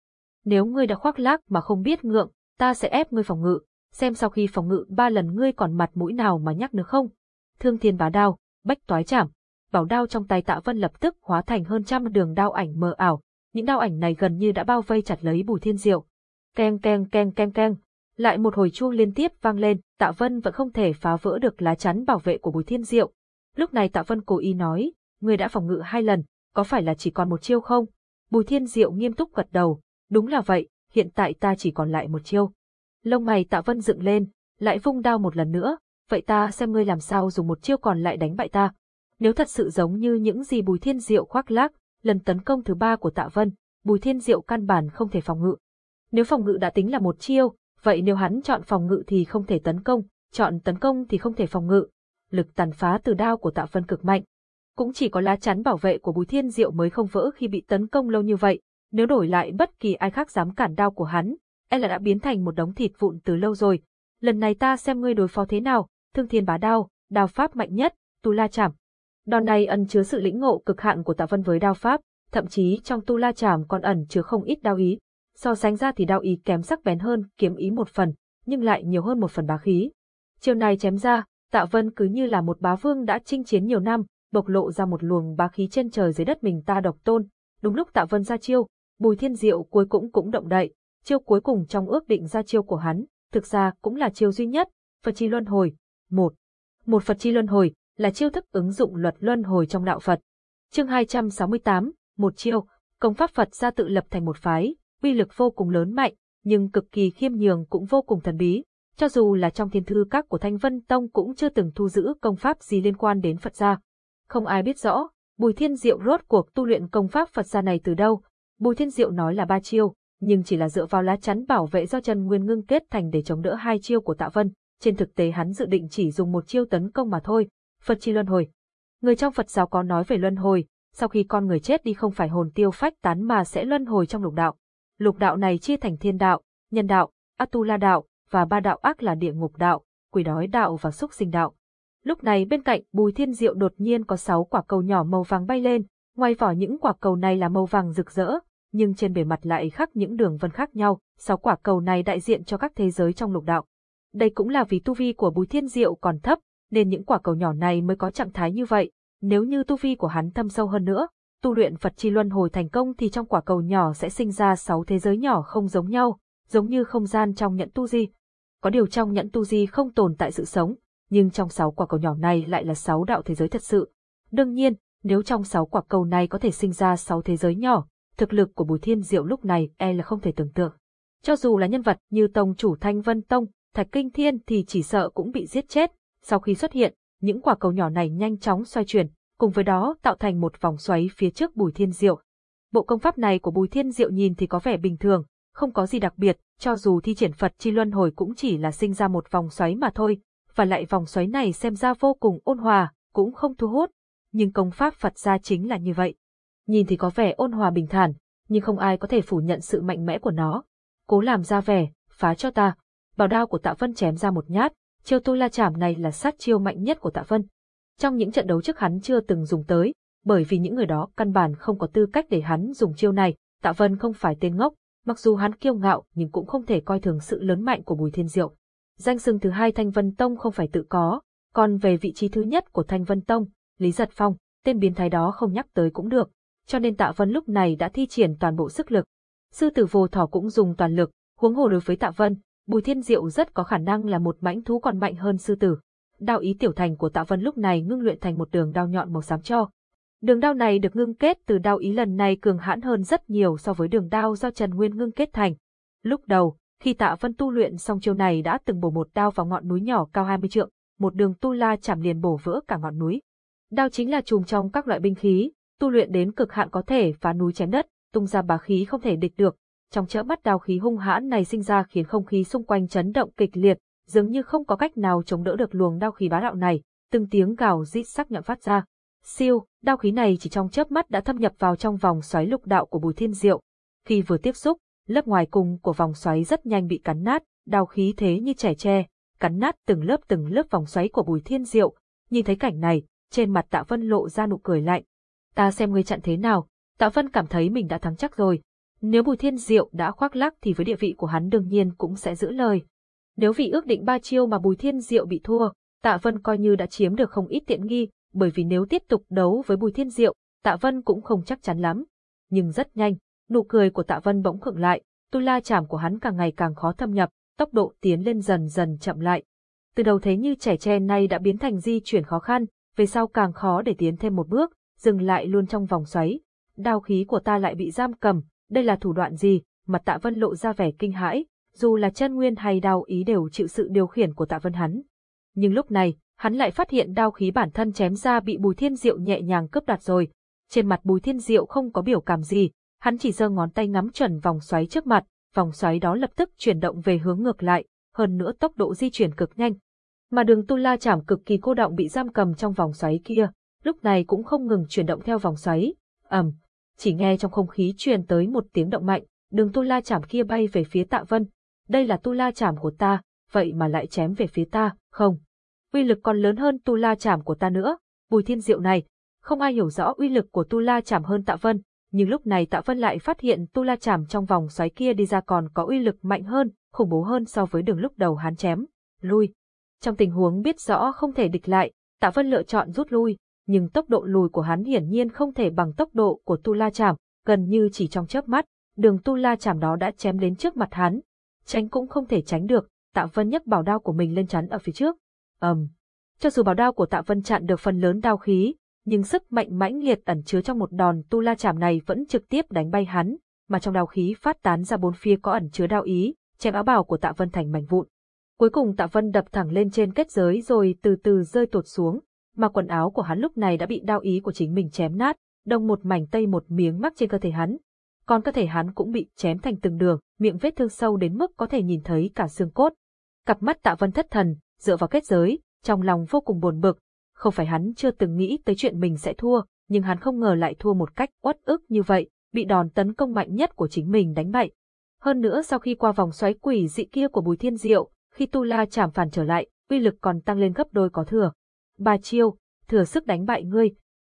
Nếu ngươi đã khoác lác mà không biết ngượng, ta sẽ ép ngươi phòng ngự, xem sau khi phòng ngự ba lần ngươi còn mặt mũi nào mà nhắc nữa không. Thương thiên bá đao, bách toái chảm, bảo đao trong tay tạ vân lập tức hóa thành hơn trăm đường đao ảnh mờ ảo, những đao ảnh này gần như đã bao vây chặt lấy bùi thiên diệu. Keng keng keng keng keng, lại một hồi chuông liên tiếp vang lên, tạ vân vẫn không thể phá vỡ được lá chắn bảo vệ của bùi thiên diệu. Lúc này tạ vân cố ý nói, ngươi đã phòng ngự hai lần, có phải là chỉ còn một chiêu không? Bùi thiên diệu nghiêm túc gật đầu, đúng là vậy, hiện tại ta chỉ còn lại một chiêu. Lông mày tạ vân dựng lên, lại vung đao một lần nữa, vậy ta xem ngươi làm sao dùng một chiêu còn lại đánh bại ta. Nếu thật sự giống như những gì Bùi Thiên Diệu khoác lác, lần tấn công thứ ba của tạ vân, Bùi Thiên Diệu căn bản không thể phòng ngự. Nếu phòng ngự đã tính là một chiêu, vậy nếu hắn chọn phòng ngự thì không thể tấn công, chọn tấn công thì không thể phòng ngự. Lực tàn phá từ đao của tạ vân cực mạnh. Cũng chỉ có lá chắn bảo vệ của Bùi Thiên Diệu mới không vỡ khi bị tấn công lâu như vậy, nếu đổi lại bất kỳ ai khác dám cản đao của hắn, e là đã biến thành một đống thịt vụn từ lâu rồi. Lần này ta xem ngươi đối phó thế nào, thương thiên bá đao, đao pháp mạnh nhất, tu la chảm. Đòn này ẩn chứa sự lĩnh ngộ cực hạn của tạ vân với đao pháp, thậm chí trong tu la chảm còn ẩn chứa không ít đao ý. So sánh ra thì đao ý kém sắc bén hơn, kiếm ý một phần, nhưng lại nhiều hơn một phần bá khí. Chiều này chém ra, tạ vân cứ như là một bá vương đã chinh chiến nhiều năm, bộc lộ ra một luồng bá khí trên trời dưới đất mình ta độc tôn. Đúng lúc tạ vân ra chiêu, bùi thiên diệu cuối cũng cũng động đậy, chiêu cuối cùng trong ước định ra chiêu của hắn, thực ra cũng là chiêu duy nhất, Phật chi luân hồi. Một, một Phật chi luân hồi là chiêu thức ứng dụng luật luân hồi trong đạo Phật. Chương 268, một chiêu, công pháp Phật ra tự lập thành một phái, uy lực vô cùng lớn mạnh, nhưng cực kỳ khiêm nhường cũng vô cùng thần bí. Cho dù là trong thiên thư các của Thanh Vân Tông cũng chưa từng thu giữ công pháp gì liên quan đến Phật gia. Không ai biết rõ, Bùi Thiên Diệu rốt cuộc tu luyện công pháp Phật gia này từ đâu. Bùi Thiên Diệu nói là ba chiêu, nhưng chỉ là dựa vào lá chắn bảo vệ do Trần Nguyên ngưng kết thành để chống đỡ hai chiêu của Tạ Vân, trên thực tế hắn dự định chỉ dùng một chiêu tấn công mà thôi, Phật chi luân hồi. Người trong Phật giáo có nói về luân hồi, sau khi con người chết đi không phải hồn tiêu phách tán mà sẽ luân hồi trong lục đạo. Lục đạo này chia thành thiên đạo, nhân đạo, Atula đạo, và ba đạo ác là địa ngục đạo, quỷ đói đạo và xúc sinh đạo. Lúc này bên cạnh Bùi Thiên Diệu đột nhiên có sáu quả cầu nhỏ màu vàng bay lên, ngoài vỏ những quả cầu này là màu vàng rực rỡ, nhưng trên bề mặt lại khắc những đường vân khác nhau, sáu quả cầu này đại diện cho các thế giới trong lục đạo. Đây cũng là vì tu vi của Bùi Thiên Diệu còn thấp, nên những quả cầu nhỏ này mới có trạng thái như vậy. Nếu như tu vi của hắn thâm sâu hơn nữa, tu luyện Phật chi luân hồi thành công thì trong quả cầu nhỏ sẽ sinh ra sáu thế giới nhỏ không giống nhau, giống như không gian trong nhẫn tu di. Có điều trong nhẫn tu di không tồn tại sự sống, nhưng trong sáu quả cầu nhỏ này lại là sáu đạo thế giới thật sự. Đương nhiên, nếu trong sáu quả cầu này có thể sinh ra sáu thế giới nhỏ, thực lực của Bùi Thiên Diệu lúc này e là không thể tưởng tượng. Cho dù là nhân vật như Tông chủ Thanh Vân Tông, Thạch Kinh Thiên thì chỉ sợ cũng bị giết chết. Sau khi xuất hiện, những quả cầu nhỏ này nhanh chóng xoay chuyển, cùng với đó tạo thành một vòng xoáy phía trước Bùi Thiên Diệu. Bộ công pháp này của Bùi Thiên Diệu nhìn thì có vẻ bình thường, không có gì đặc biệt, cho dù thi triển Phật chi luân hồi cũng chỉ là sinh ra một vòng xoáy mà thôi, và lại vòng xoáy này xem ra vô cùng ôn hòa, cũng không thu hút, nhưng công pháp Phật gia chính là như vậy nhìn thì có vẻ ôn hòa bình thản, nhưng không ai có thể phủ nhận sự mạnh mẽ của nó. Cố làm ra vẻ, phá cho ta, bảo đao của Tạ Vân chém ra một nhát, chiêu tu la chảm này là sát chiêu mạnh nhất của Tạ Vân. Trong những trận đấu trước hắn chưa từng dùng tới, bởi vì những người đó căn bản không có tư cách để hắn dùng chiêu này, Tạ Vân không phải tên ngốc, mặc dù hắn kiêu ngạo nhưng cũng không thể coi thường sự lớn mạnh của Bùi Thiên Diệu. Danh xưng thứ hai Thanh Vân Tông không phải tự có, còn về vị trí thứ nhất của Thanh Vân Tông, Lý Giật Phong, tên biến thái đó không nhắc tới cũng được, cho nên Tạ Vân lúc này đã thi triển toàn bộ sức lực. Sư tử vô thỏ cũng dùng toàn lực, huống hồ đối với Tạ Vân, Bùi Thiên Diệu rất có khả năng là một mãnh thú còn mạnh hơn sư tử. Đao ý tiểu thành của Tạ Vân lúc này ngưng luyện thành một đường đao nhọn màu xám cho. Đường đao này được ngưng kết từ đao ý lần này cường hãn hơn rất nhiều so với đường đao do Trần Nguyên ngưng kết thành. Lúc đầu, khi Tạ Vân tu luyện xong chiêu này đã từng bổ một đao vào ngọn núi nhỏ cao 20 trượng, một đường tu la chạm liền bổ vỡ cả ngọn núi. Đao chính là chùm trong các loại binh khí, tu luyện đến cực hạn có thể phá núi chém đất, tung ra bá khí không thể địch được. Trong chớp mắt đao khí hung hãn này sinh ra khiến không khí xung quanh chấn động kịch liệt, dường như không có cách nào chống đỡ được luồng đao khí bá đạo này, từng tiếng gào rít sắc nhọn phát ra. Siêu, đao khí này chỉ trong chớp mắt đã thâm nhập vào trong vòng xoáy lục đạo của Bùi Thiên Diệu. Khi vừa tiếp xúc, lớp ngoài cùng của vòng xoáy rất nhanh bị cắn nát, đao khí thế như trẻ tre, cắn nát từng lớp từng lớp vòng xoáy của Bùi Thiên Diệu. Nhìn thấy cảnh này, trên mặt Tạ Vân lộ ra nụ cười lạnh. Ta xem ngươi chặn thế nào, Tạ Vân cảm thấy mình đã thắng chắc rồi. Nếu Bùi Thiên Diệu đã khoác lác thì với địa vị của hắn đương nhiên cũng sẽ giữ lời. Nếu vì ước định ba chiêu mà Bùi Thiên Diệu bị thua, Tạ Vân coi như đã chiếm được không ít tiện nghi, bởi vì nếu tiếp tục đấu với Bùi Thiên Diệu, Tạ Vân cũng không chắc chắn lắm. Nhưng rất nhanh, nụ cười của Tạ Vân bỗng khựng lại, tu la chảm của hắn càng ngày càng khó thâm nhập, tốc độ tiến lên dần dần chậm lại. Từ đầu thế như trẻ tre nay đã biến thành di chuyển khó khăn, về sau càng khó để tiến thêm một bước, dừng lại luôn trong vòng xoáy. Đao khí của ta lại bị giam cầm, đây là thủ đoạn gì? Mặt Tạ Vân lộ ra vẻ kinh hãi, dù là chân nguyên hay đao ý đều chịu sự điều khiển của Tạ Vân hắn. Nhưng lúc này, hắn lại phát hiện đao khí bản thân chém ra bị Bùi Thiên Diệu nhẹ nhàng cướp đoạt rồi. Trên mặt Bùi Thiên Diệu không có biểu cảm gì, hắn chỉ giơ ngón tay ngắm chuẩn vòng xoáy trước mặt, vòng xoáy đó lập tức chuyển động về hướng ngược lại, hơn nữa tốc độ di chuyển cực nhanh. Mà đường tu la chảm cực kỳ cô động bị giam cầm trong vòng xoáy kia, lúc này cũng không ngừng chuyển động theo vòng xoáy. ầm, chỉ nghe trong không khí truyền tới một tiếng động mạnh, đường tu la chảm kia bay về phía tạ vân. Đây là tu la chảm của ta, vậy mà lại chém về phía ta, không. Uy lực còn lớn hơn tu la chảm của ta nữa, bùi thiên diệu này, không ai hiểu rõ uy lực của tu la chảm hơn tạ vân, nhưng lúc này tạ vân lại phát hiện tu la chảm trong vòng xoáy kia đi ra còn có uy lực mạnh hơn, khủng bố hơn so với đường lúc đầu hắn chém. Lui. Trong tình huống biết rõ không thể địch lại, tạ vân lựa chọn rút lui, nhưng tốc độ lùi của hắn hiển nhiên không thể bằng tốc độ của Tu La Chảm, gần như chỉ trong chớp mắt, đường Tu La Chảm đó đã chém đến trước mặt hắn. Tránh cũng không thể tránh được, Tạ Vân nhấc bảo đao của mình lên chắn ở phía trước. ầm, um. cho dù bảo đao của Tạ Vân chặn được phần lớn đao khí, nhưng sức mạnh mãnh liệt ẩn chứa trong một đòn Tu La Chảm này vẫn trực tiếp đánh bay hắn, mà trong đao khí phát tán ra bốn phía có ẩn chứa đao ý, chém áo bào của Tạ Vân thành mảnh vụn. Cuối cùng Tạ Vân đập thẳng lên trên kết giới rồi từ từ rơi tuột xuống, mà quần áo của hắn lúc này đã bị đao ý của chính mình chém nát, đông một mảnh tây một miếng mắc trên cơ thể hắn. Còn cơ thể hắn cũng bị chém thành từng đường, miệng vết thương sâu đến mức có thể nhìn thấy cả xương cốt. Cặp mắt tạ vân thất thần, dựa vào kết giới, trong lòng vô cùng buồn bực. Không phải hắn chưa từng nghĩ tới chuyện mình sẽ thua, nhưng hắn không ngờ lại thua một cách uất ức như vậy, bị đòn tấn công mạnh nhất của chính mình đánh bại. Hơn nữa sau khi qua vòng xoáy quỷ dị kia của Bùi Thiên Diệu, khi Tu La chạm phản trở lại, uy lực còn tăng lên gấp đôi có thừa ba chiêu, thừa sức đánh bại ngươi.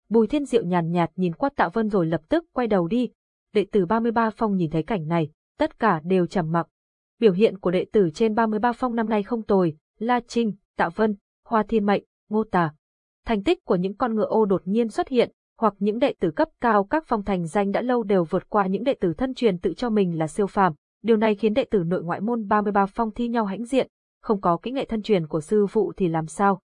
Bùi Thiên Diệu nhàn nhạt nhìn qua Tạ Vân rồi lập tức quay đầu đi. Đệ tử 33 phong nhìn thấy cảnh này, tất cả đều trầm mặc. Biểu hiện của đệ tử trên 33 phong năm nay không tồi, La Trinh, Tạ Vân, Hoa Thiên Mệnh, Ngô Tà. Thành tích của những con ngựa ô đột nhiên xuất hiện, hoặc những đệ tử cấp cao các phong thành danh đã lâu đều vượt qua những đệ tử thân truyền tự cho mình là siêu phàm. Điều này khiến đệ tử nội ngoại môn 33 phong thi nhau hãnh diện, không có kỹ nghệ thân truyền của sư phụ thì làm sao?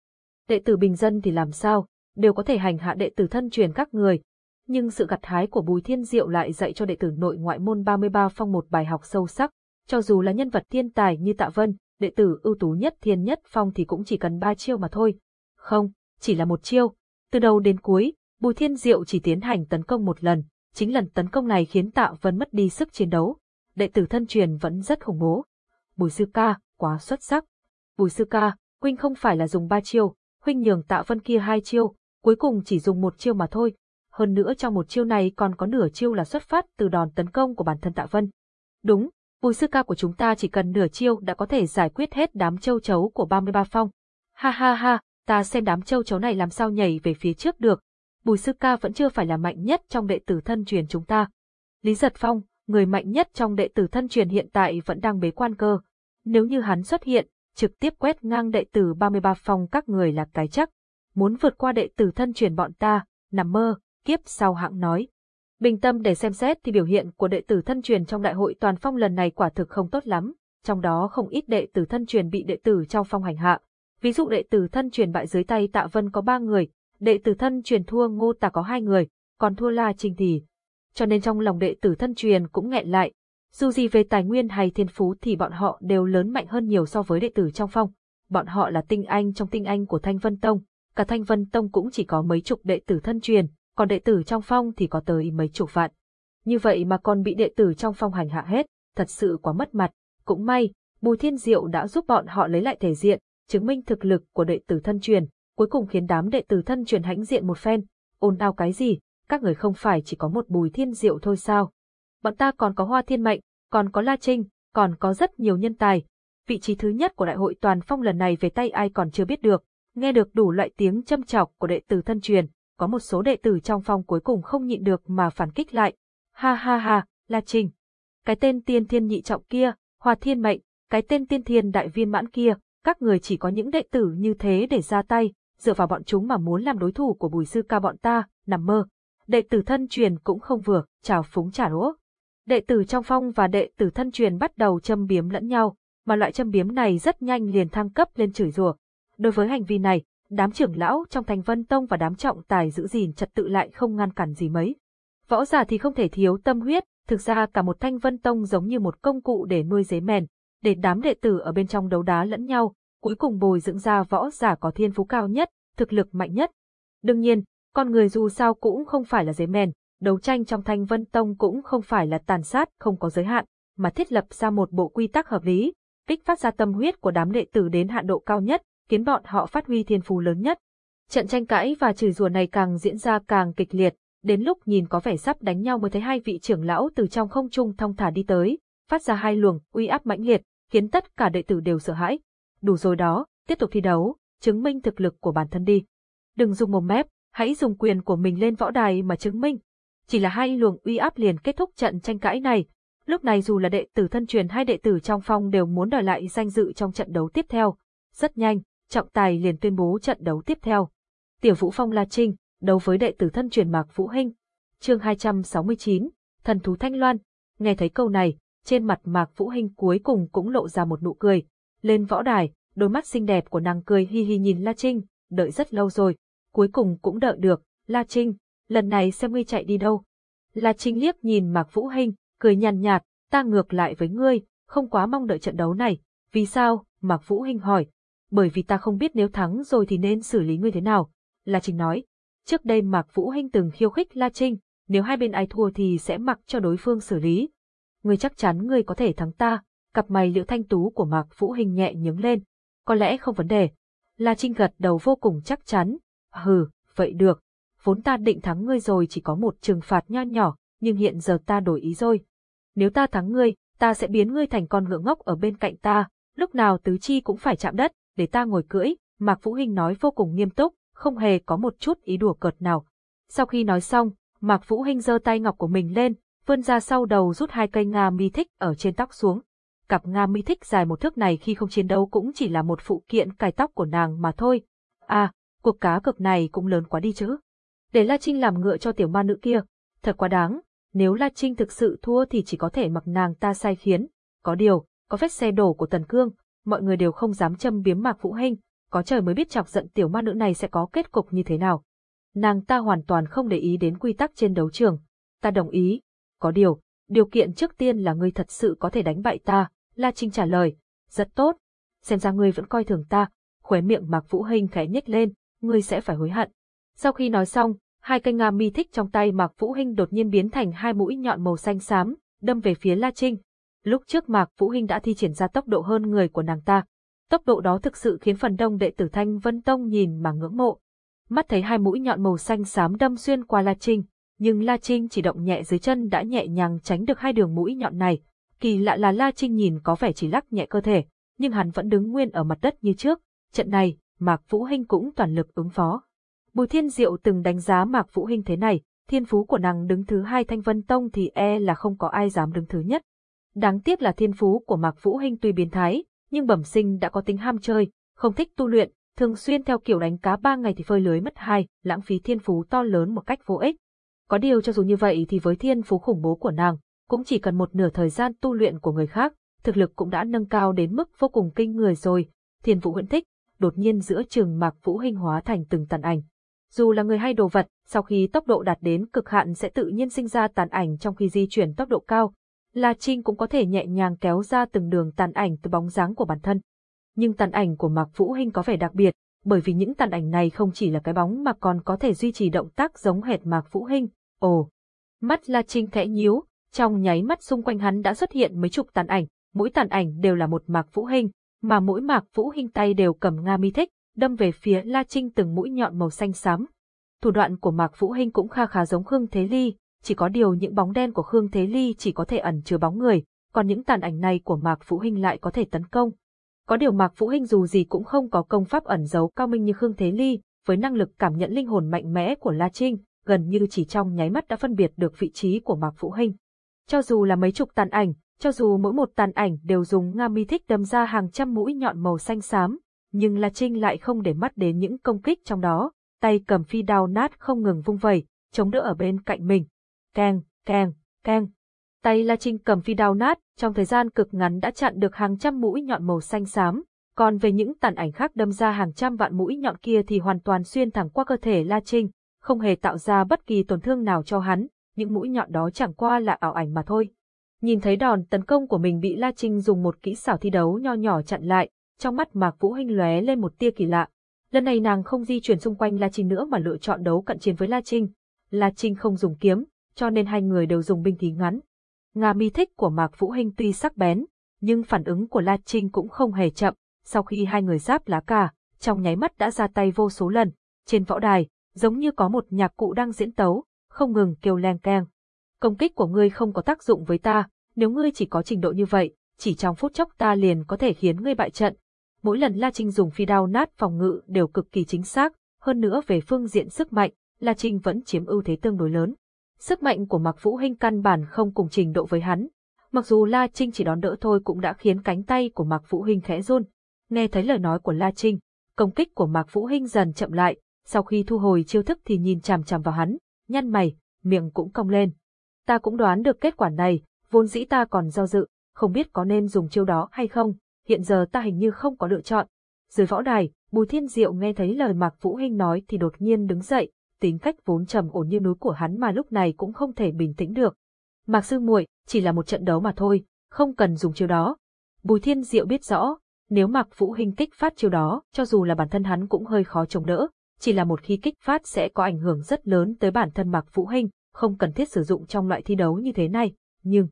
Đệ tử bình dân thì làm sao, đều có thể hành hạ đệ tử thân truyền các người. Nhưng sự gặt hái của Bùi Thiên Diệu lại dạy cho đệ tử nội ngoại môn 33 phong một bài học sâu sắc, cho dù là nhân vật thiên tài như Tạ Vân, đệ tử ưu tú nhất thiên nhất phong thì cũng chỉ cần ba chiêu mà thôi. Không, chỉ là một chiêu. Từ đầu đến cuối, Bùi Thiên Diệu chỉ tiến hành tấn công một lần, chính lần tấn công này khiến Tạ Vân mất đi sức chiến đấu. Đệ tử thân truyền vẫn rất khủng bố. Bùi Sư Ca, quá xuất sắc. Bùi Sư Ca, huynh không phải là dùng ba chiêu, huynh nhường tạ vân kia hai chiêu, cuối cùng chỉ dùng một chiêu mà thôi. Hơn nữa trong một chiêu này còn có nửa chiêu là xuất phát từ đòn tấn công của bản thân tạ vân. Đúng, Bùi sư ca của chúng ta chỉ cần nửa chiêu đã có thể giải quyết hết đám châu chấu của 33 phong. Ha ha ha, ta xem đám châu chấu này làm sao nhảy về phía trước được. Bùi sư ca vẫn chưa phải là mạnh nhất trong đệ tử thân truyền chúng ta. Lý giật phong, người mạnh nhất trong đệ tử thân truyền hiện tại vẫn đang bế quan cơ. Nếu như hắn xuất hiện, trực tiếp quét ngang đệ tử 33 phong các người là cái chắc. Muốn vượt qua đệ tử thân truyền bọn ta, nằm mơ, kiếp sau hạng nói. Bình tâm để xem xét thì biểu hiện của đệ tử thân truyền trong đại hội toàn phong lần này quả thực không tốt lắm, trong đó không ít đệ tử thân truyền bị đệ tử trong phong hành hạ. Ví dụ đệ tử thân truyền bại dưới tay Tạ Vân có ba người, đệ tử thân truyền thua Ngô Tà có hai người, còn thua La Trinh thì. Cho nên trong lòng đệ tử thân truyền cũng nghẹn lại. Dù gì về tài nguyên hay thiên phú thì bọn họ đều lớn mạnh hơn nhiều so với đệ tử trong phong. Bọn họ là tinh anh trong tinh anh của Thanh Vân Tông, cả Thanh Vân Tông cũng chỉ có mấy chục đệ tử thân truyền, còn đệ tử trong phong thì có tới mấy chục vạn. Như vậy mà còn bị đệ tử trong phong hành hạ hết, thật sự quá mất mặt. Cũng may, Bùi Thiên Diệu đã giúp bọn họ lấy lại thể diện, chứng minh thực lực của đệ tử thân truyền, cuối cùng khiến đám đệ tử thân truyền hãnh diện một phen. Ôn ao cái gì, các người không phải chỉ có một Bùi Thiên Diệu thôi sao? Bọn ta còn có Hoa Thiên Mệnh, còn có La Trinh, còn có rất nhiều nhân tài. Vị trí thứ nhất của đại hội toàn phong lần này về tay ai còn chưa biết được, nghe được đủ loại tiếng châm chọc của đệ tử thân truyền, có một số đệ tử trong phong cuối cùng không nhịn được mà phản kích lại. Ha ha ha, La Trinh. Cái tên tiên thiên nhị trọng kia, Hoa Thiên Mệnh, cái tên tiên thiên đại viên mãn kia, các người chỉ có những đệ tử như thế để ra tay, dựa vào bọn chúng mà muốn làm đối thủ của bùi sư ca bọn ta, nằm mơ. Đệ tử thân truyền cũng không vừa, chào phúng trả đũa. Đệ tử trong phong và đệ tử thân truyền bắt đầu châm biếm lẫn nhau, mà loại châm biếm này rất nhanh liền thăng cấp lên chửi rủa. Đối với hành vi này, đám trưởng lão trong thành vân tông và đám trọng tài giữ gìn trật tự lại không ngăn cản gì mấy. Võ giả thì không thể thiếu tâm huyết, thực ra cả một thanh vân tông giống như một công cụ để nuôi dế mèn, để đám đệ tử ở bên trong đấu đá lẫn nhau, cuối cùng bồi dưỡng ra võ giả có thiên phú cao nhất, thực lực mạnh nhất. Đương nhiên, con người dù sao cũng không phải là dế mèn, đấu tranh trong thanh vân tông cũng không phải là tàn sát không có giới hạn, mà thiết lập ra một bộ quy tắc hợp lý, kích phát ra tâm huyết của đám đệ tử đến hạn độ cao nhất, khiến bọn họ phát huy thiên phú lớn nhất. Trận tranh cãi và chửi rủa này càng diễn ra càng kịch liệt, đến lúc nhìn có vẻ sắp đánh nhau mới thấy hai vị trưởng lão từ trong không trung thong thả đi tới, phát ra hai luồng uy áp mãnh liệt, khiến tất cả đệ tử đều sợ hãi. Đủ rồi đó, tiếp tục thi đấu, chứng minh thực lực của bản thân đi. Đừng dùng mồm mép, hãy dùng quyền của mình lên võ đài mà chứng minh. Chỉ là hai luồng uy áp liền kết thúc trận tranh cãi này. Lúc này dù là đệ tử thân truyền hay đệ tử trong phong đều muốn đòi lại danh dự trong trận đấu tiếp theo. Rất nhanh, trọng tài liền tuyên bố trận đấu tiếp theo. Tiểu Vũ Phong La Trinh, đấu với đệ tử thân truyền Mạc Vũ Hinh. Chương 269, Thần thú Thanh Loan. Nghe thấy câu này, trên mặt Mạc Vũ Hinh cuối cùng cũng lộ ra một nụ cười. Lên võ đài, đôi mắt xinh đẹp của nàng cười hi hi nhìn La Trinh, đợi rất lâu rồi, cuối cùng cũng đợi được, La Trinh, lần này xem ngươi chạy đi đâu. La Trinh liếc nhìn Mạc Vũ Hinh, cười nhàn nhạt, ta ngược lại với ngươi, không quá mong đợi trận đấu này, vì sao, Mạc Vũ Hinh hỏi, bởi vì ta không biết nếu thắng rồi thì nên xử lý ngươi thế nào. La Trinh nói, trước đây Mạc Vũ Hinh từng khiêu khích La Trinh, nếu hai bên ai thua thì sẽ mặc cho đối phương xử lý. Ngươi chắc chắn ngươi có thể thắng ta, cặp mày liễu thanh tú của Mạc Vũ Hinh nhẹ nhướng lên. Có lẽ không vấn đề. La Trinh gật đầu vô cùng chắc chắn. Hừ, vậy được. Vốn ta định thắng ngươi rồi chỉ có một trừng phạt nho nhỏ, nhưng hiện giờ ta đổi ý rồi. Nếu ta thắng ngươi, ta sẽ biến ngươi thành con ngựa ngốc ở bên cạnh ta, lúc nào tứ chi cũng phải chạm đất, để ta ngồi cưỡi, Mạc Vũ Hinh nói vô cùng nghiêm túc, không hề có một chút ý đùa cợt nào. Sau khi nói xong, Mạc Vũ Hinh giơ tay ngọc của mình lên, vươn ra sau đầu rút hai cây nga mi thích ở trên tóc xuống. Cặp nga mi thích dài một thước này khi không chiến đấu cũng chỉ là một phụ kiện cài tóc của nàng mà thôi. À, cuộc cá cược này cũng lớn quá đi chứ. Để La Trinh làm ngựa cho tiểu ma nữ kia, thật quá đáng. Nếu La Trinh thực sự thua thì chỉ có thể mặc nàng ta sai khiến. Có điều, có vết xe đổ của Tần Cương, mọi người đều không dám châm biếm Mạc Vũ Hinh, có trời mới biết chọc giận tiểu ma nữ này sẽ có kết cục như thế nào. Nàng ta hoàn toàn không để ý đến quy tắc trên đấu trường. Ta đồng ý. Có điều, điều kiện trước tiên là ngươi thật sự có thể đánh bại ta, La Trinh trả lời. Rất tốt. Xem ra ngươi vẫn coi thường ta. Khóe miệng Mạc Vũ Hinh khẽ nhếch lên, ngươi sẽ phải hối hận. Sau khi nói xong, hai cây nga mi thích trong tay Mạc Vũ Hinh đột nhiên biến thành hai mũi nhọn màu xanh xám, đâm về phía La Trinh. Lúc trước Mạc Vũ Hinh đã thi triển ra tốc độ hơn người của nàng ta. Tốc độ đó thực sự khiến phần đông đệ tử Thanh Vân Tông nhìn mà ngưỡng mộ. Mắt thấy hai mũi nhọn màu xanh xám đâm xuyên qua La Trinh, nhưng La Trinh chỉ động nhẹ dưới chân đã nhẹ nhàng tránh được hai đường mũi nhọn này. Kỳ lạ là La Trinh nhìn có vẻ chỉ lắc nhẹ cơ thể, nhưng hắn vẫn đứng nguyên ở mặt đất như trước. Trận này, Mạc Vũ Hinh cũng toàn lực ứng phó. Bùi Thiên Diệu từng đánh giá Mạc Vũ Hinh thế này, thiên phú của nàng đứng thứ hai Thanh Vân Tông thì e là không có ai dám đứng thứ nhất. Đáng tiếc là thiên phú của Mạc Vũ Hinh tuy biến thái, nhưng bẩm sinh đã có tính ham chơi, không thích tu luyện, thường xuyên theo kiểu đánh cá ba ngày thì phơi lưới mất hai, lãng phí thiên phú to lớn một cách vô ích. Có điều cho dù như vậy thì với thiên phú khủng bố của nàng, cũng chỉ cần một nửa thời gian tu luyện của người khác, thực lực cũng đã nâng cao đến mức vô cùng kinh người rồi. Thiên Vũ huyễn thích, đột nhiên giữa trường Mạc Vũ Hinh hóa thành từng tàn ảnh. Dù là người hay đồ vật, sau khi tốc độ đạt đến cực hạn sẽ tự nhiên sinh ra tàn ảnh trong khi di chuyển tốc độ cao. La Trinh cũng có thể nhẹ nhàng kéo ra từng đường tàn ảnh từ bóng dáng của bản thân. Nhưng tàn ảnh của Mạc Vũ Hinh có vẻ đặc biệt, bởi vì những tàn ảnh này không chỉ là cái bóng mà còn có thể duy trì động tác giống hệt Mạc Vũ Hinh. Ồ! Mắt La Trinh khẽ nhíu, trong nháy mắt xung quanh hắn đã xuất hiện mấy chục tàn ảnh, mỗi tàn ảnh đều là một Mạc Vũ Hinh, mà mỗi Mạc Vũ Hinh tay đều cầm Nga mi thích, đâm về phía La Trinh từng mũi nhọn màu xanh xám. Thủ đoạn của Mạc Vũ Hinh cũng kha khá giống Khương Thế Ly, chỉ có điều những bóng đen của Khương Thế Ly chỉ có thể ẩn chứa bóng người, còn những tàn ảnh này của Mạc Vũ Hinh lại có thể tấn công. Có điều Mạc Vũ Hinh dù gì cũng không có công pháp ẩn giấu cao minh như Khương Thế Ly, với năng lực cảm nhận linh hồn mạnh mẽ của La Trinh, gần như chỉ trong nháy mắt đã phân biệt được vị trí của Mạc Vũ Hinh. Cho dù là mấy chục tàn ảnh, cho dù mỗi một tàn ảnh đều dùng Nga mi thích đâm ra hàng trăm mũi nhọn màu xanh xám, nhưng La Trinh lại không để mắt đến những công kích trong đó, tay cầm phi đao nát không ngừng vung vẩy, chống đỡ ở bên cạnh mình. Keng, keng, keng. Tay La Trinh cầm phi đao nát, trong thời gian cực ngắn đã chặn được hàng trăm mũi nhọn màu xanh xám, còn về những tàn ảnh khác đâm ra hàng trăm vạn mũi nhọn kia thì hoàn toàn xuyên thẳng qua cơ thể La Trinh, không hề tạo ra bất kỳ tổn thương nào cho hắn, những mũi nhọn đó chẳng qua là ảo ảnh mà thôi. Nhìn thấy đòn tấn công của mình bị La Trinh dùng một kỹ xảo thi đấu nho nhỏ chặn lại, trong mắt Mạc Vũ Hinh lóe lên một tia kỳ lạ. Lần này nàng không di chuyển xung quanh La Trinh nữa mà lựa chọn đấu cận chiến với La Trinh. La Trinh không dùng kiếm, cho nên hai người đều dùng binh khí ngắn. Ngà mi thích của Mạc Vũ Hinh tuy sắc bén, nhưng phản ứng của La Trinh cũng không hề chậm. Sau khi hai người giáp lá cà, trong nháy mắt đã ra tay vô số lần. Trên võ đài, giống như có một nhạc cụ đang diễn tấu, không ngừng kêu len keng. Công kích của ngươi không có tác dụng với ta, nếu ngươi chỉ có trình độ như vậy, chỉ trong phút chốc ta liền có thể khiến ngươi bại trận. Mỗi lần La Trinh dùng phi đao nát phòng ngự đều cực kỳ chính xác, hơn nữa về phương diện sức mạnh, La Trinh vẫn chiếm ưu thế tương đối lớn. Sức mạnh của Mạc Vũ Hinh căn bản không cùng trình độ với hắn. Mặc dù La Trinh chỉ đón đỡ thôi cũng đã khiến cánh tay của Mạc Vũ Hinh khẽ run. Nghe thấy lời nói của La Trinh, công kích của Mạc Vũ Hinh dần chậm lại, sau khi thu hồi chiêu thức thì nhìn chằm chằm vào hắn, nhăn mày, miệng cũng cong lên. Ta cũng đoán được kết quả này, vốn dĩ ta còn do dự, không biết có nên dùng chiêu đó hay không, hiện giờ ta hình như không có lựa chọn. Dưới võ đài, Bùi Thiên Diệu nghe thấy lời Mạc Vũ Hinh nói thì đột nhiên đứng dậy, tính cách vốn trầm ổn như núi của hắn mà lúc này cũng không thể bình tĩnh được. Mạc Sư muội, chỉ là một trận đấu mà thôi, không cần dùng chiêu đó. Bùi Thiên Diệu biết rõ, nếu Mạc Vũ Hinh kích phát chiêu đó, cho dù là bản thân hắn cũng hơi khó chống đỡ, chỉ là một khi kích phát sẽ có ảnh hưởng rất lớn tới bản thân Mạc Vũ Hinh, không cần thiết sử dụng trong loại thi đấu như thế này, nhưng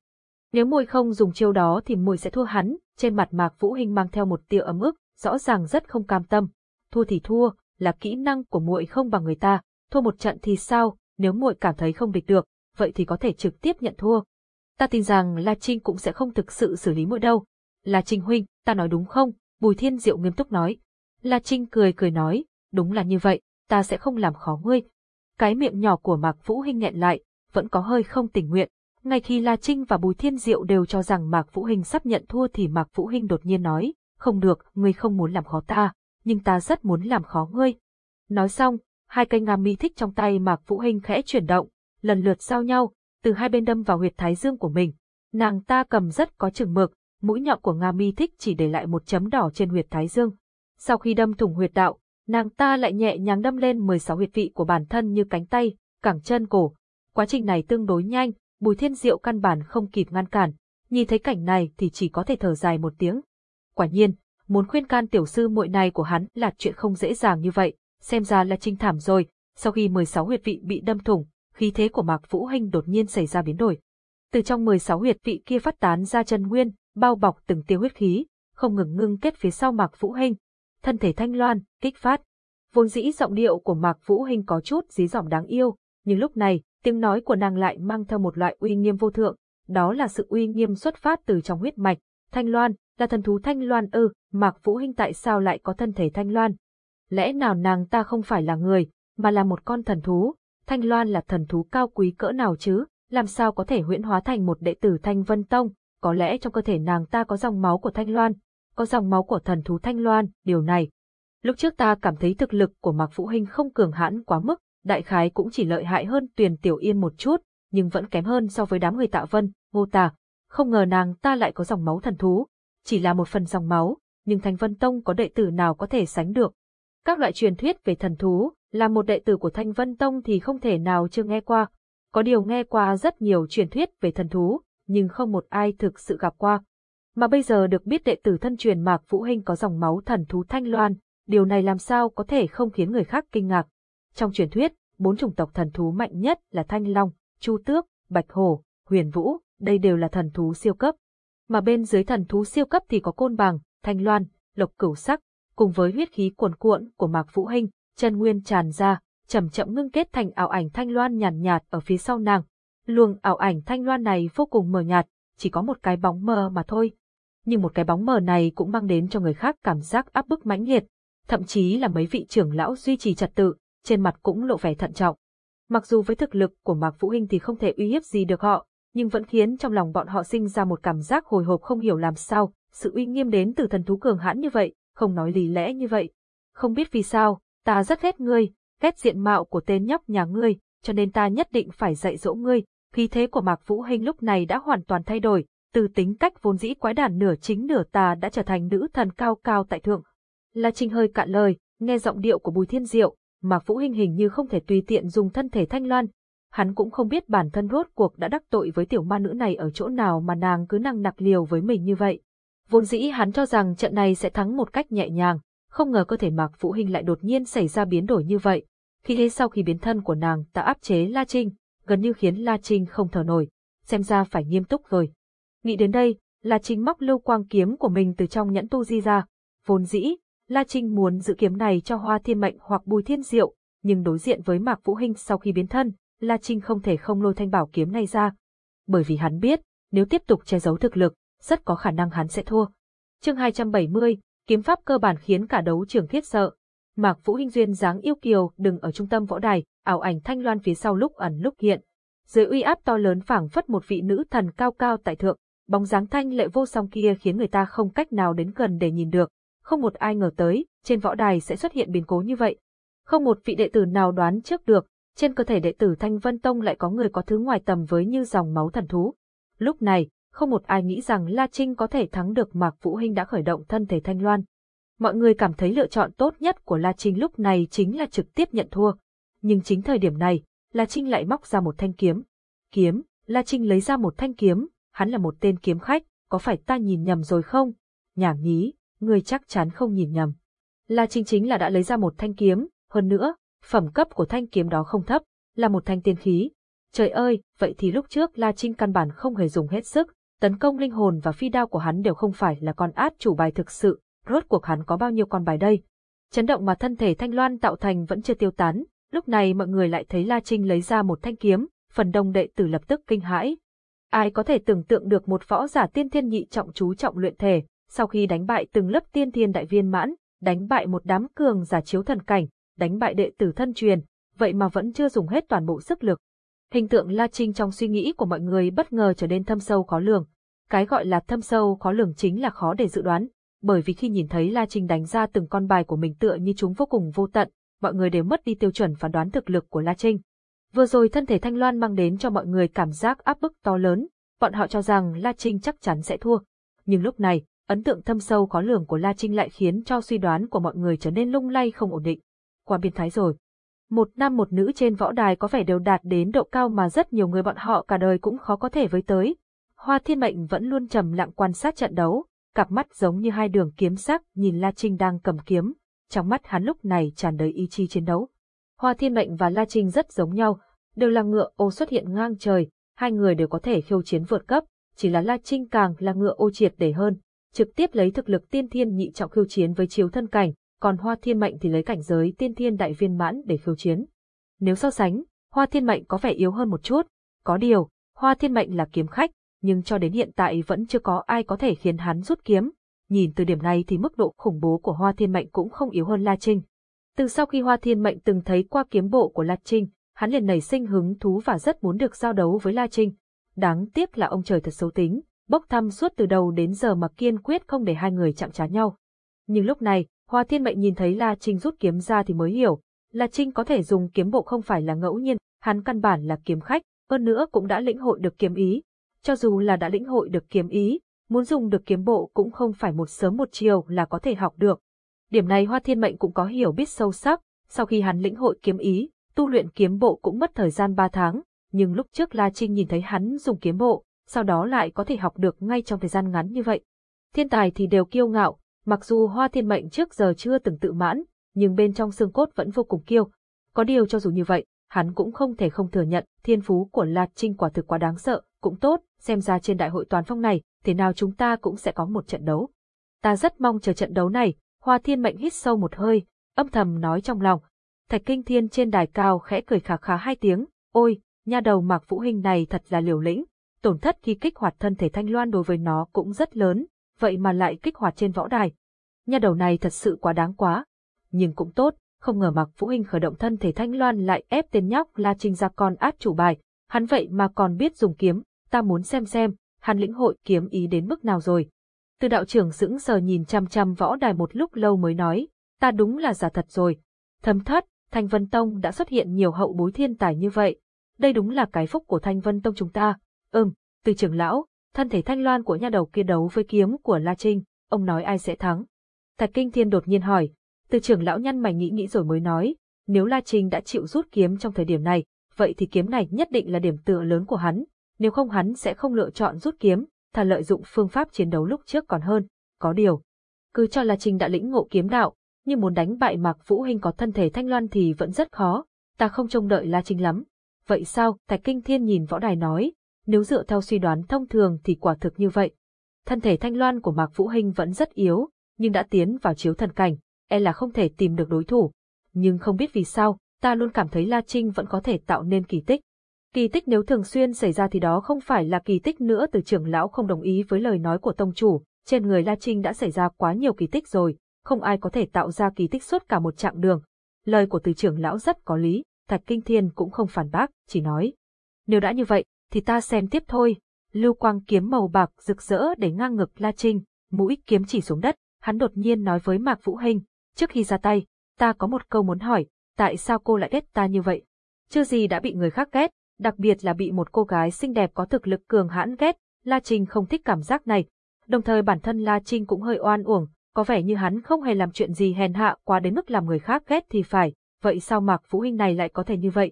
nếu muội không dùng chiêu đó thì muội sẽ thua hắn, trên mặt Mạc Vũ Hinh mang theo một tia ấm ức, rõ ràng rất không cam tâm. Thua thì thua, là kỹ năng của muội không bằng người ta, thua một trận thì sao, nếu muội cảm thấy không địch được, vậy thì có thể trực tiếp nhận thua. Ta tin rằng La Trinh cũng sẽ không thực sự xử lý muội đâu. La Trinh huynh, ta nói đúng không? Bùi Thiên Diệu nghiêm túc nói. La Trinh cười cười nói, đúng là như vậy, ta sẽ không làm khó ngươi. Cái miệng nhỏ của Mạc Vũ Hinh nghẹn lại, vẫn có hơi không tình nguyện. Ngay khi La Trinh và Bùi Thiên Diệu đều cho rằng Mạc Vũ Hinh sắp nhận thua thì Mạc Vũ Hinh đột nhiên nói, không được, ngươi không muốn làm khó ta, nhưng ta rất muốn làm khó ngươi. Nói xong, hai cây ngàm mi thích trong tay Mạc Vũ Hinh khẽ chuyển động, lần lượt giao nhau, từ hai bên đâm vào huyệt thái dương của mình. Nàng ta cầm rất có chừng mực, mũi nhọn của ngàm mi thích chỉ để lại một chấm đỏ trên huyệt thái dương. Sau khi đâm thủng huyệt đạo, nàng ta lại nhẹ nhàng đâm lên 16 huyệt vị của bản thân như cánh tay, cẳng chân cổ. Quá trình này tương đối nhanh, Bùi Thiên Diệu căn bản không kịp ngăn cản, nhìn thấy cảnh này thì chỉ có thể thở dài một tiếng. Quả nhiên, muốn khuyên can tiểu sư muội này của hắn là chuyện không dễ dàng như vậy, xem ra là trinh thảm rồi, sau khi 16 huyệt vị bị đâm thủng, khí thế của Mạc Vũ Hinh đột nhiên xảy ra biến đổi. Từ trong 16 huyệt vị kia phát tán ra chân nguyên, bao bọc từng tiêu huyết khí, không ngừng ngưng kết phía sau Mạc Vũ Hinh. Thân thể thanh loan, kích phát. Vốn dĩ giọng điệu của Mạc Vũ Hinh có chút dí dỏm đáng yêu, nhưng lúc này, tiếng nói của nàng lại mang theo một loại uy nghiêm vô thượng, đó là sự uy nghiêm xuất phát từ trong huyết mạch. Thanh Loan, là thần thú Thanh Loan ư, Mạc Vũ Hinh tại sao lại có thân thể Thanh Loan? Lẽ nào nàng ta không phải là người, mà là một con thần thú? Thanh Loan là thần thú cao quý cỡ nào chứ, làm sao có thể huyễn hóa thành một đệ tử Thanh Vân Tông? Có lẽ trong cơ thể nàng ta có dòng máu của Thanh Loan, có dòng máu của thần thú Thanh Loan, điều này. Lúc trước ta cảm thấy thực lực của Mạc Vũ Hinh không cường hãn quá mức, đại khái cũng chỉ lợi hại hơn Tuyền Tiểu Yên một chút, nhưng vẫn kém hơn so với đám người Tạ Vân, Ngô Tà. Không ngờ nàng ta lại có dòng máu thần thú, chỉ là một phần dòng máu, nhưng Thanh Vân Tông có đệ tử nào có thể sánh được. Các loại truyền thuyết về thần thú, là một đệ tử của Thanh Vân Tông thì không thể nào chưa nghe qua. Có điều nghe qua rất nhiều truyền thuyết về thần thú, nhưng không một ai thực sự gặp qua. Mà bây giờ được biết đệ tử thân truyền Mạc Vũ Hinh có dòng máu thần thú Thanh Loan, điều này làm sao có thể không khiến người khác kinh ngạc. Trong truyền thuyết, bốn chủng tộc thần thú mạnh nhất là Thanh Long, Chu Tước, Bạch Hổ, Huyền Vũ, đây đều là thần thú siêu cấp. Mà bên dưới thần thú siêu cấp thì có Côn Bằng, Thanh Loan, Lộc Cửu Sắc, cùng với huyết khí cuồn cuộn của Mạc Vũ Hinh, chân nguyên tràn ra, chậm chậm ngưng kết thành ảo ảnh Thanh Loan nhàn nhạt, nhạt ở phía sau nàng. Luồng ảo ảnh Thanh Loan này vô cùng mờ nhạt, chỉ có một cái bóng mờ mà thôi. Nhưng một cái bóng mờ này cũng mang đến cho người khác cảm giác áp bức mãnh liệt, thậm chí là mấy vị trưởng lão duy trì trật tự, trên mặt cũng lộ vẻ thận trọng. Mặc dù với thực lực của Mạc Vũ Hinh thì không thể uy hiếp gì được họ, nhưng vẫn khiến trong lòng bọn họ sinh ra một cảm giác hồi hộp không hiểu làm sao, sự uy nghiêm đến từ thần thú cường hãn như vậy, không nói lý lẽ như vậy. Không biết vì sao, ta rất ghét ngươi, ghét diện mạo của tên nhóc nhà ngươi, cho nên ta nhất định phải dạy dỗ ngươi. Khí thế của Mạc Vũ Hinh lúc này đã hoàn toàn thay đổi, từ tính cách vốn dĩ quái đản nửa chính nửa tà đã trở thành nữ thần cao cao tại thượng. La Trinh hơi cạn lời, nghe giọng điệu của Bùi Thiên Diệu, Mạc Vũ Hinh hình như không thể tùy tiện dùng thân thể thanh loan. Hắn cũng không biết bản thân rốt cuộc đã đắc tội với tiểu ma nữ này ở chỗ nào mà nàng cứ năng nặc liều với mình như vậy. Vốn dĩ hắn cho rằng trận này sẽ thắng một cách nhẹ nhàng, không ngờ cơ thể Mạc Vũ Hinh lại đột nhiên xảy ra biến đổi như vậy. Khi thế sau khi biến thân của nàng đã áp chế La Trinh, gần như khiến La Trinh không thở nổi, xem ra phải nghiêm túc rồi. Nghĩ đến đây, La Trinh móc lưu quang kiếm của mình từ trong nhẫn tu di ra. Vốn dĩ, La Trinh muốn giữ kiếm này cho Hoa Thiên Mệnh hoặc Bùi Thiên Diệu, nhưng đối diện với Mạc Vũ Hinh sau khi biến thân, La Trinh không thể không lôi thanh bảo kiếm này ra. Bởi vì hắn biết, nếu tiếp tục che giấu thực lực, rất có khả năng hắn sẽ thua. Chương 270, kiếm pháp cơ bản khiến cả đấu trường thiết sợ. Mạc Vũ Hinh duyên dáng yêu kiều đừng ở trung tâm võ đài, ảo ảnh thanh loan phía sau lúc ẩn lúc hiện. Dưới uy áp to lớn phảng phất một vị nữ thần cao cao tại thượng, bóng dáng thanh lệ vô song kia khiến người ta không cách nào đến gần để nhìn được, không một ai ngờ tới, trên võ đài sẽ xuất hiện biến cố như vậy. Không một vị đệ tử nào đoán trước được, trên cơ thể đệ tử Thanh Vân Tông lại có người có thứ ngoài tầm với như dòng máu thần thú. Lúc này, không một ai nghĩ rằng La Trinh có thể thắng được Mạc Vũ Hinh đã khởi động thân thể Thanh Loan. Mọi người cảm thấy lựa chọn tốt nhất của La Trinh lúc này chính là trực tiếp nhận thua. Nhưng chính thời điểm này, La Trinh lại móc ra một thanh kiếm. Kiếm, La Trinh lấy ra một thanh kiếm, hắn là một tên kiếm khách, có phải ta nhìn nhầm rồi không? Nhảm nhí, ngươi chắc chắn không nhìn nhầm. La Trinh chính là đã lấy ra một thanh kiếm, hơn nữa, phẩm cấp của thanh kiếm đó không thấp, là một thanh tiên khí. Trời ơi, vậy thì lúc trước La Trinh căn bản không hề dùng hết sức, tấn công linh hồn và phi đao của hắn đều không phải là con át chủ bài thực sự, rốt cuộc hắn có bao nhiêu con bài đây. Chấn động mà thân thể Thanh Loan tạo thành vẫn chưa tiêu tán, lúc này mọi người lại thấy La Trinh lấy ra một thanh kiếm, phần đông đệ tử lập tức kinh hãi. Ai có thể tưởng tượng được một võ giả tiên thiên nhị trọng chú trọng luyện thể, sau khi đánh bại từng lớp tiên thiên đại viên mãn, đánh bại một đám cường giả chiếu thần cảnh, đánh bại đệ tử thân truyền, vậy mà vẫn chưa dùng hết toàn bộ sức lực. Hình tượng La Trinh trong suy nghĩ của mọi người bất ngờ trở nên thâm sâu khó lường. Cái gọi là thâm sâu khó lường chính là khó để dự đoán, bởi vì khi nhìn thấy La Trinh đánh ra từng con bài của mình tựa như chúng vô cùng vô tận, mọi người đều mất đi tiêu chuẩn phán đoán thực lực của La Trinh. Vừa rồi thân thể Thanh Loan mang đến cho mọi người cảm giác áp bức to lớn, bọn họ cho rằng La Trinh chắc chắn sẽ thua. Nhưng lúc này, ấn tượng thâm sâu khó lường của La Trinh lại khiến cho suy đoán của mọi người trở nên lung lay không ổn định. Qua biên thái rồi. Một nam một nữ trên võ đài có vẻ đều đạt đến độ cao mà rất nhiều người bọn họ cả đời cũng khó có thể với tới. Hoa Thiên Mệnh vẫn luôn trầm lặng quan sát trận đấu, cặp mắt giống như hai đường kiếm sắc nhìn La Trinh đang cầm kiếm, trong mắt hắn lúc này tràn đầy ý chí chiến đấu. Hoa Thiên Mệnh và La Trinh rất giống nhau, đều là ngựa ô xuất hiện ngang trời, hai người đều có thể khiêu chiến vượt cấp, chỉ là La Trinh càng là ngựa ô triệt để hơn, trực tiếp lấy thực lực tiên thiên nhị trọng khiêu chiến với chiếu thân cảnh, còn Hoa Thiên Mệnh thì lấy cảnh giới tiên thiên đại viên mãn để khiêu chiến. Nếu so sánh, Hoa Thiên Mệnh có vẻ yếu hơn một chút, có điều, Hoa Thiên Mệnh là kiếm khách, nhưng cho đến hiện tại vẫn chưa có ai có thể khiến hắn rút kiếm. Nhìn từ điểm này thì mức độ khủng bố của Hoa Thiên Mệnh cũng không yếu hơn La Trinh. Từ sau khi Hoa Thiên Mệnh từng thấy qua kiếm bộ của La Trinh, hắn liền nảy sinh hứng thú và rất muốn được giao đấu với La Trinh. Đáng tiếc là ông trời thật xấu tính, bốc thăm suốt từ đầu đến giờ mà kiên quyết không để hai người chạm trán nhau. Nhưng lúc này, Hoa Thiên Mệnh nhìn thấy La Trinh rút kiếm ra thì mới hiểu, La Trinh có thể dùng kiếm bộ không phải là ngẫu nhiên, hắn căn bản là kiếm khách, hơn nữa cũng đã lĩnh hội được kiếm ý. Cho dù là đã lĩnh hội được kiếm ý, muốn dùng được kiếm bộ cũng không phải một sớm một chiều là có thể học được. Điểm này Hoa Thiên Mệnh cũng có hiểu biết sâu sắc, sau khi hắn lĩnh hội kiếm ý, tu luyện kiếm bộ cũng mất thời gian 3 tháng, nhưng lúc trước La Trinh nhìn thấy hắn dùng kiếm bộ, sau đó lại có thể học được ngay trong thời gian ngắn như vậy. Thiên tài thì đều kiêu ngạo, mặc dù Hoa Thiên Mệnh trước giờ chưa từng tự mãn, nhưng bên trong xương cốt vẫn vô cùng kiêu. Có điều cho dù như vậy, hắn cũng không thể không thừa nhận thiên phú của lạt Trinh quả thực quá đáng sợ, cũng tốt, xem ra trên đại hội toàn phong này, thế nào chúng ta cũng sẽ có một trận đấu. Ta rất mong chờ trận đấu này, Hoa Thiên Mệnh hít sâu một hơi, âm thầm nói trong lòng. Thạch Kinh Thiên trên đài cao khẽ cười khà khà hai tiếng, ôi, nha đầu Mạc Vũ Hình này thật là liều lĩnh, tổn thất khi kích hoạt thân thể Thanh Loan đối với nó cũng rất lớn, vậy mà lại kích hoạt trên võ đài. Nha đầu này thật sự quá đáng quá. Nhưng cũng tốt, không ngờ Mạc Vũ Hình khởi động thân thể Thanh Loan lại ép tên nhóc La Trinh ra con át chủ bài, hắn vậy mà còn biết dùng kiếm, ta muốn xem xem, hắn lĩnh hội kiếm ý đến mức nào rồi. Từ đạo trưởng sững sờ nhìn chăm chăm võ đài một lúc lâu mới nói, ta đúng là giả thật rồi. Thâm thất, Thanh Vân Tông đã xuất hiện nhiều hậu bối thiên tài như vậy. Đây đúng là cái phúc của Thanh Vân Tông chúng ta. Ừm, từ trưởng lão, thân thể thanh loan của nha đầu kia đấu với kiếm của La Trinh, ông nói ai sẽ thắng. Thạch Kinh Thiên đột nhiên hỏi, từ trưởng lão nhăn mày nghĩ nghĩ rồi mới nói, nếu La Trinh đã chịu rút kiếm trong thời điểm này, vậy thì kiếm này nhất định là điểm tựa lớn của hắn, nếu không hắn sẽ không lựa chọn rút kiếm, thà lợi dụng phương pháp chiến đấu lúc trước còn hơn, có điều. Cứ cho La Trinh đã lĩnh ngộ kiếm đạo, nhưng muốn đánh bại Mạc Vũ Hinh có thân thể thanh loan thì vẫn rất khó, ta không trông đợi La Trinh lắm. Vậy sao, Thạch Kinh Thiên nhìn võ đài nói, nếu dựa theo suy đoán thông thường thì quả thực như vậy. Thân thể thanh loan của Mạc Vũ Hinh vẫn rất yếu, nhưng đã tiến vào chiếu thần cảnh, e là không thể tìm được đối thủ. Nhưng không biết vì sao, ta luôn cảm thấy La Trinh vẫn có thể tạo nên kỳ tích. Kỳ tích nếu thường xuyên xảy ra thì đó không phải là kỳ tích nữa từ trưởng lão không đồng ý với lời nói của tông chủ, trên người La Trinh đã xảy ra quá nhiều kỳ tích rồi, không ai có thể tạo ra kỳ tích suốt cả một chặng đường. Lời của từ trưởng lão rất có lý, Thạch Kinh Thiên cũng không phản bác, chỉ nói. Nếu đã như vậy, thì ta xem tiếp thôi. Lưu quang kiếm màu bạc rực rỡ để ngang ngực La Trinh, mũi kiếm chỉ xuống đất, hắn đột nhiên nói với Mạc Vũ Hình, trước khi ra tay, ta có một câu muốn hỏi, tại sao cô lại ghét ta như vậy? Chưa gì đã bị người khác ghét, đặc biệt là bị một cô gái xinh đẹp có thực lực cường hãn ghét, La Trinh không thích cảm giác này. Đồng thời bản thân La Trinh cũng hơi oan uổng, có vẻ như hắn không hề làm chuyện gì hèn hạ quá đến mức làm người khác ghét thì phải, vậy sao Mạc Vũ Hinh này lại có thể như vậy?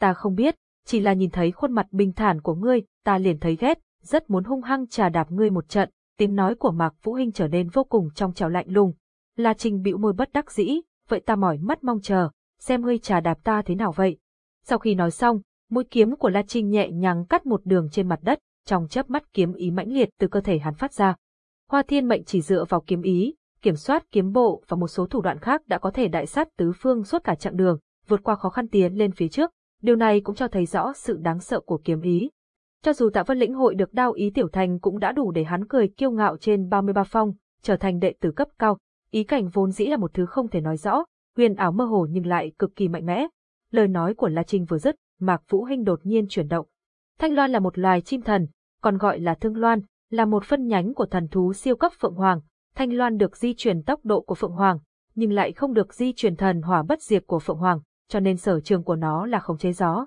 Ta không biết, chỉ là nhìn thấy khuôn mặt bình thản của ngươi, ta liền thấy ghét, rất muốn hung hăng trà đạp ngươi một trận, tiếng nói của Mạc Vũ Hinh trở nên vô cùng trong trào lạnh lùng. La Trinh bĩu môi bất đắc dĩ, vậy ta mỏi mắt mong chờ, xem ngươi trà đạp ta thế nào vậy. Sau khi nói xong, mũi kiếm của La Trinh nhẹ nhàng cắt một đường trên mặt đất, trong chớp mắt kiếm ý mãnh liệt từ cơ thể hắn phát ra. Hoa Thiên Mệnh chỉ dựa vào kiếm ý, kiểm soát kiếm bộ và một số thủ đoạn khác đã có thể đại sát tứ phương suốt cả chặng đường, vượt qua khó khăn tiến lên phía trước, điều này cũng cho thấy rõ sự đáng sợ của kiếm ý. Cho dù Tạ Vân lĩnh hội được đao ý tiểu thành cũng đã đủ để hắn cười kiêu ngạo trên 33 phong, trở thành đệ tử cấp cao. Ý cảnh vốn dĩ là một thứ không thể nói rõ, huyền ảo mơ hồ nhưng lại cực kỳ mạnh mẽ. Lời nói của La Trinh vừa dứt, Mạc Vũ Hinh đột nhiên chuyển động. Thanh Loan là một loài chim thần, còn gọi là Thương Loan, là một phân nhánh của thần thú siêu cấp Phượng Hoàng. Thanh Loan được di chuyển tốc độ của Phượng Hoàng, nhưng lại không được di chuyển thần hỏa bất diệt của Phượng Hoàng cho nên sở trường của nó là khống chế gió.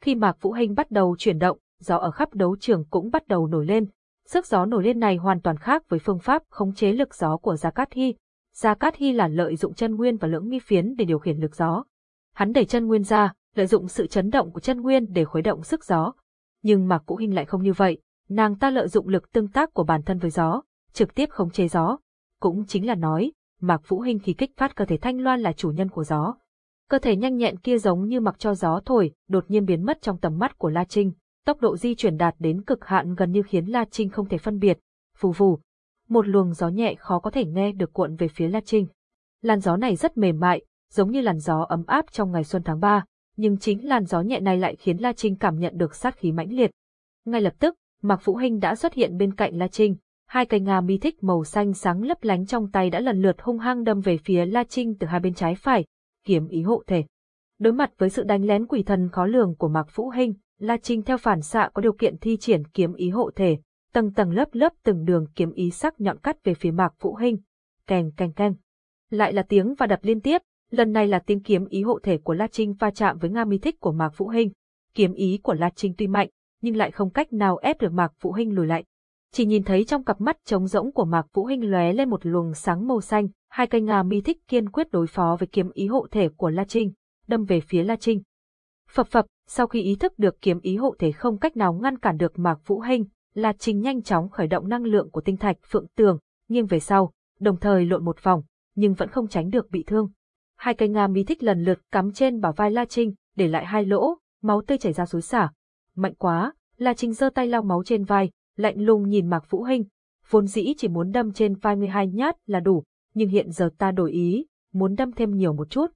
Khi Mạc Vũ Hinh bắt đầu chuyển động, gió ở khắp đấu trường cũng bắt đầu nổi lên. Sức gió nổi lên này hoàn toàn khác với phương pháp khống chế lực gió của Gia Cát Hy. Gia Cát Hy là lợi dụng chân nguyên và lưỡng nghi phiến để điều khiển lực gió. Hắn đẩy chân nguyên ra, lợi dụng sự chấn động của chân nguyên để khuấy động sức gió. Nhưng Mạc Vũ Hinh lại không như vậy, nàng ta lợi dụng lực tương tác của bản thân với gió, trực tiếp khống chế gió. Cũng chính là nói, Mạc Vũ Hinh khi kích phát cơ thể Thanh Loan là chủ nhân của gió. Cơ thể nhanh nhẹn kia giống như mặc cho gió thổi, đột nhiên biến mất trong tầm mắt của La Trinh, tốc độ di chuyển đạt đến cực hạn gần như khiến La Trinh không thể phân biệt. Phù phù, một luồng gió nhẹ khó có thể nghe được cuộn về phía La Trinh. Làn gió này rất mềm mại, giống như làn gió ấm áp trong ngày xuân tháng 3, nhưng chính làn gió nhẹ này lại khiến La Trinh cảm nhận được sát khí mãnh liệt. Ngay lập tức, Mạc Vũ Hinh đã xuất hiện bên cạnh La Trinh, hai cây ngà mi thích màu xanh sáng lấp lánh trong tay đã lần lượt hung hăng đâm về phía La Trinh từ hai bên trái phải, kiếm ý hộ thể. Đối mặt với sự đánh lén quỷ thần khó lường của Mạc Vũ Hinh, La Trinh theo phản xạ có điều kiện thi triển kiếm ý hộ thể, tầng tầng lớp lớp từng đường kiếm ý sắc nhọn cắt về phía Mạc Vũ Hinh. Kèn kèng kèng. Lại là tiếng và đập liên tiếp, lần này là tiếng kiếm ý hộ thể của La Trinh va chạm với Nga mi thích của Mạc Vũ Hinh. Kiếm ý của La Trinh tuy mạnh, nhưng lại không cách nào ép được Mạc Vũ Hinh lùi lại. Chỉ nhìn thấy trong cặp mắt trống rỗng của Mạc Vũ Hinh lóe lên một luồng sáng màu xanh, hai cây ngà mi thích kiên quyết đối phó với kiếm ý hộ thể của La Trinh, đâm về phía La Trinh. Phập phập, sau khi ý thức được kiếm ý hộ thể không cách nào ngăn cản được Mạc Vũ Hinh, La Trinh nhanh chóng khởi động năng lượng của tinh thạch phượng tường, nghiêng về sau, đồng thời lộn một vòng, nhưng vẫn không tránh được bị thương. Hai cây ngà mi thích lần lượt cắm trên bảo vai La Trinh, để lại hai lỗ, máu tươi chảy ra xối xả. Mạnh quá, La Trinh giơ tay lau máu trên vai, lạnh lùng nhìn Mạc Vũ Hinh. Vốn dĩ chỉ muốn đâm trên vai ngươi hai nhát là đủ, nhưng hiện giờ ta đổi ý, muốn đâm thêm nhiều một chút.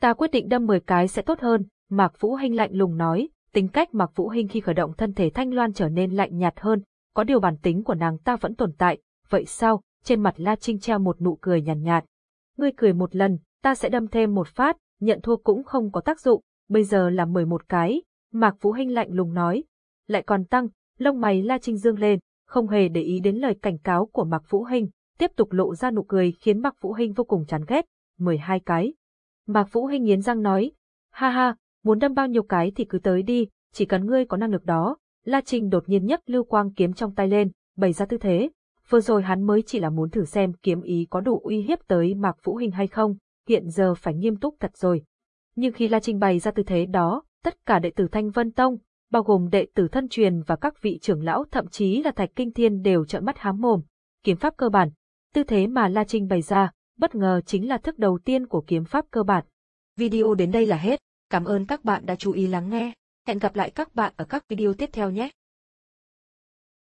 Ta quyết định đâm 10 cái sẽ tốt hơn, Mạc Vũ Hinh lạnh lùng nói, tính cách Mạc Vũ Hinh khi khởi động thân thể thanh loan trở nên lạnh nhạt hơn, có điều bản tính của nàng ta vẫn tồn tại, vậy sao? Trên mặt La Trinh treo một nụ cười nhàn nhạt, nhạt. Ngươi cười một lần, ta sẽ đâm thêm một phát, nhận thua cũng không có tác dụng, bây giờ là 11 cái, Mạc Vũ Hinh lạnh lùng nói. Lại còn tăng, lông mày La Trinh dương lên, không hề để ý đến lời cảnh cáo của Mạc Vũ Hinh, tiếp tục lộ ra nụ cười khiến Mạc Vũ Hinh vô cùng chán ghét. 12 cái. Mạc Vũ Hinh nghiến răng nói, ha ha, muốn đâm bao nhiêu cái thì cứ tới đi, chỉ cần ngươi có năng lực đó. La Trinh đột nhiên nhấc lưu quang kiếm trong tay lên, bày ra tư thế. Vừa rồi hắn mới chỉ là muốn thử xem kiếm ý có đủ uy hiếp tới Mạc Vũ Hinh hay không, hiện giờ phải nghiêm túc thật rồi. Nhưng khi La Trinh bày ra tư thế đó, tất cả đệ tử Thanh Vân Tông, bao gồm đệ tử thân truyền và các vị trưởng lão thậm chí là Thạch Kinh Thiên đều trợn mắt hám mồm. Kiếm pháp cơ bản, tư thế mà La Trinh bày ra, bất ngờ chính là thức đầu tiên của kiếm pháp cơ bản. Video đến đây là hết. Cảm ơn các bạn đã chú ý lắng nghe. Hẹn gặp lại các bạn ở các video tiếp theo nhé.